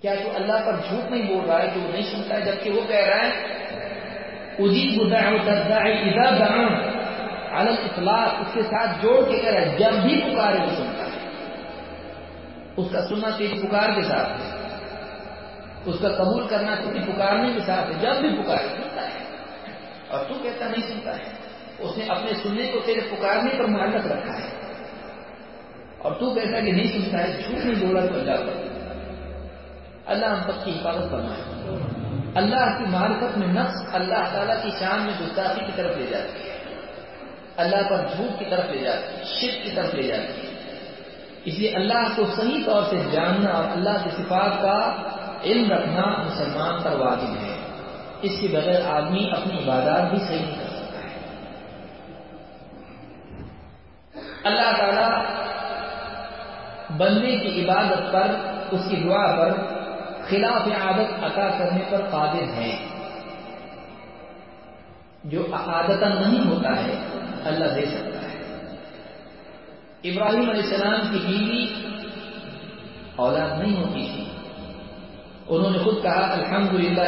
کیا تو اللہ پر جھوٹ نہیں بول رہا ہے کہ وہ نہیں سنتا ہے؟ جبکہ وہ کہہ رہا ہے، اجیب ادا دان اطلاق اس کے ساتھ جوڑ کے کہہ رہا ہے، جب بھی پکارے وہ سنتا ہے۔ اس کا سننا تیری پکار کے ساتھ ہے۔ اس کا قبول کرنا کسی پکارنے کے ساتھ ہے۔ جب بھی پکارے، سنتا ہے۔ اور تو کہتا نہیں سنتا ہے۔ اس نے اپنے سننے کو تیرے پکارنے پر معلق رکھا ہے۔ اور تو کہتا کہ نہیں سنتا ہے، جھوٹ نہیں بولا تو اللہ پر اللہ ہم سب کی حفاظت کرنا اللہ کی معرفت میں نفس اللہ تعالیٰ کی شان میں گستاخی کی طرف لے جاتی ہے۔ اللہ پر جھوٹ کی طرف لے جاتی ہے، شرک کی طرف لے جاتی ہے۔ اس لیے اللہ کو صحیح طور سے جاننا اور اللہ کی صفات کا علم رکھنا مسلمان پر واجب ہے۔ اس کے بغیر آدمی اپنی عبادات بھی صحیح نہیں کر سکتا ہے۔ اللہ تعالی بندے کی عبادت پر، اس کی دعا پر خلاف عادت عطا کرنے پر قادر ہے جو عادت نہیں ہوتا ہے، اللہ دے سکتا ہے۔ ابراہیم علیہ السلام کی بیوی اولاد نہیں ہوتی تھی۔ انہوں نے خود کہا الحمد للہ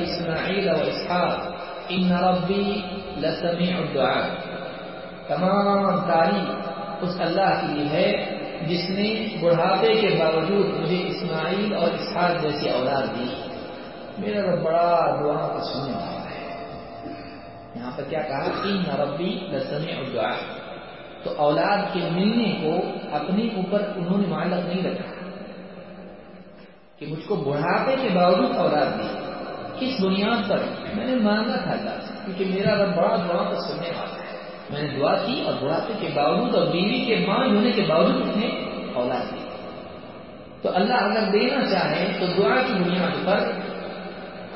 اسماعیل و اسحاق، ان ربی لسمیع الدعاء۔ تمام تاریخ اس اللہ کے لیے ہے جس نے بڑھاپے کے باوجود مجھے اسماعیل اور اسحاق جیسی اولاد دی۔ میرا رب بڑا دعا کو سننے والا ہے۔ یہاں پر کیا کہا؟ ان ربی لسمیع الدعاء تو اولاد کے ملنے کو اپنے اوپر انہوں نے معلق نہیں رکھا۔ کہ مجھ کو بڑھاپے کے باوجود اولاد دی۔ کس بنیاد پر؟ میں نے مانگا تھا اللہ سے، کیونکہ میرا رب بڑا دعا کو سننے والا ہے۔ میں نے دعا کی اور بڑھاپے کے باوجود اور بیوی کے ماں ہونے کے باوجود اس نے اولاد دی۔ تو اللہ اگر دینا چاہے تو دعا کی بنیاد پر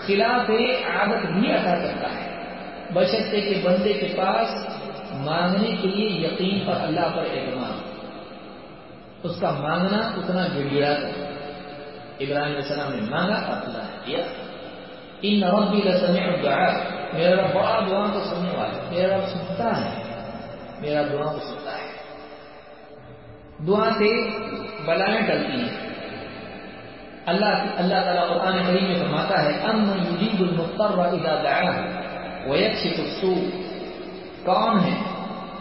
خلاف عادت بھی عطا کرتا ہے۔ بشرطے کے بندے کے پاس مانگنے کے لیے یقین پر اللہ پر اعتماد۔ اس کا مانگنا اتنا گڑ گڑا ابراہیم علیہ السلام نے مانگا اور اللہ نے کیا ان نوبی رسم دعا میرا رب بڑا دعا کو سننے والا میرا رب سنتا ہے۔ میرا دعا کو سنتا ہے۔ دعا سے بلائیں ٹلتی ہیں۔ اللہ اللہ تعالیٰ قرآن کریم میں فرماتا ہے ام یجیب المضطر اذا دعاه ويكشف السوء۔ کون ہے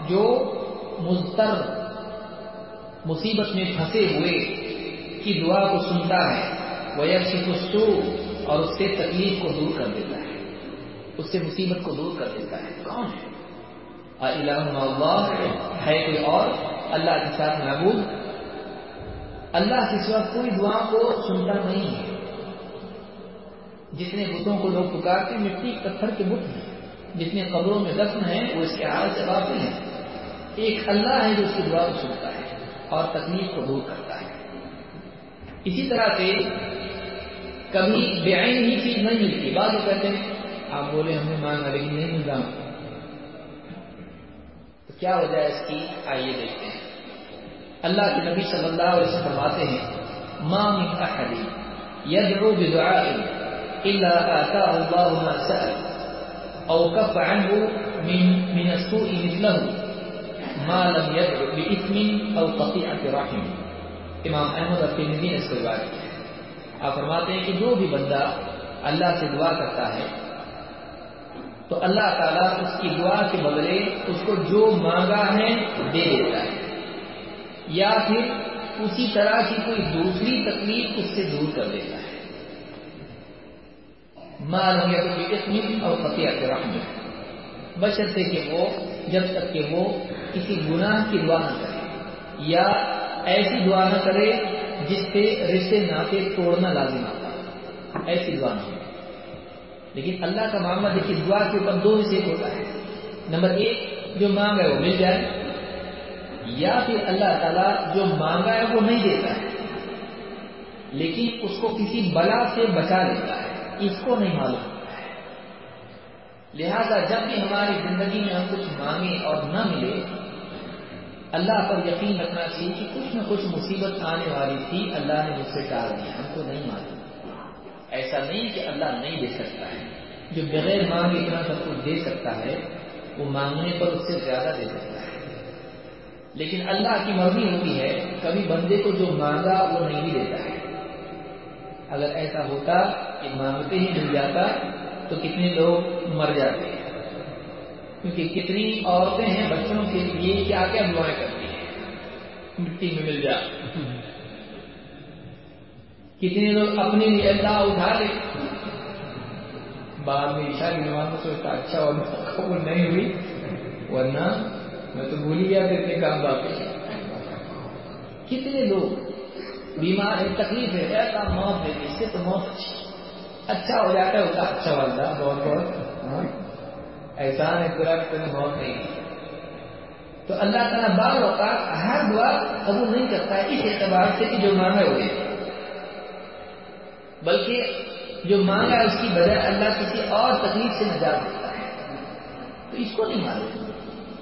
جو مضطر مصیبت میں پھنسے ہوئے کی دعا کو سنتا ہے، ويكشف السوء اور اس سے تکلیف کو دور کر دیتا ہے۔ اس سے مصیبت کو دور کر دیتا ہے۔ کون ہے؟ اللہ ہے کوئی اور؟ اللہ کے ساتھ معبود؟ اللہ کے سوا کوئی دعا کو سنتا نہیں ہے۔ جتنے بتوں کو لوگ پکارتے مٹی پتھر کے بت ہیں۔ جتنے قبروں میں دفن ہیں، وہ اس کے حال سے واقع ہیں۔ ایک اللہ ہے جو اس کی دعا کو سنتا ہے اور تکلیف کو دور کرتا ہے۔ اسی طرح سے کبھی بے آئین ہی چیز نہیں ملتی۔ بعض کہتے ہیں، آپ بولے ہم نے مانگا لیکن نہیں ملتا تو کیا وجہ ہے اس کی؟ آئیے دیکھتے ہیں۔ اللہ کے نبی صلی اللہ علیہ وسلم فرماتے ہیں، ما من احد يدعو بدعاء الا اتاه الله ما سال او كف عنه من من السوء مثله ما لم يدعو باثم او قطيعه رحم. امام احمد الترمذی نے اس کو روایت کیا آپ فرماتے ہیں کہ جو بھی بندہ اللہ سے دعا کرتا ہے تو اللہ تعالیٰ اس کی دعا کے بدلے اس کو جو مانگا ہے دے دیتا ہے۔ یا پھر اسی طرح کی کوئی دوسری تکلیف اس سے دور کر دیتا ہے۔ معلوم اور فتح رحم بشرطے کہ وہ، جب تک کہ وہ کسی گناہ کی دعا نہ کرے، یا ایسی دعا نہ کرے جس سے رشتے ناطے توڑنا لازم آتا۔ ایسی دعا نہ لیکن اللہ کا معاملہ دیکھیے، دعا کے اوپر دو حصے ہوتا ہے۔ نمبر ایک، جو مانگ ہے وہ مل جائے، یا پھر اللہ تعالیٰ جو مانگا ہے وہ نہیں دیتا ہے۔ لیکن اس کو کسی بلا سے بچا لیتا ہے، اس کو نہیں معلوم ہوتا ہے۔ لہذا جب بھی ہماری زندگی میں ہم کچھ مانگے اور نہ ملے، اللہ پر یقین رکھنا چاہیے کہ کچھ نہ کچھ مصیبت آنے والی تھی، اللہ نے مجھ سے ٹال دیا، ہم کو نہیں معلوم۔ ایسا نہیں کہ اللہ نہیں دے سکتا ہے۔ جو بغیر مانگ اتنا سب کچھ دے سکتا ہے، وہ مانگنے پر اس سے زیادہ دے سکتا ہے۔ لیکن اللہ کی مرضی ہوتی ہے، کبھی بندے کو جو مانگا وہ نہیں دیتا ہے۔ اگر ایسا ہوتا کہ مانگتے ہی مل جاتا، تو کتنے لوگ مر جاتے ہیں۔ کیونکہ کتنی عورتیں ہیں بچوں کے لیے، کیا کیا دعائیں کرتی ہیں۔ مٹی میں مل جا۔ کتنے لوگ اپنے لیے اللہ اٹھا لے۔ بعد میں عشاء کی نماز میں سوچتا اچھا اور قبول نہیں ہوئی۔ ورنہ میں تو بھول گیا تھا اتنے کام باقی کتنے لوگ بیمار ہے تکلیف ہے ایسا موت دے اس سے تو موت اچھی۔ اچھا ہو جاتا ہے اس کا اچھا والدہ بہت بہت۔ ہاں؟ احسان ہے پورا موت نہیں تو اللہ تعالیٰ بعض اوقات ہر دعا قبول نہیں کرتا ہے، اس اعتبار سے کہ جو مانگا ہوئے۔ بلکہ جو مانگا اس کی بجائے اللہ کسی اور تکلیف سے نجات دیتا ہے۔ تو اس کو نہیں معلوم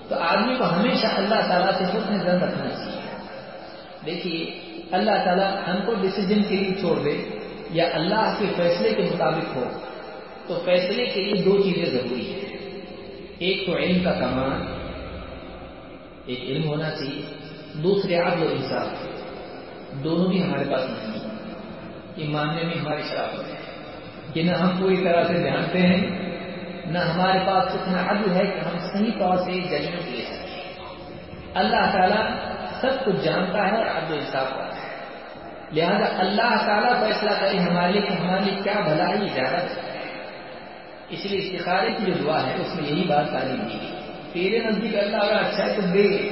تو آدمی کو ہمیشہ اللہ تعالیٰ سے خود زن رکھنا چاہیے۔ دیکھیے، اللہ تعالیٰ ہم کو ڈسیزن کے لیے چھوڑ دے یا اللہ کے فیصلے کے مطابق ہو، تو فیصلے کے لیے دو چیزیں ضروری ہیں۔ ایک تو علم کا کمان ایک علم ہونا چاہیے۔ دوسرے عدل و انصاف۔ دونوں بھی ہمارے پاس نہیں یہ ماننے میں ہماری شرافت ہے۔ کہ نہ ہم پوری طرح سے جانتے ہیں، نہ ہمارے پاس اتنا عدل ہے کہ ہم صحیح طور سے ججمنٹ لے سکیں اللہ تعالیٰ سب کچھ جانتا ہے اور عدل و انصاف کرتا ہے۔ لہذا اللہ تعالیٰ فیصلہ کرے ہمارے لیے کہ ہمارے لیے کیا بھلائی زیادہ ہے۔ اس لیے استخارے کی جو دعا ہے، اس میں یہی بات تعلیم دی تیرے نزدیک اللہ اگر اچھا ہے تو دے،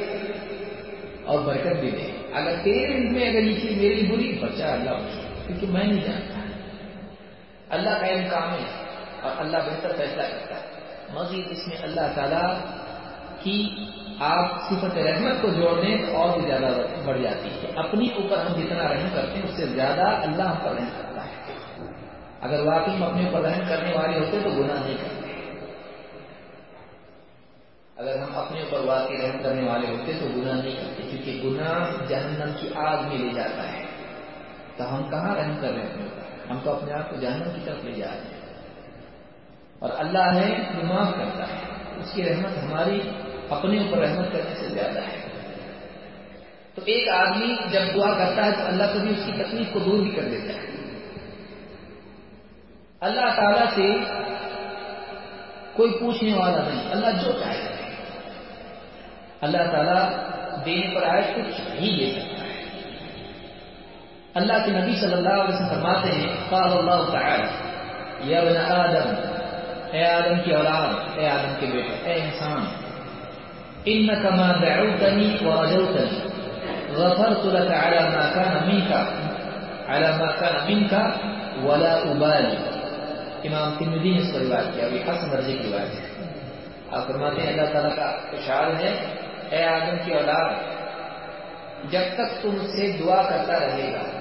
اور برکت بھی دے۔ اگر تیرے میں اگر یہ چیز میری بری بچا اللہ کیونکہ میں نہیں جانتا اللہ کا علم کامل ہے اور اللہ بہتر فیصلہ کرتا ہے۔ مزید اس میں اللہ تعالیٰ کی آپ صفت رحمت کو جوڑ دیں تو اور بھی زیادہ بڑھ جاتی ہے اپنی اوپر ہم جتنا رحم کرتے ہیں، اس سے زیادہ اللہ ہم پر رحم کرتا ہے۔ اگر واقعی ہم اپنے اوپر رحم کرنے والے ہوتے تو گناہ نہیں کرتے۔ اگر ہم اپنے اوپر واقعی رحم کرنے والے ہوتے تو گناہ نہیں کرتے، کیونکہ گناہ جہنم کی آگ میں لے جاتا ہے۔ تو ہم کہاں رحم کر رہے ہیں؟ ہم تو اپنے آپ کو جہنم کی طرف لے جا رہے ہیں۔ اور اللہ ہے جو معاف کرتا ہے۔ اس کی رحمت ہماری اپنے اوپر رحمت کرنے سے زیادہ ہے۔ تو ایک آدمی جب دعا کرتا ہے تو اللہ کبھی اس کی تکلیف کو دور بھی کر دیتا ہے۔ اللہ تعالی سے کوئی پوچھنے والا نہیں۔ اللہ جو چاہے۔ اللہ تعالیٰ دینے پر آئے کچھ نہیں دے سکتا۔ اللہ کے نبی صلی اللہ علیہ وسلم فرماتے ہیں، قال اللہ تعالی، یا ابن آدم، اے آدم کی اولاد، اے آدم کے بیٹے، اے انسان انك ما دعوتني ورجوتني غفرت لك على ما كان منك على ما كان منك ولا ابالي امام ترمذی نے اس کو روایت کیا، ابھی حسن درجے کی روایت ہے۔ آپ فرماتے ہیں، اللہ تعالیٰ کا اشار ہے، اے آدم کی اولاد، جب تک تم سے دعا کرتا رہے گا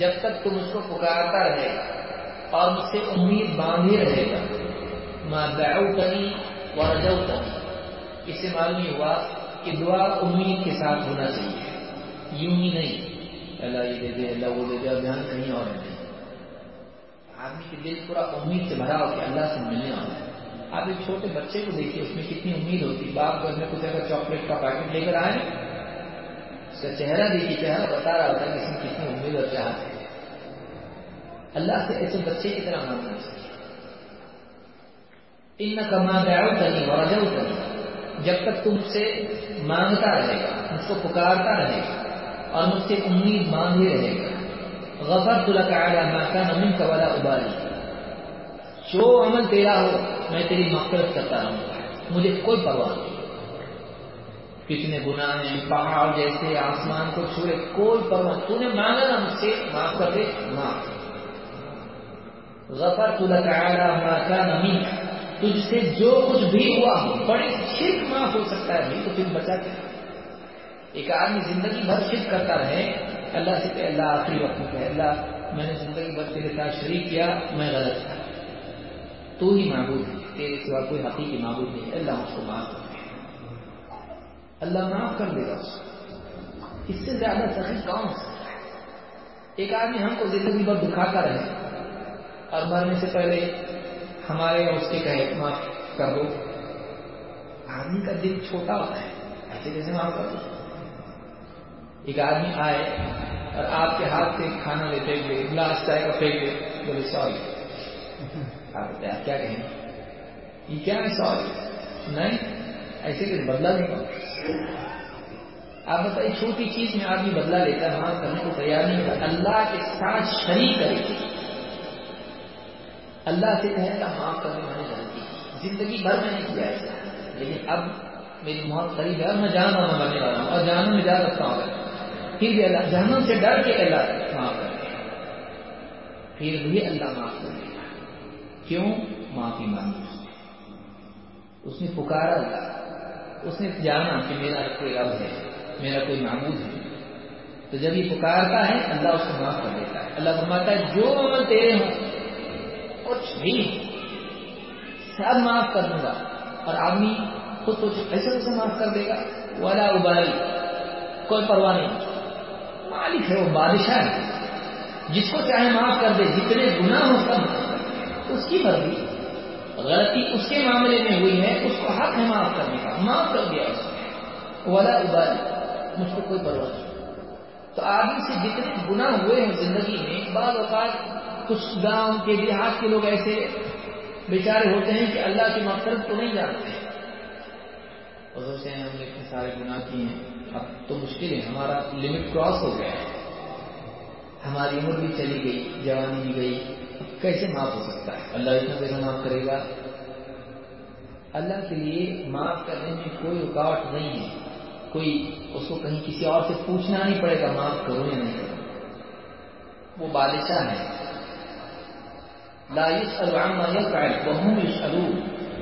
جب تک تم اس کو پکارتا رہے گا اور مجھ سے امید باندھے رہے گا۔ ماں دعو تنی و رجو تنی اس سے معلوم یہ ہوا کہ دعا امید کے ساتھ ہونا چاہیے۔ یوں ہی نہیں۔ اللہ یہ دے دے، اللہ وہ دے دے دھیان کہیں اور نہیں آدمی کے دل پورا امید سے بھرا ہو کہ اللہ سے ملنے والا ہے۔ آپ ایک چھوٹے بچے کو دیکھیے، اس میں کتنی امید ہوتی۔ باپ گھر میں کچھ اگر چاکلیٹ کا پیکٹ لے کر آئے اس کا چہرہ دیکھیے چہرہ بتا رہا ہوتا ہے کہ اس میں کتنی امید اور چاہت ہے اللہ سے ایسے بچے کی طرح مانگنا چاہیے ان کما گیا تنی واجہ تنی جب تک تم سے مانگتا رہے گا، مجھ کو پکارتا رہے گا اور مجھ سے امید باندھے رہے گا۔ غفر تلا کا ناکا نمین کا ابالی۔ جو عمل تیرا ہو، میں تیری مغفرت کرتا رہوں مجھے کوئی پرواہ نہیں۔ کتنے گناہ ہیں پہاڑ جیسے آسمان کو چھوڑے، کوئی پرواہ، تو نے مانگا نا مجھ سے، معاف کر دے، معاف۔ غفر تو تلا کا نمی تجھ سے جو کچھ بھی ہوا ہو بڑی شرک معاف ہو سکتا ہے تو پھر بچا کیا؟ ایک آدمی زندگی بھر شرک کرتا رہے، اللہ سے کہ اللہ آخری وقت میں کہ اللہ، میں نے زندگی بھر تیرے ساتھ شریک کیا، میں غلط تھا۔ تو ہی معبود ہے، تیرے سوا کوئی حقیقی معبود نہیں اللہ اس کو معاف کر اللہ معاف کر دے گا اس کو۔ اس سے زیادہ سخی کون سکتا ہے؟ ایک آدمی ہم کو زندگی بھر دکھاتا رہے اور مرنے سے پہلے ہمارے اس کے کہے، معاف کر دو۔ آدمی کا دل چھوٹا ہوتا ہے۔ ایسے کیسے معاف کر دو۔ ایک آدمی آئے اور آپ کے ہاتھ سے کھانا لے پھینک دے گلاس چائے کا پھینک دے، بولے، سوری۔ آپ کیا کہیں یہ کیا ہے؟ سوری۔ نہیں، ایسے کہ بدلا نہیں کرتا آپ بتائیے، چھوٹی چیز میں آدمی بدلا لیتا ہے معاف کرنے کو تیار نہیں ہوتا۔ اللہ کے ساتھ شریک کرے۔ اللہ سے کہے گا ہاں، معاف کرنے میں نے غلطی زندگی بھر میں نے کیا ایسا لیکن اب میری موت قریب ہے اور میں جان رہا ہوں، مرنے والا ہوں۔ اور جانوں میں جا سکتا ہوں۔ پھر بھی اللہ، جہنم سے ڈر کے اللہ معاف کر پھر بھی اللہ معاف کر دے۔ گا کیوں؟ معافی مانگی اس نے پکارا اللہ۔ اس نے جانا کہ میرا کوئی رب ہے، میرا کوئی معبود ہے۔ تو جب یہ پکارتا ہے، اللہ اس کو معاف کر دیتا ہے۔ اللہ فرماتا ہے، جو عمل تیرے ہوں، کچھ بھی سب معاف کر دوں گا۔ اور آدمی خود سوچے ایسے کیسے معاف کر دے گا؟ والا ابالی کوئی پرواہ نہیں۔ مالک ہے، وہ بادشاہ ہے۔ جس کو چاہے معاف کر دے، جتنے گناہ ہو سب اس کی مرضی غلطی اس کے معاملے میں ہوئی ہے، اس کو حق ہے معاف کرنے کا۔ معاف کر دیا اس نے۔ والا ابالی مجھ کو کوئی پرواہ نہیں۔ تو آدمی سے جتنے گناہ ہوئے ہیں زندگی میں، بعض اوقات کچھ گاؤں کے دیہات کے لوگ ایسے بیچارے ہوتے ہیں کہ اللہ کی مقصد کو نہیں جانتے اور سوچتے ہیں، ہم نے اتنے سارے گناہ کیے ہیں۔ اب تو مشکل ہے۔ ہمارا لمٹ کراس ہو گیا ہے۔ ہماری عمر بھی چلی گئی، جوانی بھی گئی۔ کیسے معاف ہو سکتا ہے؟ اللہ اتنا کیسے معاف کرے گا، اللہ کے لیے معاف کرنے میں کوئی رکاوٹ نہیں ہے۔ کوئی اس کو کہیں کسی اور سے پوچھنا نہیں پڑے گا معاف کروں یا نہیں کروں وہ بادشاہ ہے۔ لا العام بہم یشعلو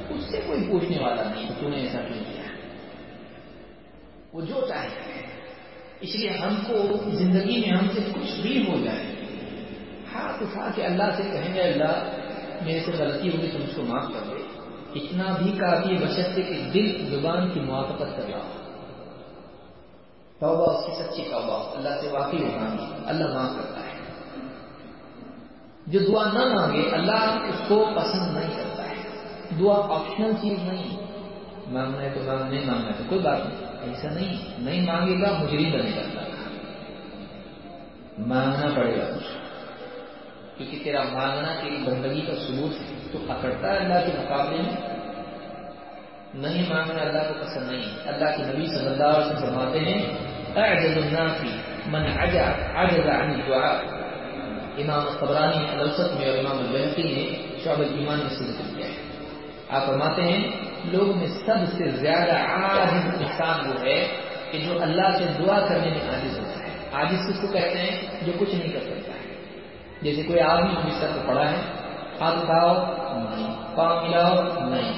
اس سے کوئی پوچھنے والا نہیں تو نے ایسا کیوں کیا؟ وہ جو چاہے۔ اس لیے ہم کو زندگی میں ہم سے کچھ بھی ہو جائے۔ ہاتھ اٹھا کے اللہ سے کہیں گے، اللہ، میرے سے غلطی ہوگی تم اس کو معاف کر دے۔ اتنا بھی کافی بشرتے کہ دل زبان کی موافقت کر رہا توبہ اس کی سچی توبہ۔ اللہ سے واقعی ہوگا اللہ معاف کرتا ہے۔ جو دعا نہ مانگے، اللہ اس کو پسند نہیں کرتا ہے۔ دعا آپشنل چیز نہیں مانگنا ہے تو مانگ، نہیں مانگنا ہے تو کوئی بات نہیں۔ ایسا نہیں نہیں مانگے گا، مجرم بنے گا۔ مانگنا پڑے گا۔ کچھ کیونکہ تیرا مانگنا تیری بندگی کا سلوک ہے، تو اکڑتا ہے اللہ کے مقابلے میں؟ نہیں مانگنا اللہ کو پسند نہیں اللہ کے نبی صلی اللہ علیہ وسلم فرماتے ہیں، اعجز الناس من عجز عن الدعاء۔ امام قبرانی الوسط میں اور امام البحقی نے شعب الایمان میں ذکر کیا ہے۔ آپ فرماتے ہیں، لوگ میں سب سے زیادہ عاجز انسان وہ ہے کہ جو اللہ سے دعا کرنے میں عاجز ہوتا ہے۔ عاجز کس کو کہتے ہیں؟ جو کچھ نہیں کر سکتا۔ ہے جیسے کوئی آدمی بستر پہ پڑا ہے، ہاتھ اٹھاؤ، نہیں۔ پاؤں ملاؤ، نہیں۔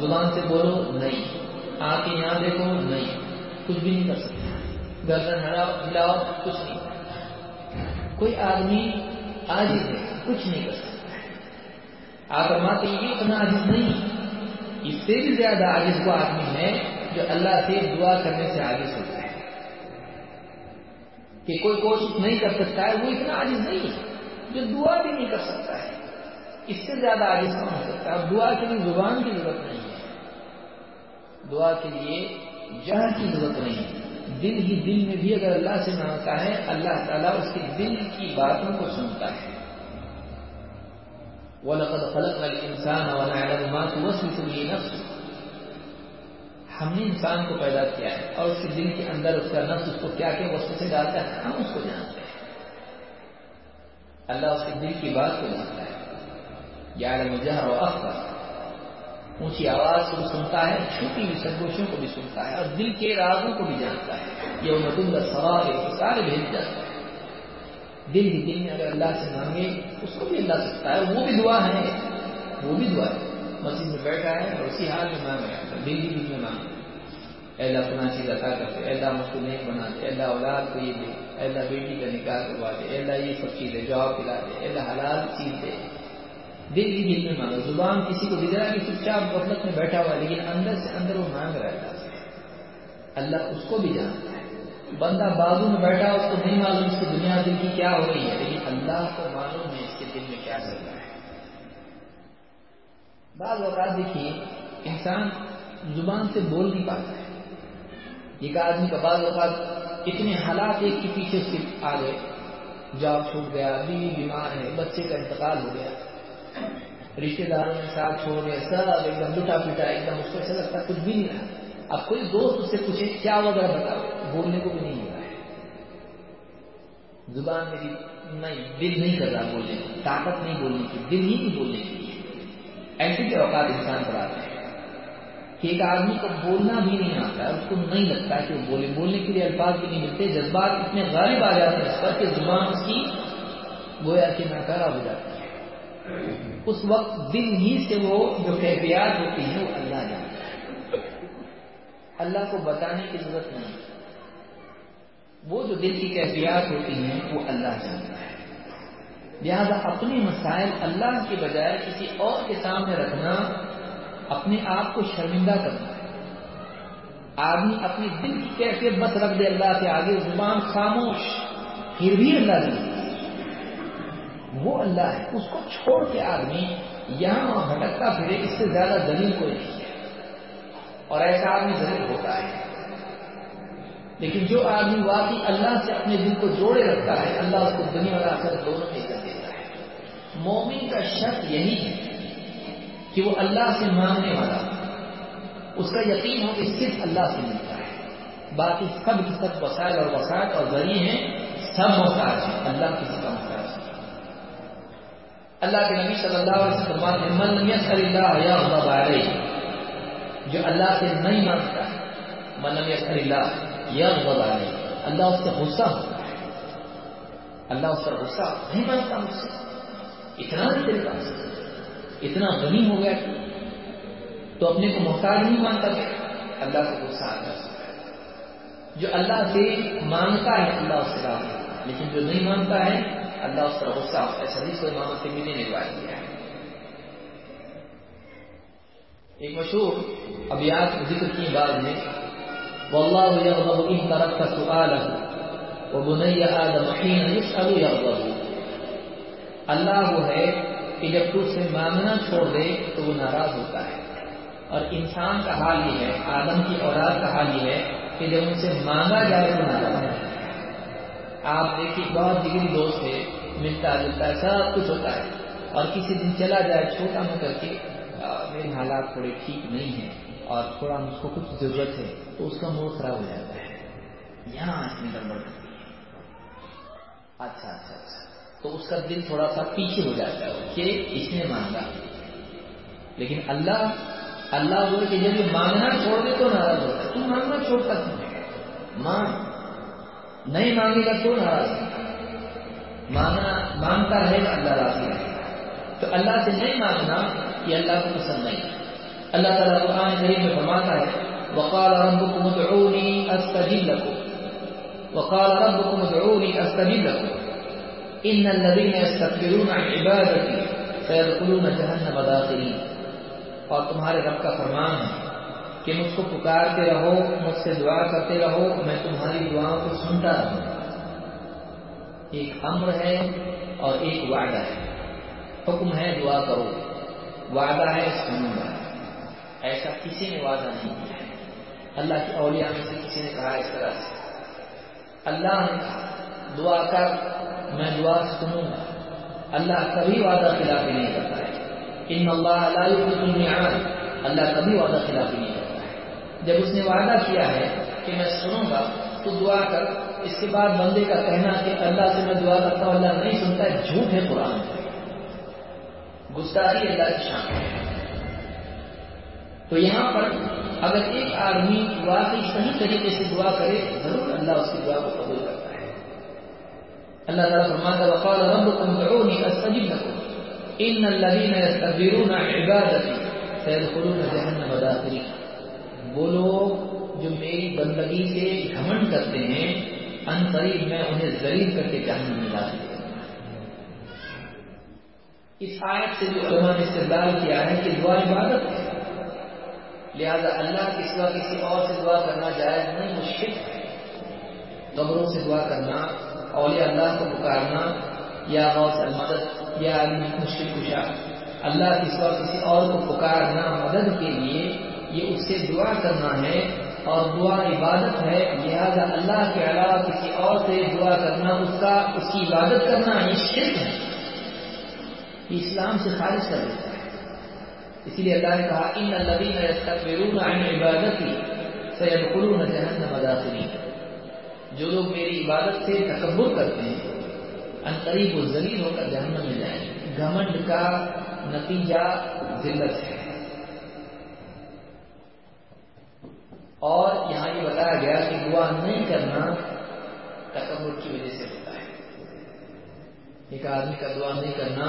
زبان سے بولو، نہیں۔ آ کے یہاں دیکھو، نہیں۔ کچھ بھی نہیں کر سکتا گردن ہلاؤ ہلاؤ کچھ نہیں۔ کوئی آدمی عاجز ہے، کچھ نہیں کر سکتا۔ ہے آپ فرماتے ہیں، یہ اتنا عاجز نہیں۔ اس سے بھی زیادہ عاجز وہ آدمی ہے جو اللہ سے دعا کرنے سے عاجز ہوتا ہے۔ کہ کوئی کوشش نہیں کر سکتا ہے، وہ اتنا عاجز نہیں ہے۔ جو دعا بھی نہیں کر سکتا ہے، اس سے زیادہ عاجز کون ہو سکتا ہے؟ دعا کے لیے زبان کی ضرورت نہیں ہے۔ دعا کے لیے جہر کی ضرورت نہیں ہے۔ دل ہی دل میں بھی اگر اللہ سے مانگتا ہے، اللہ تعالیٰ اس کے دل کی باتوں کو سنتا ہے۔ وَلَقَدْ خَلَقْنَا الْإِنسَانَ وَنَعْلَمُ مَا تُوَسْوِسُ بِهِ نَفْسُهُ ہم نے انسان کو پیدا کیا ہے اور اس کے دل کے اندر اس کا نفس اس کو کیا کیا وسوسے ڈالتا ہے ہم اس کو جانتے ہیں اللہ اس کے دل کی بات کو جانتا ہے۔ یعلم الجہر و اخبر اونچی آواز کو بھی سنتا ہے، چھوٹی ہوئی سرگوشوں کو بھی سنتا ہے اور دل کے رازوں کو بھی جانتا ہے۔ یہ مدن کا سوال سارے بھیج جاتا ہے۔ دل ہی دل میں اگر اللہ سے مانگے، اس کو بھی اللہ سکتا ہے وہ بھی دعا ہے۔ وہ بھی دعا ہے۔ مسجد میں بیٹھا ہے اور اسی حال میں مانگ رہا ہے۔ دل ہی دل میں مانگ اللہ اپنا چیز عطا کرتے اللہ مجھ کو نیک بنا دے اللہ اولاد کو یہ دے اللہ بیٹی کا نکاح کروا دے اللہ یہ سب چیزیں جواب پلا دے اللہ حلال چیز دے۔ دل ہی دل میں مانگو، زبان کسی کو دکھ رہا کہ چپ چاپ غفلت میں بیٹھا ہوا، لیکن اندر سے اندر وہ مانگ رہا ہے۔ اللہ سے اللہ اس کو بھی جانتا ہے۔ بندہ بازو میں بیٹھا، اس کو نہیں معلوم اس کی دنیا دل کی کیا ہو رہی ہے، لیکن اللہ کو معلوم ہے اس کے دل میں کیا چل رہا ہے۔ بعض اوقات دیکھیے، انسان زبان سے بول نہیں پاتا ہے۔ ایک آدمی کا بعض اوقات اتنے حالات ایک کے پیچھے اس کے آ گئے جاب چھوٹ گیا، بیوی بیمار ہے، بچے کا انتقال ہو گیا۔ رشتے داروں نے ساتھ چھوڑ گئے سب ایک دم لٹا پٹا، ایک دم اس کو ایسا لگتا کچھ بھی نہیں رہا۔ اب کوئی دوست اس سے پوچھے، کیا وغیرہ بتاؤ؟ بولنے کو بھی نہیں مل رہا ہے زبان میری نہیں، دل نہیں کر رہا بولنے کی طاقت نہیں بولنے کی، دل ہی نہیں بولنے کی۔ ایسے بھی اوقات انسان پر آتے ہیں۔ کہ ایک آدمی کو بولنا بھی نہیں آتا ہے اس کو نہیں لگتا کہ وہ بولے۔ بولنے کے لیے الفاظ بھی نہیں ملتے۔ جذبات اتنے غالب آ جاتے ہیں، اس پر کہ زبان اس کی گویا کہ ناکارہ ہو جاتی ہے۔ اس وقت دل ہی سے وہ جو کیفیات ہوتی ہیں، وہ اللہ جانتا ہے۔ اللہ کو بتانے کی ضرورت نہیں۔ وہ جو دل کی کیفیات ہوتی ہیں، وہ اللہ جانتا ہے۔ لہذا اپنے مسائل اللہ کے بجائے کسی اور کے سامنے رکھنا اپنے آپ کو شرمندہ کرنا ہے۔ آدمی اپنی دل کی کیفیت بس رکھ دے اللہ کے آگے، زبان خاموش، پھر بھی اللہ نہیں۔ وہ اللہ ہے۔ اس کو چھوڑ کے آدمی یہاں وہاں بھٹکتا پھرے، اس سے زیادہ دلیل کوئی نہیں ہے۔ اور ایسا آدمی ضرور ہوتا ہے۔ لیکن جو آدمی واقعی اللہ سے اپنے دل کو جوڑے رکھتا ہے، اللہ اس کو دنیا اور آخر دونوں میں کر دیتا ہے۔ مومن کا شرط یہی ہے کہ وہ اللہ سے مانگنے والا اس کا یقین ہو کہ صرف اللہ سے ملتا ہے۔ باقی سب کی سب وسائل اور وسائل اور ذریعے ہیں، سب محتاج ہیں۔ اللہ کسی کا محتاج ہے اللہ کے نبی صلی اللہ علیہ وسلم من یسر اللہ یا اللہ جو اللہ سے نہیں مانگتا ہے من یسر اللہ یا اللہ اس سے غصہ ہوتا ہے۔ اللہ اس پر غصہ نہیں مانتا مجھ سے۔ اتنا نہیں تیرے اتنا غنی ہو گیا کہ تو اپنے کو محتاج نہیں مانتا کہ اللہ کو غصہ آ جا سکتا جو اللہ سے مانگتا ہے، اللہ اس سے راضی لیکن جو نہیں مانتا ہے، اللہ اس پر غصہ ہوتا ہے۔ سبھی کو امام سے بھی نے روایت کیا ہے۔ ایک مشہور ابیات ذکر کی بعد میں والله يغضب إن تركت سؤاله وبني آدم حين يسأل يغضب اللہ وہ ہے کہ جب تو اسے مانگنا چھوڑ دے تو وہ ناراض ہوتا ہے۔ اور انسان کا حال یہ ہے، آدم کی اولاد کا حال یہ ہے کہ جب ان سے مانگا جائے تو ناراض ہے۔ آپ دیکھیے بہت ڈگری دوست ہے ملتا جلتا ہے سب کچھ ہوتا ہے۔ اور کسی دن چلا جائے چھوٹا میں کر کے میرے حالات تھوڑے ٹھیک نہیں ہیں اور تھوڑا مجھ کو کچھ ضرورت ہے، تو اس کا موڈ خراب ہو جاتا ہے۔ یہاں اس میں گڑبڑ کرتی ہے۔ اچھا اچھا اچھا۔ تو اس کا دل تھوڑا سا پیچھے ہو جاتا ہے کہ اس نے مانگا۔ لیکن اللہ اللہ بولے کہ جب یہ مانگنا چھوڑ دے تو ناراض ہوتا ہے تم مانگنا چھوڑ سکتے مانگ۔ نہیں مانگے گا تو ناراض۔ مانگنا، مانگتا رہے گا، اللہ راضی رہے گا۔ تو اللہ سے نہیں مانگنا یہ اللہ کو پسند نہیں۔ اللہ تعالیٰ قرآن کریم میں فرماتا ہے، وقال ربكم ادعوني استجب لكم۔ وقال ربكم ادعوني استجب لكم۔ ان الذين يستكبرون عن عبادتي سيدخلون جهنم داخلين اور تمہارے رب کا فرمان ہے کہ مجھ کو پکارتے رہو، مجھ سے دعا کرتے رہو، میں تمہاری دعاؤں کو سنتا رہوں۔ ایک امر ہے اور ایک وعدہ ہے۔ حکم ہے دعا کرو۔ وعدہ ہے سنوں گا ایسا کسی نے وعدہ نہیں کیا ہے۔ اللہ کی اولیاء میں سے کسی نے کہا اس طرح سے۔ اللہ نے کہا، دعا کر۔ میں دعا سنوں گا۔ اللہ کبھی وعدہ خلافی نہیں کرتا ہے۔ ان اللہ اللہ اللہ کبھی وعدہ خلافی نہیں کرتا ہے۔ جب اس نے وعدہ کیا ہے کہ میں سنوں گا، تو دعا کر۔ اس کے بعد بندے کا کہنا کہ اللہ سے میں دعا کرتا ہوں، اللہ نہیں سنتا ہے جھوٹ ہے قرآن گستاخی اللہ کی شان ہے۔ تو یہاں پر اگر ایک آدمی واقعی صحیح طریقے سے دعا کرے، ضرور اللہ اس کی دعا کو قبول کرتا ہے اللہ تعالیٰ فرماتا وقال ربكم دعوني استجب لكم۔ ان الذين يستكبرون عبادتي سيدخلون جهنم داخلين وہ لوگ جو میری بندگی سے گھمنڈ کرتے ہیں، ان قریب میں انہیں ذلیل کر کے جہنم میں ڈال اس آیت سے جو علماء نے استدلال کیا ہے کہ دعا عبادت ہے۔ لہذا اللہ کے سوا کسی اور سے دعا کرنا جائز نہیں مشکل قبروں سے دعا کرنا اولیاء اللہ کو پکارنا یا غوث المدد یا مشکل کشا۔ اللہ کے سوا کسی اور کو پکارنا مدد کے لیے یہ اس سے دعا کرنا ہے اور دعا عبادت ہے۔ لہذا اللہ کے علاوہ کسی اور سے دعا کرنا، اس کا، اس کی عبادت کرنا یہ شرک ہے۔ یہ اسلام سے خارج کر دیتا ہے۔ اسی لیے اللہ نے کہا، ان الذين يستكبرون عن عبادتي سيدخلون جهنم داخلين جو لوگ میری عبادت سے تکبر کرتے ہیں، ان قریب و ذلیل ہو کر جہنم میں جائیں۔ گے گھمنڈ کا نتیجہ ذلت ہے۔ اور یہاں یہ بتایا گیا کہ دعا نہیں کرنا تکبر کی وجہ سے ہوتا ہے۔ ایک آدمی کا دعا نہیں کرنا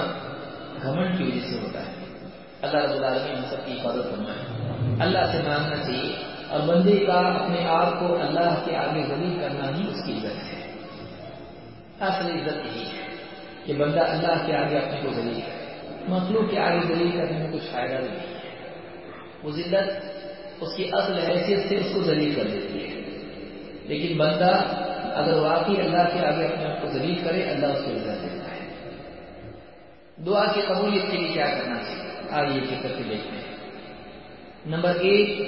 گھمنڈ کی وجہ سے ہوتا ہے۔ اللہ رب العالمین ہم سب کی حفاظت فرمائے۔ اللہ سے مانگنا چاہیے۔ اور بندے کا اپنے آپ کو اللہ کے آگے ذلیل کرنا ہی اس کی عزت ہے۔ اصل عزت یہی ہے کہ بندہ اللہ کے آگے اپنے کو ذلیل کرے۔ مخلوق کے آگے ذلیل کرنے میں کچھ فائدہ نہیں ہے۔ وہ ذلت، اس کی اصل حیثیت سے اس کو ذلیل کر دیتی ہے۔ لیکن بندہ اگر واقعی اللہ کے آگے اپنے آپ کو ذلیل کرے، اللہ اس کو عزت دیتا ہے۔ دعا کی قبولیت کے لیے کیا کرنا چاہیے؟ آئیے یہ کر کے دیکھتے ہیں نمبر ایک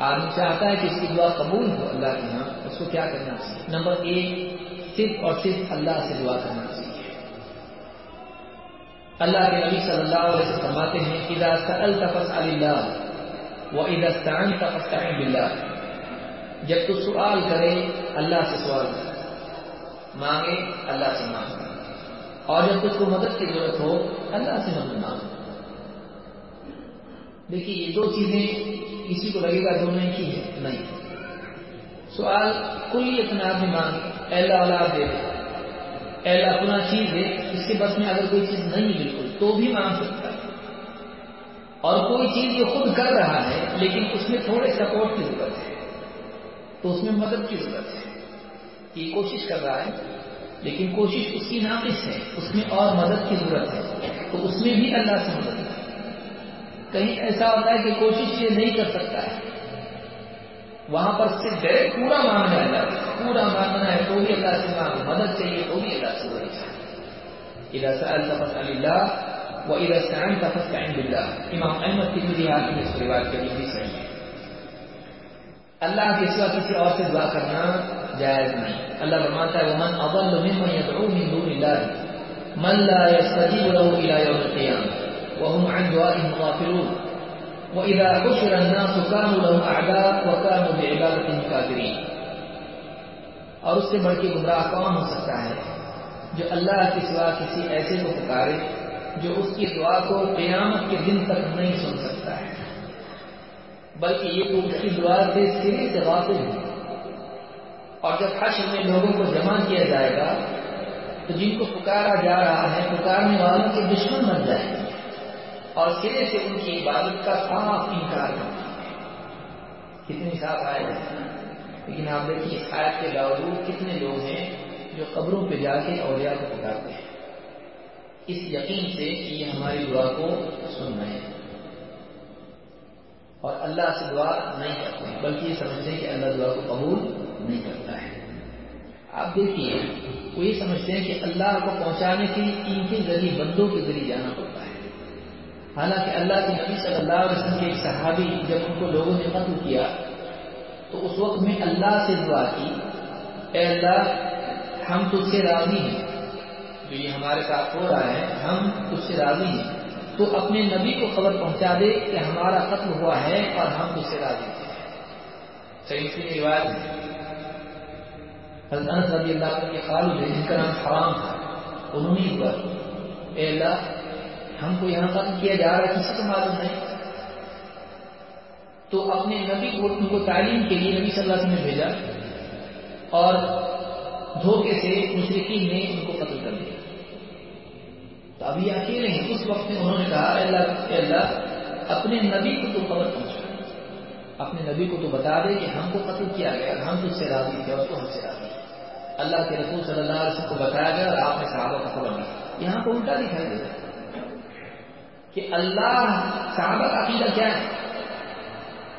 آدمی چاہتا ہے کہ اس کی دعا قبول ہو اللہ کے یہاں اس کو کیا کرنا چاہیے؟ نمبر ایک، صرف اور صرف اللہ سے دعا کرنا چاہیے۔ اللہ کے نبی صلی اللہ علیہ وسلم فرماتے ہیں، اذا سألت فاسأل اللہ و اذا استعنت فاستعن باللہ جب تو سوال کرے، اللہ سے سوال کر مانگے، اللہ سے مانگے۔ اور جب تجھ کو مدد کی ضرورت ہو، اللہ سے مدد مانگے۔ دیکھیے، یہ دو چیزیں کسی کو لگے گا دونوں کی ہے نہیں۔ سوال کلی اپنے آدمی مانگے اللہ اولاد دے اللہ اپنا چیز ہے، اس کے بس میں اگر کوئی چیز نہیں بالکل، تو بھی مانگ سکتا ہے۔ اور کوئی چیز یہ خود کر رہا ہے، لیکن اس میں تھوڑے سپورٹ کی ضرورت ہے، تو اس میں مدد کی ضرورت ہے۔ یہ کوشش کر رہا ہے، لیکن کوشش اس کی ناقص ہے، اس میں اور مدد کی ضرورت ہے، تو اس میں بھی اللہ سے مدد کہیں ایسا ہوتا ہے کہ کوشش یہ نہیں کر سکتا ہے۔ وہاں پر صرف ڈائریکٹ پورا مانگنا ہے۔ اللہ پورا مانگنا ہے تو بھی اللہ سے مانگ مدد چاہیے، تو بھی اللہ سے مدد چاہیے ادھر سے الطفت اللہ وہ ادھر سے عین تفت کا اللہ امام احمد کی مجھے حال اس کو روایت کرنی بھی صحیح ہے۔ اللہ کے سوا کسی اور سے دعا کرنا جائز نہیں۔ اللہ فرماتا ہے، ومن اضل ممن يدعو من دون الله من لا يستجيب له الى يوم القيامه وهم عن دعائهم غافلون. وإذا حشر الناس كانوا لهم أعداء وكانوا بعبادتهم كافرين. اور اس سے بڑھ کے گمراہ کون ہو سکتا ہے؟ جو اللہ کے سوا کسی ایسے کو پکارے، جو اس کی دعا کو قیامت کے دن تک نہیں سن سکتا ہے۔ بلکہ یہ تو اس کی دعا سے سرے سے غافل ہے۔ اور جب حشر میں لوگوں کو جمع کیا جائے گا، تو جن کو پکارا جا رہا ہے، پکارنے والوں کے دشمن بن جائیں۔ گے اور سرے سے ان کی عبادت کا صاف انکار کرنا کتنی صاف آئے لیکن آپ دیکھیے اس آیت کے باوجود کتنے لوگ ہیں جو قبروں پہ جا کے اولیاء کو پکارتے ہیں۔ اس یقین سے کہ یہ ہماری دعا کو سن رہے ہیں۔ اور اللہ سے دعا نہیں کرتے ہیں، بلکہ یہ سمجھتے ہیں کہ اللہ دعا کو قبول نہیں کرتا ہے۔ آپ دیکھیے، وہ یہ سمجھتے ہیں کہ اللہ کو پہنچانے کے لیے ان کے ذریعے بندوں کے ذریعے جانا پڑتا ہے۔ حالانکہ اللہ کے نبی صلی اللہ علیہ وسلم کے ایک صحابی جب ان کو لوگوں نے قتل کیا، تو اس وقت میں اللہ سے دعا کی، اے اللہ، ہم تجھ سے راضی ہیں۔ جو یہ ہمارے ساتھ ہو رہا ہے، ہم تجھ سے راضی ہیں۔ تو اپنے نبی کو خبر پہنچا دے کہ ہمارا قتل ہوا ہے اور ہم تجھ سے راضی ہیں۔ صحیح کی روایت ہے۔ حضرت رضی اللہ عنہ کے خالد جن کا نام حرام تھا۔ انہوں نے دعا اے اللہ ہم کو یہاں ختم کیا جا رہا ہے، کسی کو معلوم نہیں۔ تو اپنے نبی کو، ان کو تعلیم کے لیے نبی صلی اللہ علیہ وسلم نے بھیجا اور دھوکے سے مشرقین نے ان کو قتل کر دیا۔ تو ابھی اکیلے ہیں۔ اس وقت میں انہوں نے کہا اللہ اللہ، اپنے نبی کو تو خبر پہنچا۔ اپنے نبی کو تو بتا دے کہ ہم کو قتل کیا گیا ہم تجھ سے راضی تھے اور تو ہم سے راضی اللہ کے رسول صلی اللہ علیہ وسلم کو بتایا گیا اور آپ نے صحابہ کا خبر دی یہاں کو الٹا دکھائی دے رہا ہے۔ کہ اللہ صحابہ کا عقیدہ کیا ہے؟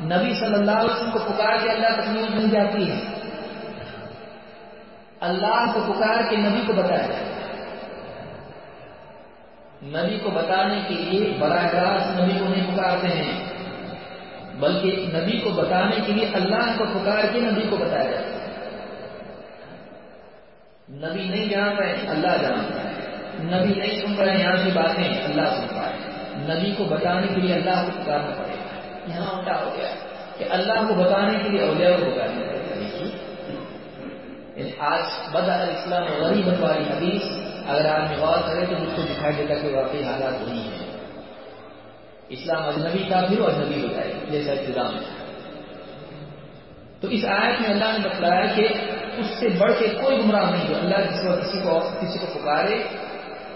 نبی صلی اللہ علیہ وسلم کو پکار کے اللہ تکلیف مل جاتی ہے۔ اللہ کو پکار کے نبی کو بتایا نبی کو بتانے کے لیے براہ راست نبی کو نہیں پکارتے ہیں، بلکہ نبی کو بتانے کے لیے اللہ کو پکار کے نبی کو بتایا جاتا ہے۔ نبی نہیں جان رہے، اللہ جانتا ہے نبی نہیں سن رہے، یہاں کی باتیں اللہ سن پائے نبی کو بتانے کے لیے اللہ کو پکارنا پڑے گا۔ یہاں الٹا ہو گیا کہ اللہ کو بتانے کے لیے اولیاء کو پکارنا پڑے گا۔ آج بدا اسلام غریب والی حدیث، اگر آدمی غور کرے تو مجھ کو دکھائی دیتا کہ واقعی حالات وہی ہیں۔ اسلام اجنبی کا بھی اجنبی ہو جائے جیسا ابتدام ہے تو اس آیت میں اللہ نے بتلایا کہ اس سے بڑھ کے کوئی گمراہ نہیں جو اللہ کسی کو کسی کو کسی کو پکارے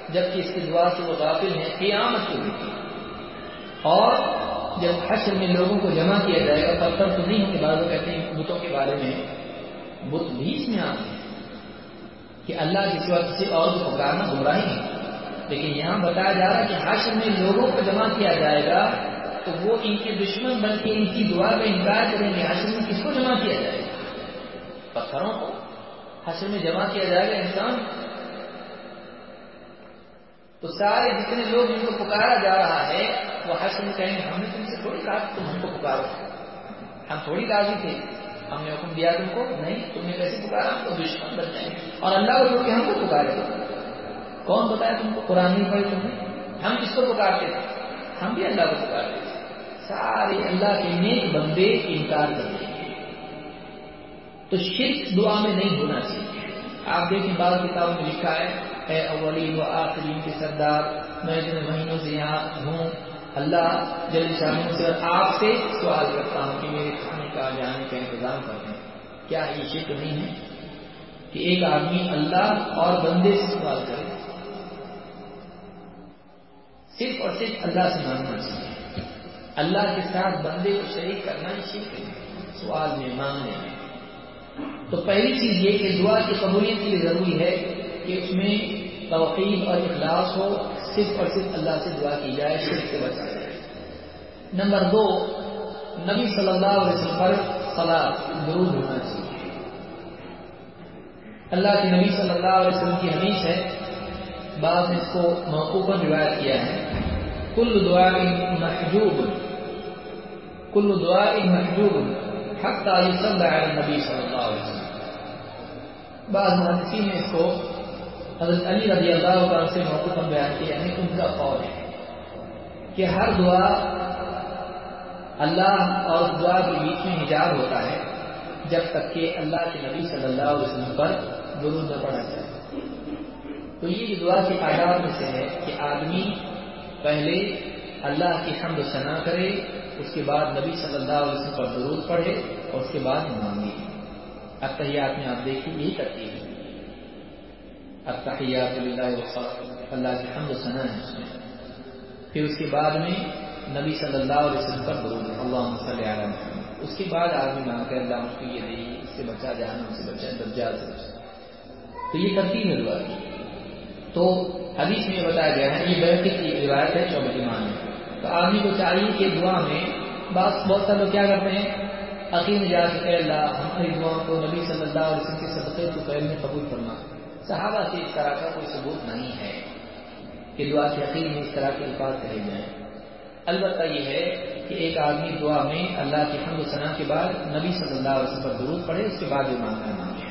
جبکہ اس کی دعا سے وہ غافل ہیں، قیامت کے لیے اور جب حشر میں لوگوں کو جمع کیا جائے گا پتھر تو نہیں ہوں بعض کہتے ہیں بتوں کے بارے میں بت بھی اس میں آتے ہیں کہ اللہ کے سوا کسی اور کو پکارنا گمراہی نہیں۔ لیکن یہاں بتایا جا رہا ہے کہ حشر میں لوگوں کو جمع کیا جائے گا، تو وہ ان کے دشمن بن کے ان کی دعا کا انکار کریں گے، حشر میں کس کو جمع کیا جائے گا؟ پتھروں کو۔ حشر میں جمع کیا جائے گا انسان تو سارے جتنے لوگ جن کو پکارا جا رہا ہے، وہ حشر میں کہیں گے، ہم نے تم سے تھوڑی کہا تم ہم کو پکارو۔ ہم تھوڑی راضی تھے۔ ہم نے حکم دیا تم کو، نہیں، تم نے کیسے پکارا؟ ہم تو دشمن بن جائیں اور اللہ کو چھوڑ کے ہم کو پکارے۔ کون بتایا تم کو؟ قرآن نہیں پڑھے تم نے؟ ہم کس کو پکارتے تھے۔ ہم بھی اللہ کو پکارتے تھے۔ سارے اللہ کے نیک بندے انکار کر دیں گے تو شرک دعا میں نہیں ہونا چاہیے۔ آپ دیکھیں، بعض کتابوں میں لکھا ہے اے اولین و آخرین کے سردار، میں اتنے مہینوں سے یہاں ہوں، اللہ جل شاہوں سے آپ سے سوال کرتا ہوں کہ میرے کھانے کا جانے کا انتظام کر دیں کیا یہ شرک نہیں ہے کہ ایک آدمی اللہ اور بندے سے سوال کرے؟ صرف اور صرف اللہ سے مانگنا چاہیے اللہ کے ساتھ بندے کو شریک کرنا ہی شرک ہے، سوال میں مانگنے میں تو پہلی چیز یہ کہ دعا کی قبولیت کے لیے ضروری ہے کہ اس میں توقید اور اخلاص ہو، صرف اور صرف اللہ سے دعا کی جائے، شرک سے بچا جائے۔ نمبر دو، نبی صلی اللہ علیہ وسلم پر صلاح ضرور ہونا چاہیے۔ اللہ کے نبی صلی اللہ علیہ وسلم کی حدیث ہے، بعض نے اس کو موقع پر روایت کیا ہے۔ کل دعا محجوب، کل دعا محجوب، حتى يصلى على النبي صلی اللہ علیہ وسلم۔ بعض محدثین نے اس کو حضرت علی رضی اللہ عنہ سے موقع پر بیان کیا یعنی ان کا قول ہے کہ ہر دعا اللہ اور دعا کے بیچ میں حجاب ہوتا ہے جب تک کہ اللہ کے نبی صلی اللہ علیہ وسلم پر درود نہ پڑا جائے۔ تو یہ دعا کے آداب میں سے ہے کہ آدمی پہلے اللہ کی حمد و ثنا کرے، اس کے بعد نبی صلی اللہ علیہ وسلم پر درود پڑھے اور اس کے بعد مانگے اب تحیات میں آپ دیکھیے یہی کرتی ہے۔ اب تحیات اللہ اللہ کی حمد و ثنا ہے اس میں. پھر اس کے بعد میں نبی صلی اللہ علیہ وسلم پر درود اللہ صلی علیہ وسلم اس کے بعد آدمی مانگ کر اللہ مجھ کو یہ دے، اس سے بچا جانا اس سے بچا درجات سے بچا. تو یہ ترتیب ہے دعا کی. تو حدیث میں بتایا گیا ہے، یہ بیٹھ کی روایت ہے چوبٹ ایمان میں. تو آدمی کو چاہیے کہ دعا میں بات بہت سارے لوگ کیا کرتے ہیں؟ عقیم جا کے اللہ ہماری دعا کو نبی صلی اللہ علیہ وسلم کے صدقے تو پہل میں قبول کرنا صحابہ سے اس طرح کا کوئی ثبوت نہیں ہے کہ دعا کے عقیم میں اس طرح کے الفاظ کہے جائیں۔ البتہ یہ ہے کہ ایک آدمی دعا میں اللہ کی حمد و ثنا کے بعد نبی صلی اللہ علیہ وسلم پر درود پڑھے، اس کے بعد وہ مانگنا مانگے۔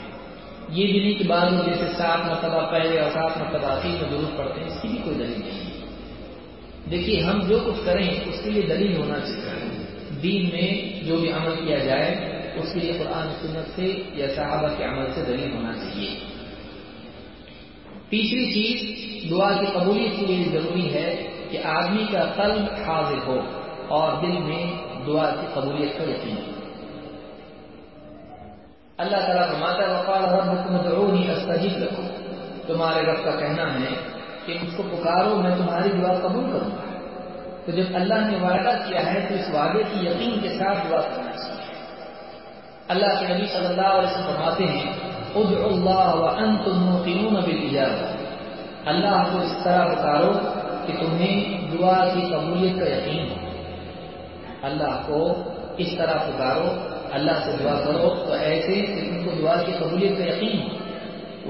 یہ بھی نہیں کہ بعض لوگ جیسے سات مرتبہ پہلے اور سات مرتبہ آخر میں درود پڑھتے ہیں، اس کی بھی کوئی دلیل نہیں۔ ہے دیکھیے، ہم جو کچھ کریں، اس کے لیے دلیل ہونا چاہیے۔ دین میں جو بھی عمل کیا جائے، اس کے لیے قرآن سنت سے یا صحابہ کے عمل سے دلیل ہونا چاہیے۔ تیسری چیز دعا کی قبولیت کے لیے ضروری ہے کہ آدمی کا قلب حاضر ہو اور دل میں دعا کی قبولیت کا یقین ہو۔ اللہ تعالیٰ فرماتا وقال ربكم ادعوني استجب لكم۔ تمہارے رب کا کہنا ہے کہ مجھ کو پکارو، میں تمہاری دعا قبول کروں گا۔ تو جب اللہ نے وعدہ کیا ہے، تو اس وعدے کی یقین کے ساتھ دعا کرنا چاہیے۔ اللہ کے نبی صلی اللہ علیہ وسلم فرماتے ہیں ادعوا اللہ وانتم موقنون بالاجابہ اللہ کو اس طرح پکارو کہ تمہیں دعا کی قبولیت کا یقین ہو۔ اللہ کو اس طرح پکارو، اللہ سے دعا کرو تو ایسے کہ تم کو دعا کی قبولیت کا یقین ہو۔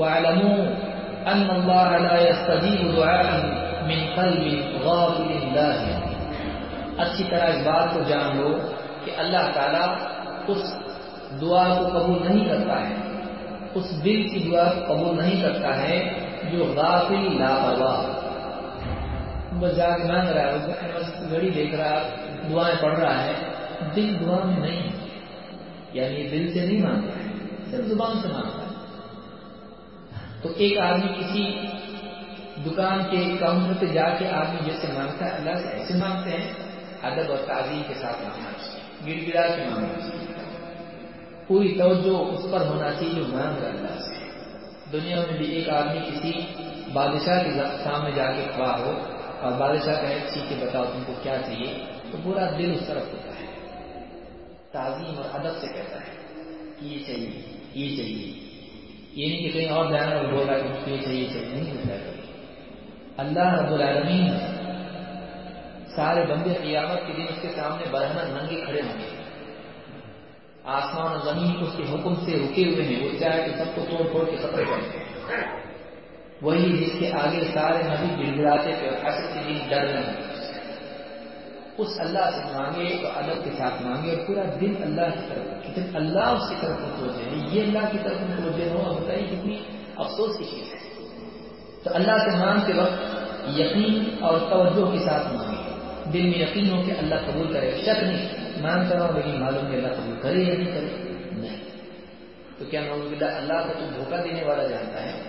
وَاعْلَمُوا أَنَّ اللَّهَ لَا يَسْتَجِيبُ دُعَاءً مِنْ قَلْبٍ غَافِلٍ اچھی طرح اس بات کو جان لو کہ اللہ تعالیٰ اس دعا کو قبول نہیں کرتا ہے۔ اس دل کی دعا کو قبول نہیں کرتا ہے جو غافل لاپرواہ بس جا کے مانگ رہا ہے بس گھڑی دیکھ رہا دعائیں پڑھ رہا ہے۔ دل دعا میں نہیں یعنی دل سے نہیں مانگتا ہے، صرف زبان سے مانگتا ہے۔ تو ایک آدمی کسی دکان کے کاؤنٹر پہ جا کے آدمی جیسے مانگتا ہے، اللہ سے ایسے مانگتے ہیں، ادب اور تعظیم کے ساتھ مانگنا چاہیے، گڑ گڑا کے مانگنا چاہیے۔ پوری توجہ اس پر ہونا چاہیے، مانگ رہا اللہ سے۔ دنیا میں بھی ایک آدمی کسی بادشاہ کے سامنے جا کے کھڑا ہو اور بادشاہ کہے، ٹھیک ہے، بتاؤ تم کو کیا چاہیے؟ تو پورا دل اس طرف ہوتا ہے۔ تعظیم اور ادب سے کہتا ہے کہ یہ چاہیے یہ چاہیے۔ یہ نہیں کہ کہیں اور جانا اور بول رہا ہے کہ یہ چاہیے چاہیے۔ نہیں ہوتا ہے۔ اللہ رب العالمین سارے بندے قیامت کے دن اس کے سامنے برہنا ننگے کھڑے ہوں گے۔ آسمان اور زمین اس کے حکم سے رکے ہوئے ہیں۔ وہ چاہے کہ سب کو توڑ پھوڑ کے خطرے کریں وہی جس کے آگے سارے نبی گڑ گڑاتے تھے اور حسر کے دن ڈر رہے ہیں اس اللہ سے مانگے تو ادب کے ساتھ مانگے اور پورا دن اللہ کی طرف جب اللہ اس کی طرف متوجہ ہے۔ یہ اللہ کی طرف متوجہ ہو ہوتا ہے کتنی افسوس کی چیز ہے۔ تو اللہ سے مانگتے وقت یقین اور توجہ کے ساتھ مانگے۔ دل میں یقین ہو کہ اللہ قبول کرے، شک نہیں۔ مان کرو لیکن معلوم کہ اللہ قبول کرے یا نہیں کرے۔ نہیں۔ تو کیا نوز بلّہ اللہ کو تو دھوکہ دینے والا جانتا ہے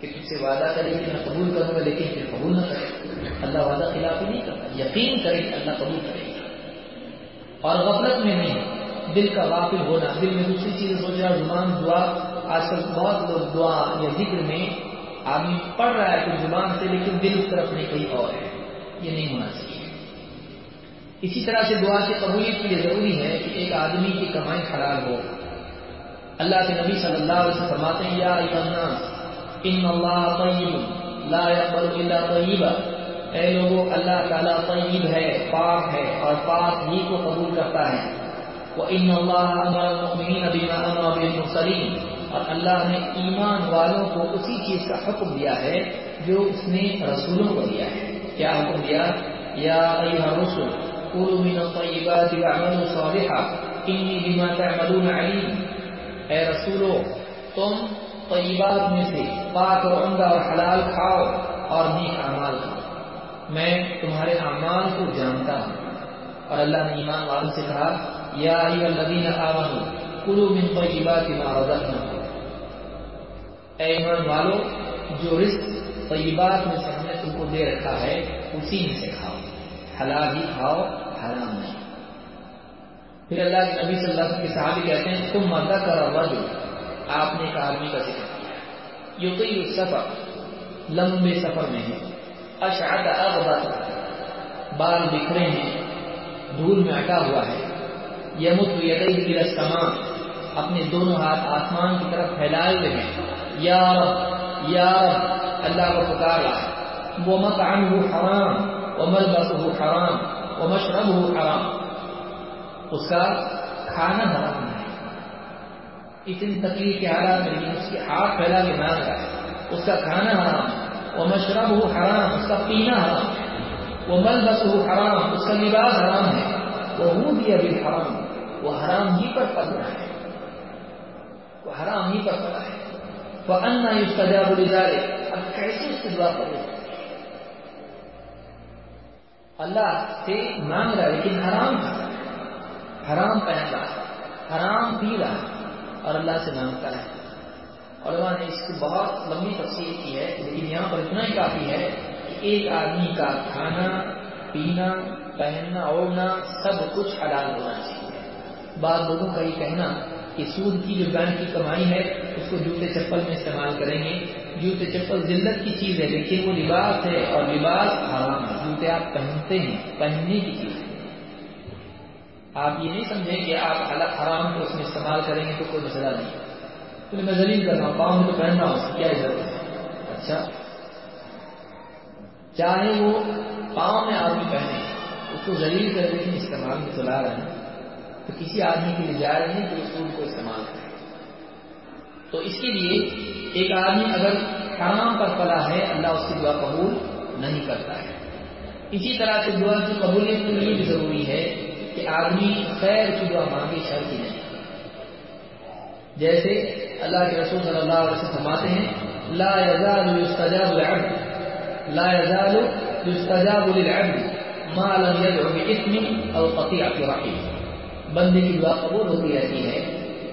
کہ تم سے وعدہ کرے کہ میں قبول کروں گا، لیکن پھر قبول نہ کرے۔ اللہ وعدہ خلاف ہی نہیں کرتا۔ یقین کرے کہ اللہ قبول کرے۔ گا اور غفلت میں نہیں، دل کا واقف ہونا۔ دل میں دوسری چیزیں سوچا زبان، دعا۔ آج کل بہت لوگ دعا یا ذکر میں آدمی پڑھ رہا ہے، کچھ زبان سے، لیکن دل اس طرف نہیں، کہیں اور ہے۔ یہ نہیں ہونا چاہیے۔ اسی طرح سے دعا کی قبولیت کے لیے ضروری ہے کہ ایک آدمی کی کمائی خراب ہو۔ اللہ کے نبی صلی اللہ علیہ وسلم فرماتے ہیں، یا الناس، ان اللہ طیب، لا يقبل الا طیبا اے لوگوں اللہ تعالیٰ طیب ہے، پاک ہے اور پاک ہی کو قبول کرتا ہے۔ وان اللہ امر المؤمنین بما امر به اور اللہ نے ایمان والوں کو اسی چیز کا حکم دیا ہے جو اس نے رسولوں کو دیا ہے۔ کیا حکم دیا؟ یا ایها الرسل قولوا من الطیبات واعملوا صالحا انی بما تعملون علیم اے رسولو، تم طیبات میں سے پاک اور عمدہ اور حلال کھاؤ اور نیک اعمال کھاؤ۔ میں تمہارے اعمال کو جانتا ہوں۔ اور اللہ نے ایمان والوں سے کہا، یا ایھا الذین آمنوا، کلوا من طیبات ما رزقناکم۔ اے ایمان والو، جو رزق طیبات میں سے ہم نے تم کو دے رکھا ہے، اسی میں سے کھاؤ۔ حلال ہی کھاؤ، حرام نہیں۔ پھر اللہ کے نبی صلی اللہ علیہ وسلم کے صحابی کہتے ہیں، تم مردہ کا رواج آپ نے ایک آدمی کا ذکر کیا۔ یو تو سفر لمبے سفر میں ہے۔ اشعد اغبر بال بکھرے ہیں۔ دھول میں اٹا ہوا ہے۔ یمت یدئی کی رسما اپنے دونوں ہاتھ آسمان کی طرف پھیلائے ہوئے ہیں۔ یا رب یا رب، اللہ کو پکارا۔ وہ مطعمه حرام۔ وملبسه حرام ومشربه حرام. اس کا کھانا حرام ہے. اتنی تکلیف کے حالات میں لیکن اس کے ہاتھ پھیلا کے مانگ رہا ہے. اس کا کھانا حرام وہ مشرب ہو حرام، اس کا پینا حرام. وہ مل بس ہو حرام، اس کا لباس حرام ہے. وہ ہوں بھی ابھی حرام وہ حرام ہی پر پڑ رہا ہے. وہ حرام ہی پر پڑا ہے. وہ ان اس کا جواب گزارے اب کیسے اس کی دعا کرے اللہ سے مانگ رہا ہے لیکن حرام حرام پہن رہا حرام پی رہا اور اللہ سے مانگتا ہے۔ علماء نے اس کی بہت لمبی تفصیل کی ہے، لیکن یہاں پر اتنا ہی کافی ہے کہ ایک آدمی کا کھانا، پینا، پہننا، اوڑھنا، سب کچھ حلال ہونا چاہیے۔ بعض لوگوں کا یہ کہنا کہ سود کی جو بینک کی کمائی ہے، اس کو جوتے چپل میں استعمال کریں گے۔ جوتے چپل ذلت کی چیز ہے لیکن وہ لباس ہے اور لباس حرام ہے۔ جوتے آپ پہنتے ہیں، پہننے کی چیز ہے۔ آپ یہ نہیں سمجھیں کہ آپ الگ حرام کو اس میں استعمال کریں گے تو کوئی مسئلہ نہیں۔ تو میں زلیل کر رہا ہوں، پاؤں میں تو پہن رہا ہوں، اس کی کیا ضرورت ہے؟ اچھا۔ چاہے وہ پاؤں میں آدمی پہنے، اس کو زلیل کر لیکن استعمال میں چلا رہے ہیں۔ تو کسی آدمی کے لیے جائز نہیں کہ اس کو استعمال کرے۔ تو اس کے لیے ایک آدمی اگر حرام پر پلا ہے، اللہ اس کی دعا قبول نہیں کرتا ہے۔ اسی طرح سے دعا کی قبولیت کے لیے بھی ضروری ہے کہ آدمی خیر کی دعا مانگے، شر کی نہیں۔ جیسے اللہ کے رسول صلی اللہ علیہ وسلم فرماتے ہیں، لا يزال يستجاب العبد لا يزال يستجاب للعبد ما لم يدعو باثم او قطيعه رحم۔ بندے کی دعا قبول ہوتی رہتی ہے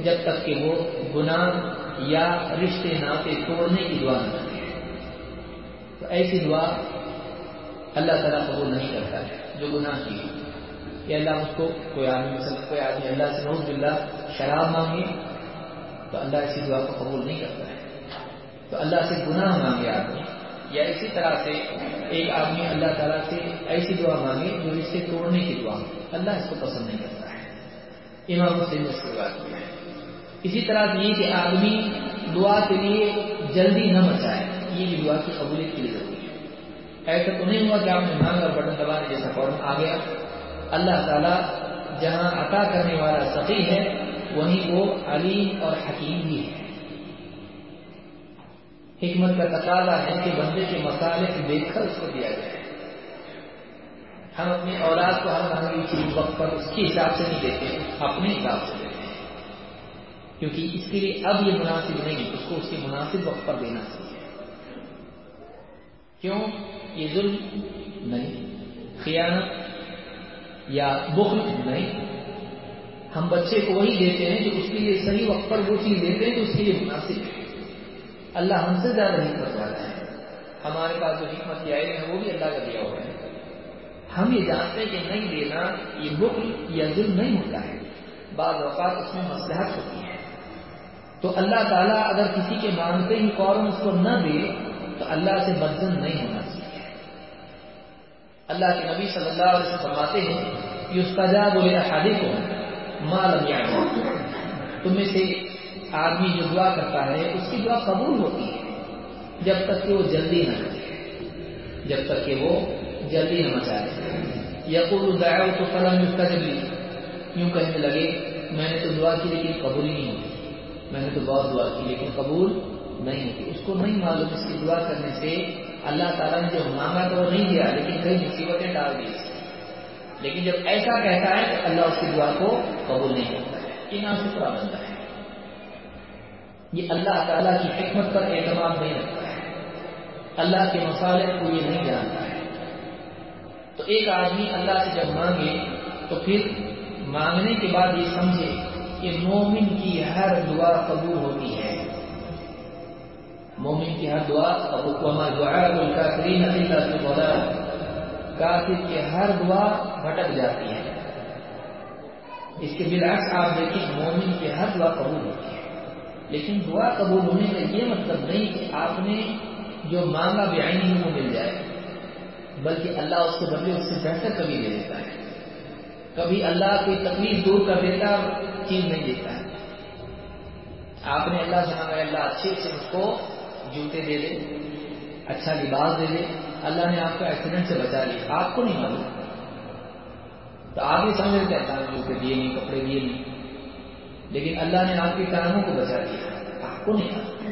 جب تک کہ وہ گناہ یا رشتے ناطے توڑنے کی دعا نہ کرے تو ایسی دعا اللہ تعالیٰ قبول نہیں کرتا ہے، جو گناہ کی۔ کہ اللہ مجھ کو کوئی آدمی مثلا کوئی آدمی اللہ سے نوز باللہ شراب مانگے، تو اللہ ایسی دعا کو قبول نہیں کرتا ہے۔ تو اللہ سے گناہ مانگے آدمی یا اسی طرح سے ایک آدمی اللہ تعالیٰ سے ایسی دعا مانگے جو رشتے توڑنے کی دعا۔ اللہ اس کو پسند نہیں کرتا ہے۔ امام مسلم نے اس کی بات کی ہے۔ اسی طرح یہ کہ آدمی دعا کے لیے جلدی نہ مچائے، یہ بھی دعا کی قبولیت کے لیے ضروری ہے۔ ایسا تو نہیں ہوا کہ آپ نے مانگ اور بٹن دبانے جیسا فوراً آ گیا۔ اللہ تعالیٰ جہاں عطا کرنے والا سقی ہے، وہیں وہ علیم اور حکیم بھی ہے۔ حکمت کا تقاضا ہے کہ بندے کے مسالے دیکھ کر اس کو دیا جائے۔ ہم اپنی اولاد کو ہر مہنگی چیز وقت پر اس کے حساب سے نہیں دیتے اپنے حساب سے۔ کیونکہ اس کے لیے اب یہ مناسب نہیں، اس کو اس کے مناسب وقت پر دینا چاہیے۔ کیوں؟ یہ ظلم نہیں، خیانت یا بخل نہیں۔ ہم بچے کو وہی دیتے ہیں جو اس کے لیے صحیح وقت پر وہ چیز دیتے ہیں تو اس کے لیے مناسب ہے۔ اللہ ہم سے زیادہ حکمت والا ہے۔ ہمارے پاس جو حکمت کی علم ہے وہ بھی اللہ کا دیا ہوا ہے۔ ہم یہ جانتے ہیں کہ نہیں دینا، یہ بخل یا ظلم نہیں ہوتا ہے۔ بعض اوقات اس میں مسلحت ہوتی ہے۔ تو اللہ تعالیٰ اگر کسی کے مانگتے ہی فوراً اس کو نہ دے، تو اللہ سے بدزن نہیں ہونا چاہیے۔ اللہ کے نبی صلی اللہ علیہ وسلم فرماتے ہیں کہ اس کا جا بولے حادی کو مالم یا تم میں سے آدمی جو دعا کرتا ہے، اس کی دعا قبول ہوتی ہے، جب تک کہ وہ جلدی نہ کرے۔ جب تک کہ وہ جلدی نہ مچائے یقول دائر تو قلم اس کا جلدی یوں کہنے لگے، میں نے تو دعا کی لیکن قبول ہی نہیں ہوتی میں نے تو بہت دعا کی لیکن قبول نہیں ہوتی اس کو نہیں معلوم، اس کی دعا کرنے سے اللہ تعالیٰ نے جو مانگا تو وہ نہیں دیا، لیکن کئی مصیبتیں ڈال دی۔ لیکن جب ایسا کہتا ہے تو اللہ اس کی دعا کو قبول نہیں کرتا ہے۔ یہ نام شکرا بنتا ہے۔ یہ اللہ تعالیٰ کی حکمت پر اعتماد نہیں رکھتا ہے۔ اللہ کے مسالے کو یہ نہیں جانتا ہے۔ تو ایک آدمی اللہ سے جب مانگے تو پھر مانگنے کے بعد یہ سمجھے کہ مومن کی ہر دعا قبول ہوتی ہے۔ مومن کی ہر دعا قبول۔ دعا کافر کی ہر دعا بھٹک جاتی ہے۔ اس کے بالعکس آپ دیکھیں، مومن کی ہر دعا قبول ہوتی ہے۔ لیکن دعا قبول ہونے کا یہ مطلب نہیں کہ آپ نے جو مانگا بھی آئینی وہ مل جائے، بلکہ اللہ اس کے بدلے اس سے بہتر کبھی دے دیتا ہے۔ کبھی اللہ کوئی تکلیف دور کر دیتا چیز نہیں دیتا ہے۔ آپ نے اللہ سے مانگا اللہ اچھے سے اس کو جوتے دے دے اچھا لباس دے دے۔ اللہ نے آپ کو ایکسیڈنٹ سے بچا لیا۔ آپ کو نہیں معلوم۔ تو آپ یہ سمجھ رہے اللہ نے جوتے دیے نہیں، کپڑے دیے نہیں۔ لیکن اللہ نے آپ کے کاموں کو بچا دیا آپ کو نہیں معلوم۔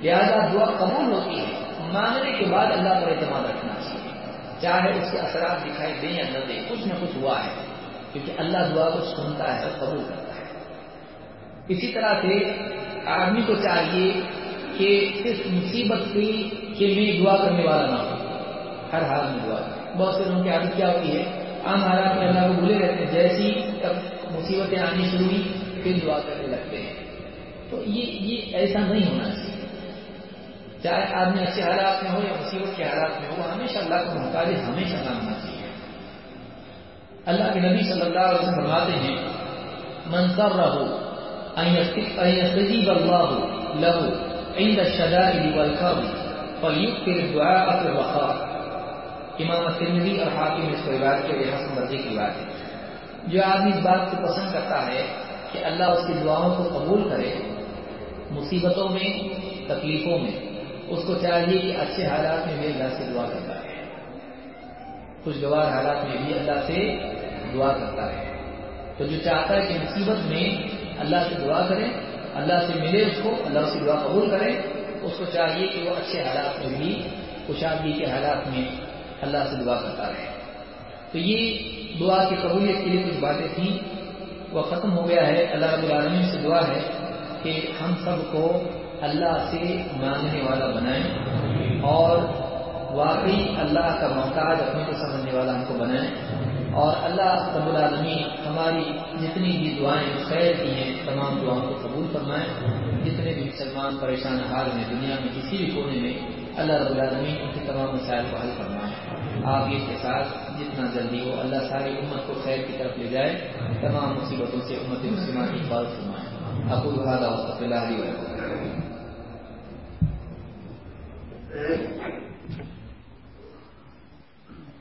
لہٰذا دعا قبول ہوتی ہے۔ مانگنے کے بعد اللہ پر اعتماد رکھنا چاہیے۔ چاہے اس کے اثرات دکھائی دیں یا نہ دیں، کچھ نہ کچھ ہوا ہے۔ کیونکہ اللہ دعا کو سنتا ہے اور قبول کرتا ہے۔ اسی طرح سے آدمی کو چاہیے کہ صرف مصیبت کی کہ میں دعا کرنے والا نہ ہو ہر حال میں دعا۔ بہت سے لوگوں کی عادت کیا ہوتی ہے؟ عام حالات میں اللہ کو بھولے رہتے ہیں۔ جیسی تب مصیبتیں آنی شروع ہوئی، پھر دعا کرنے لگتے ہیں۔ تو یہ یہ ایسا نہیں ہونا چاہیے۔ چاہے آدمی اچھے حالات میں ہو یا مصیبت کے حالات میں ہو، ہمیشہ اللہ کو محتاج ہمیشہ مانگنا چاہیے اللہ کے نبی صلی اللہ علیہ وسلم فرماتے ہیں منصر رہو اللہ لہو عند الشدائد والكرب فليكثر الدعاء في الرخاء امام ترمذی اور حاکم اس کو روایت کے حسن بدی کی بات ہے۔ جو آدمی اس بات کو پسند کرتا ہے کہ اللہ اس کی دعاؤں کو قبول کرے، مصیبتوں میں، تکلیفوں میں، اس کو چاہیے کہ اچھے حالات میں بھی اللہ سے دعا کرتا ہے۔ خوشگوار حالات میں بھی اللہ سے دعا کرتا ہے تو جو چاہتا ہے کہ مصیبت میں اللہ سے دعا کرے، اللہ سے ملے اس کو، اللہ سے دعا قبول کرے، اس کو چاہیے کہ وہ اچھے حالات میں بھی، خوشحالی کے حالات میں اللہ سے دعا کرتا رہے۔ تو یہ دعا کی قبولیت کے لیے کچھ باتیں تھیں۔ وہ ختم ہو گیا ہے۔ اللہ رب العالمین سے دعا ہے کہ ہم سب کو اللہ سے مانگنے والا بنائیں اور واقعی اللہ کا محتاج اپنے کو سمجھنے والا ہم کو بنائے اور اللہ رب العالمین ہماری جتنی بھی دعائیں خیر کی ہیں، تمام دعاؤں کو قبول فرمائے جتنے بھی مسلمان پریشان حال ہیں دنیا میں کسی بھی کونے میں، اللہ رب العالمین ان کے تمام مسائل کو حل فرمائے آپ اس کے ساتھ جتنا جلدی ہو، اللہ ساری امت کو خیر کی طرف لے جائے، تمام مصیبتوں سے امت مسلمان کی بات فرمائے۔ ابو الحال اللہ علیہ